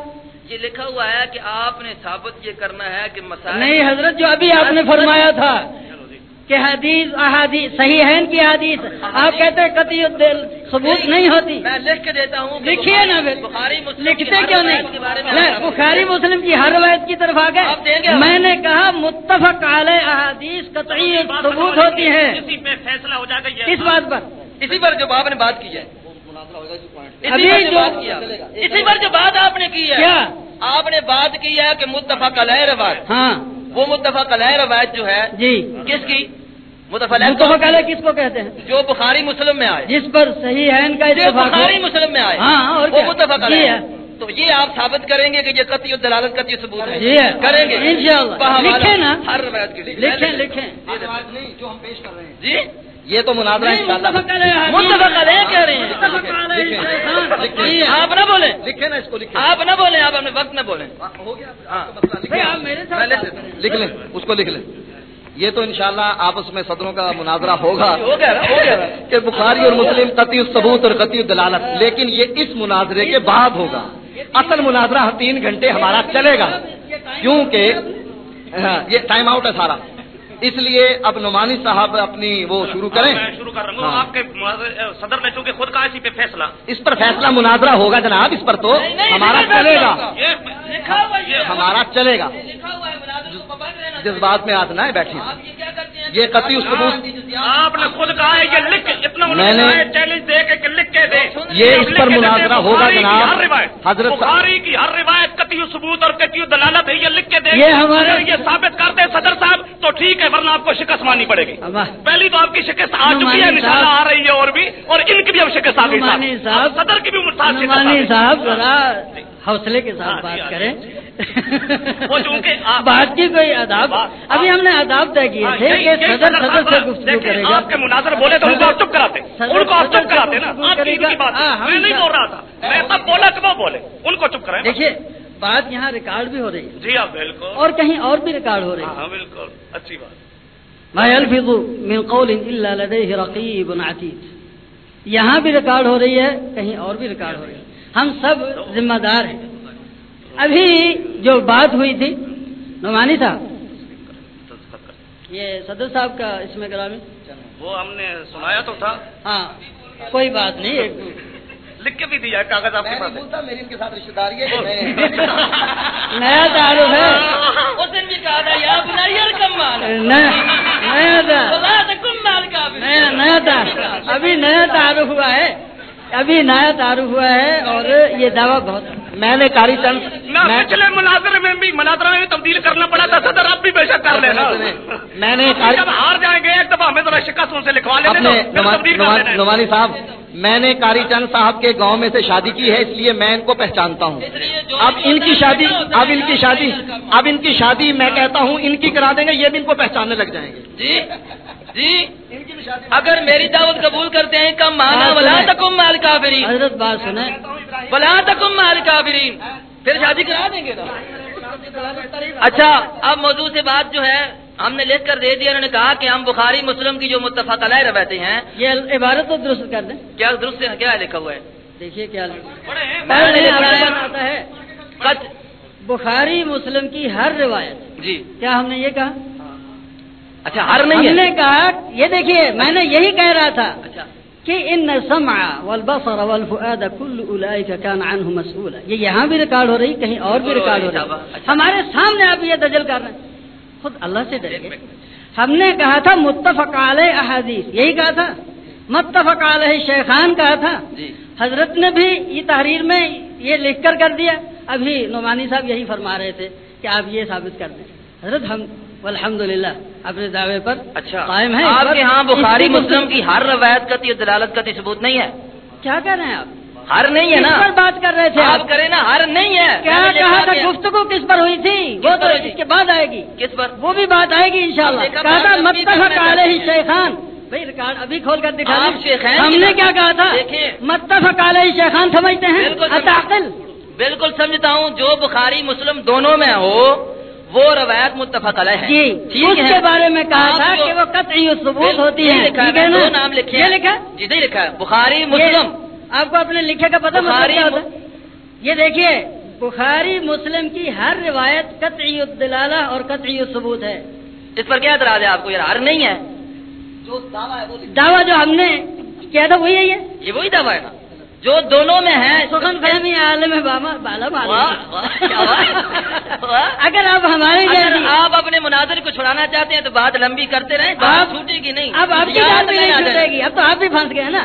یہ لکھا ہوا ہے کہ آپ نے ثابت یہ کرنا ہے کہ مسائل نہیں حضرت جو ابھی آپ نے فرمایا تھا کہ حدیث احادیث صحیح ہے ان کی حدیث۔ آپ کہتے ہیں قطعی الدل ثبوت نہیں ہوتی۔ میں لکھ کے دیتا ہوں لکھیے نا بخاری- لکھتے کیوں نہیں؟ بخاری مسلم کی ہر روایت کی طرف آ گئے؟ میں نے کہا متفق علیہ احادیث قطعی ثبوت ہوتی ہے فیصلہ ہو جائے گا کس بات پر۔ اسی پر جو آپ نے بات کی ہے۔ اسی پر جو بات کیا اسی پر جو بات آپ نے کی ہے۔ آپ نے بات کی ہے کہ متفق علیہ روایت۔ ہاں۔ وہ متفق علیہ روایت جو ہے جی۔ کس کی؟ متفق علیہ متفق علیہ کس کو کہتے ہیں؟ جو بخاری مسلم میں آئے۔ جس پر صحیح ہے ان کا بخاری مسلم میں آئے۔ ہاں، اور وہ؟ متفق علیہ۔ ہے۔ تو یہ آپ ثابت کریں گے کہ یہ قطعی دلالت قطعی ثبوت ہے۔ جی۔ کریں گے۔ انشاءاللہ۔ لکھیں نا۔ ہر روایت کے لیے لکھیں لکھیں۔ جو ہم پیش کر رہے ہیں۔ جی؟ یہ تو مناظرہ متفق علیہ کہہ رہے ہیں۔ متفق علیہ ہے۔ آپ نہ بولیں۔ لکھے نا اس کو لکھے آپ نہ بولیں آپ اپنے وقت میں بولیں۔ ہو گیا۔ ہاں۔ لکھ لیں۔ اس کو لکھ لیں۔ یہ تو انشاءاللہ آپس میں صدروں کا مناظرہ ہوگا نا۔ کہ بخاری اور مسلم قطعی ثبوت اور قطعی دلالت لیکن یہ اس مناظرے کے بعد ہوگا۔ اصل مناظرہ تین گھنٹے ہمارا چلے گا۔ کیونکہ ہاں، یہ ٹائم آؤٹ ہے سارا۔ اس لیے اب نعمانی صاحب اپنی وہ شروع کریں۔ میں شروع کر رہا ہوں۔ ہاں۔ آپ کے صدر نے چونکہ خود کہا اسی پہ فیصلہ۔ اس پر فیصلہ مناظرہ ہوگا جناب اس پر تو ہمارا چلے گا۔ یہ لکھا ہوا ہے۔ یہ ہمارا چلے گا۔ کو جس بات میں آج نہ ہے بیٹھی آپ یہ کیا کرتے ہیں؟ یہ قطعی ثبوت آپ نے خود کہا ہے یہ لکھ اتنا میں نے- چیلنج دے کے کہ لکھ کے دے۔ یہ اس پر مناظرہ ہوگا جناب۔ حضرت بخاری کی ہر روایت قطعی ثبوت اور قطعی دلالت ہے یہ لکھ کے دے۔ یہ ہمارے- یہ ثابت کر دے صدر صاحب تو ٹھیک ہے۔ ورنہ آپ کو شکست ماننی پڑے گی۔ پہلی تو آپ کی شکست آ چکی ہے انشاءاللہ آ رہی ہے اور بھی اور ان کی بھی اب شکست آ گئی صدر کی بھی۔ صاحب ذرا حوصلے کے ہاں، ساتھ جی، بات ہاں، کریں بات کی کوئی آداب؟ ابھی ہم نے آداب طے کیے ہاں، تھے کہ صدر صدر سے گفتگو کرے گا۔ آپ کے مناظر بولے تو ان کو آپ چپ کراتے ان کو آپ چپ کراتے نا۔ آپ کی بات۔ ہاں، میں نہیں سب- بول رہا تھا۔ میں تب بولا کہ وہ بولے۔ ان کو چپ کریں دیکھیے بات یہاں ریکارڈ بھی ہو رہی ہے۔ جی ہاں بالکل۔ اور کہیں اور بھی ریکارڈ ہو رہی ہاں ہے۔ ہاں بالکل۔ اچھی بات۔ ما يلفظ من قول الا لديه رقيب عتيد۔ یہاں بھی ریکارڈ ہو رہی ہے کہیں اور بھی ریکارڈ ہو رہی ہے۔ ہم سب ذمہ دار ہیں۔ ابھی جو بات ہوئی تھی نعمانی صاحب۔ یہ صدر صاحب کا اس میں گرامی۔ وہ ہم نے سنایا تو تھا۔ ہاں کوئی بات نہیں۔ ایک لکھ کے بھی دیا ہے کاغذ آپ کے پاس۔ بولتا میری ان کے ساتھ رشتے داری ہے نیا تعارف ہے۔ اس دن بھی کہا تھا یا بنائیے کم مال نیا نیا نیا تعارف۔ ابھی نیا تعارف ہوا ہے۔ ابھی نیا تعارف ہوا ہے اور یہ دعویٰ بہت میں نے کاری چند پچھلے مناظر میں بھی مناظرہ میں بھی تبدیل کرنا پڑا تھا صدر آپ بھی بے شک کر لینا۔ میں نے جب ہار جائیں گے ایک دفعہ ہمیں ذرا شکست ان سے لکھوا لینا ہے۔ نوانی صاحب میں نے کاری چند صاحب کے گاؤں میں سے شادی کی ہے اس لیے میں ان کو پہچانتا ہوں۔ اب ان کی شادی اب ان کی شادی اب ان کی شادی میں کہتا ہوں ان کی کرا دیں گے یہ بھی ان کو پہچاننے لگ جائیں گے۔ جی جی۔ اگر میری دعوت قبول کرتے ہیں کم مانا بلا۔ تکم مال کافرین حضرت بات سنیں۔ بلا تکم مال کافرین پھر شادی کرا دیں گے۔ نا اچھا اب موضوع سے بات جو ہے ہم نے لکھ کر دے دیا انہوں نے کہا کہ ہم بخاری مسلم کی جو متفق علیہ روایتیں ہیں۔ یہ عبارت تو درست کر دیں۔ کیا درست ہے کیا لکھا ہوا ہے؟ دیکھیے کیا نے لکھا ہے۔ بخاری مسلم کی ہر روایت۔ جی۔ کیا ہم نے یہ کہا؟ اچھا ہر ہم نہیں نے ہے کہا یہ دیکھیے میں نے یہی کہہ رہا تھا اچھا۔ کہ ان سمع والبصر والفؤاد كل اولئك كان عنه مسؤولا یہ یہاں بھی ریکارڈ ہو رہی کہیں اور بھی ریکارڈ ہو رہی۔ اچھا۔ ہمارے سامنے آپ یہ دجل کر رہے ہیں۔ خود اللہ سے ڈریے ہم نے کہا تھا متفق علیہ احادیث یہی کہا تھا۔ متفق علیہ شیخان کہا تھا۔ جی۔ حضرت نے بھی یہ تحریر میں یہ لکھ کر کر دیا۔ ابھی نعمانی صاحب یہی فرما رہے تھے کہ آپ یہ ثابت کر دیں۔ حضرت ہم الحمد للہ اپنے دعوے پر اچھا۔ قائم ہیں۔ آپ کے ہاں بخاری مسلم کی ہر روایت کا دلالت کا ثبوت نہیں ہے۔ کیا کہہ رہے ہیں آپ؟ ہر نہیں ہے نا؟ پر بات کر رہے تھے آپ کریں نا ہر نہیں ہے۔ کیا کہا تھا گفتگو کس پر ہوئی تھی؟ وہ تو؟ اس کے بعد آئے گی۔ کس پر؟ وہ بھی بات آئے گی انشاءاللہ۔ کہا تھا متفق علیہ۔ شیخان۔ بھائی ریکارڈ ابھی کھول کر دکھا ہم نے کیا کہا تھا۔ متفق علیہ شیخان سمجھتے ہیں؟ بالکل سمجھتا ہوں۔ جو بخاری مسلم دونوں میں ہو وہ روایت متفق علیہ ہے جی اس کے بارے میں کہا تھا کہ وہ قطعی ثبوت ہوتی ہے۔ لکھا ہے دو نام لکھے لکھا جی نہیں لکھا ہے۔ بخاری مسلم۔ آپ کو اپنے لکھے کا پتہ مطلب ہوتا یہ دیکھیے بخاری مسلم کی ہر روایت قطعی الدلالہ اور قطعی ثبوت ہے۔ اس پر کیا اعتراض ہے آپ کو؟ یار ہر نہیں ہے۔ دعویٰ جو ہم نے کیا تھا وہی ہے یہ؟ یہ وہی دعویٰ ہے نا۔ جو دونوں میں ہے سخن فہمی عالم بالا؟ واہ۔ اگر آپ ہمارے آپ اپنے مناظر کو چھڑانا چاہتے ہیں تو بات لمبی کرتے رہیں بات چھوٹے گی نہیں۔ اب آپ کی بات نہیں چھوٹے گی اب تو آپ بھی پھنس گئے نا۔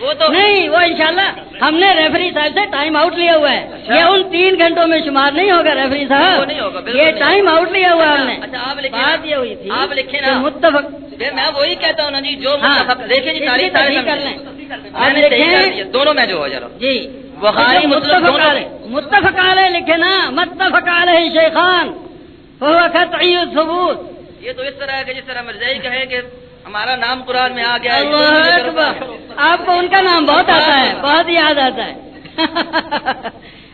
وہ تو نہیں وہ انشاءاللہ ہم نے ریفری صاحب سے ٹائم آؤٹ لیا ہوا ہے۔ یہ ان تین گھنٹوں میں شمار نہیں ہوگا ریفری صاحب۔ نہیں ہوگا، یہ ٹائم آؤٹ لیا ہوا ہم نے۔ اچھا لکھیں بات۔ یہ ہوئی تھی آپ کہ نا۔ متفق میں وہی کہتا ہوں نا جی جو ہاں دیکھیں جی تاریخ کر۔ لیں۔ دیا دونوں میں جو ہو جا رہا جی۔ بخاری متفق علیہ متفق علیہ لکھے نا متفق علیہ شیخان۔ وہ قطعی ثبوت یہ تو اس طرح ہے کہ جس طرح مرزائی کہے کہ ہمارا نام قرآن میں آ گیا آپ کو ان کا نام بہت آتا ہے بہت یاد آتا ہے۔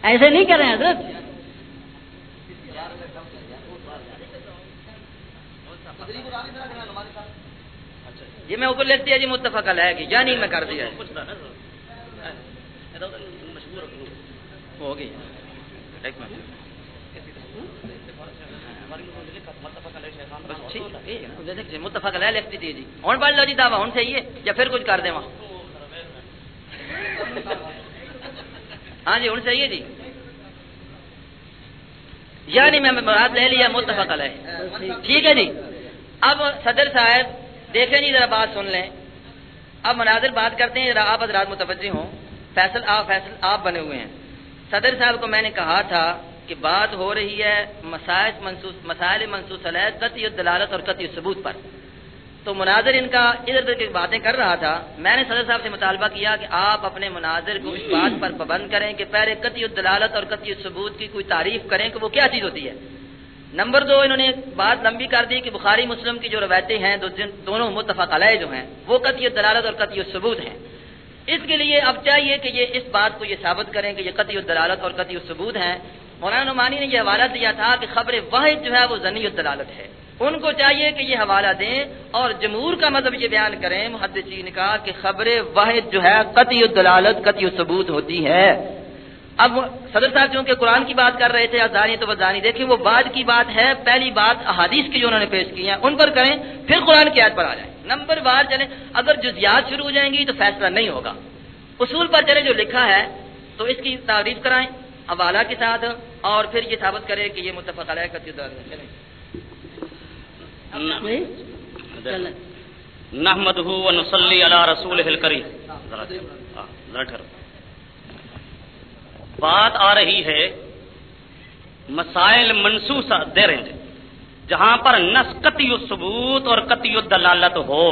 ایسے نہیں کریں حضرت۔ یہ میں اوپر لکھ دیا جی متفق علیہ کی۔ یا نہیں میں کر دیا ہے۔ ہو گئی ایک منٹ۔ ہے، جی، متفق علیہ لکھ دیجیے جی۔ ہوں پڑھ لو جی دعویٰ ہوں صحیح ہے؟ یا پھر کچھ کر دیں ہاں جی ہوں صحیح ہے جی۔ یعنی میں مراد لے لیا متفق علیہ۔ ٹھیک ہے جی۔ اب صدر صاحب دیکھیں جی ذرا بات سن لیں۔ اب مناظر بات کرتے ہیں، ذرا آپ حضرات متوجہ ہوں۔ فیصل آپ فیصل آپ بنے ہوئے ہیں۔ صدر صاحب کو میں نے کہا تھا کہ بات ہو رہی ہے مسائل منصوص مسائل منصوص علیہ قطعی دلالت اور قطعی ثبوت پر۔ تو مناظر ان کا ادھر ادھر کی باتیں کر رہا تھا۔ میں نے صدر صاحب سے مطالبہ کیا کہ آپ اپنے مناظر کو اس بات پر پابند کریں کہ پہلے قطعی دلالت اور قطعی ثبوت کی کوئی تعریف کریں کہ وہ کیا چیز ہوتی ہے۔ نمبر دو، انہوں نے بات لمبی کر دی کہ بخاری مسلم کی جو روایتیں ہیں، دو دونوں متفق علیہ جو ہیں، وہ قطعی دلالت اور قطعی ثبوت ہیں۔ اس کے لیے اب چاہیے کہ یہ اس بات کو یہ ثابت کریں کہ یہ قطعی دلالت اور قطعی ثبوت ہیں۔ مولانا نعمانی نے یہ حوالہ دیا تھا کہ خبر واحد جو ہے وہ ضنی دلالت ہے۔ ان کو چاہیے کہ یہ حوالہ دیں اور جمہور کا مذہب یہ بیان کریں، محدثین کا، کہ خبر واحد جو ہے قطعی دلالت قطعی ثبوت ہوتی ہے۔ اب صدر صاحب چونکہ قرآن کی بات کر رہے تھے ازانی تو وزانی دیکھیں وہ بعد کی بات ہے پہلی بات احادیث کی جو انہوں نے پیش کی ہیں ان پر کریں پھر قرآن کی آیت پر آ جائیں۔ نمبر بار چلیں اگر جزیات شروع ہو جائیں گی تو فیصلہ نہیں ہوگا۔ اصول پر چلے جو لکھا ہے تو اس کی تعریف کرائیں حوالہ کے ساتھ اور پھر یہ ثابت کرے کہ یہ متفق علیہ کا چلیں؟ چلیں۔ نحمدہ و نصلی علی رسولہ الکریم۔ ذرا ہاں، ذرا ٹھہرو۔ بات آ رہی ہے مسائل منسوس دے رہے جہاں پر نس قطعی ثبوت اور قطعی دلالت ہو۔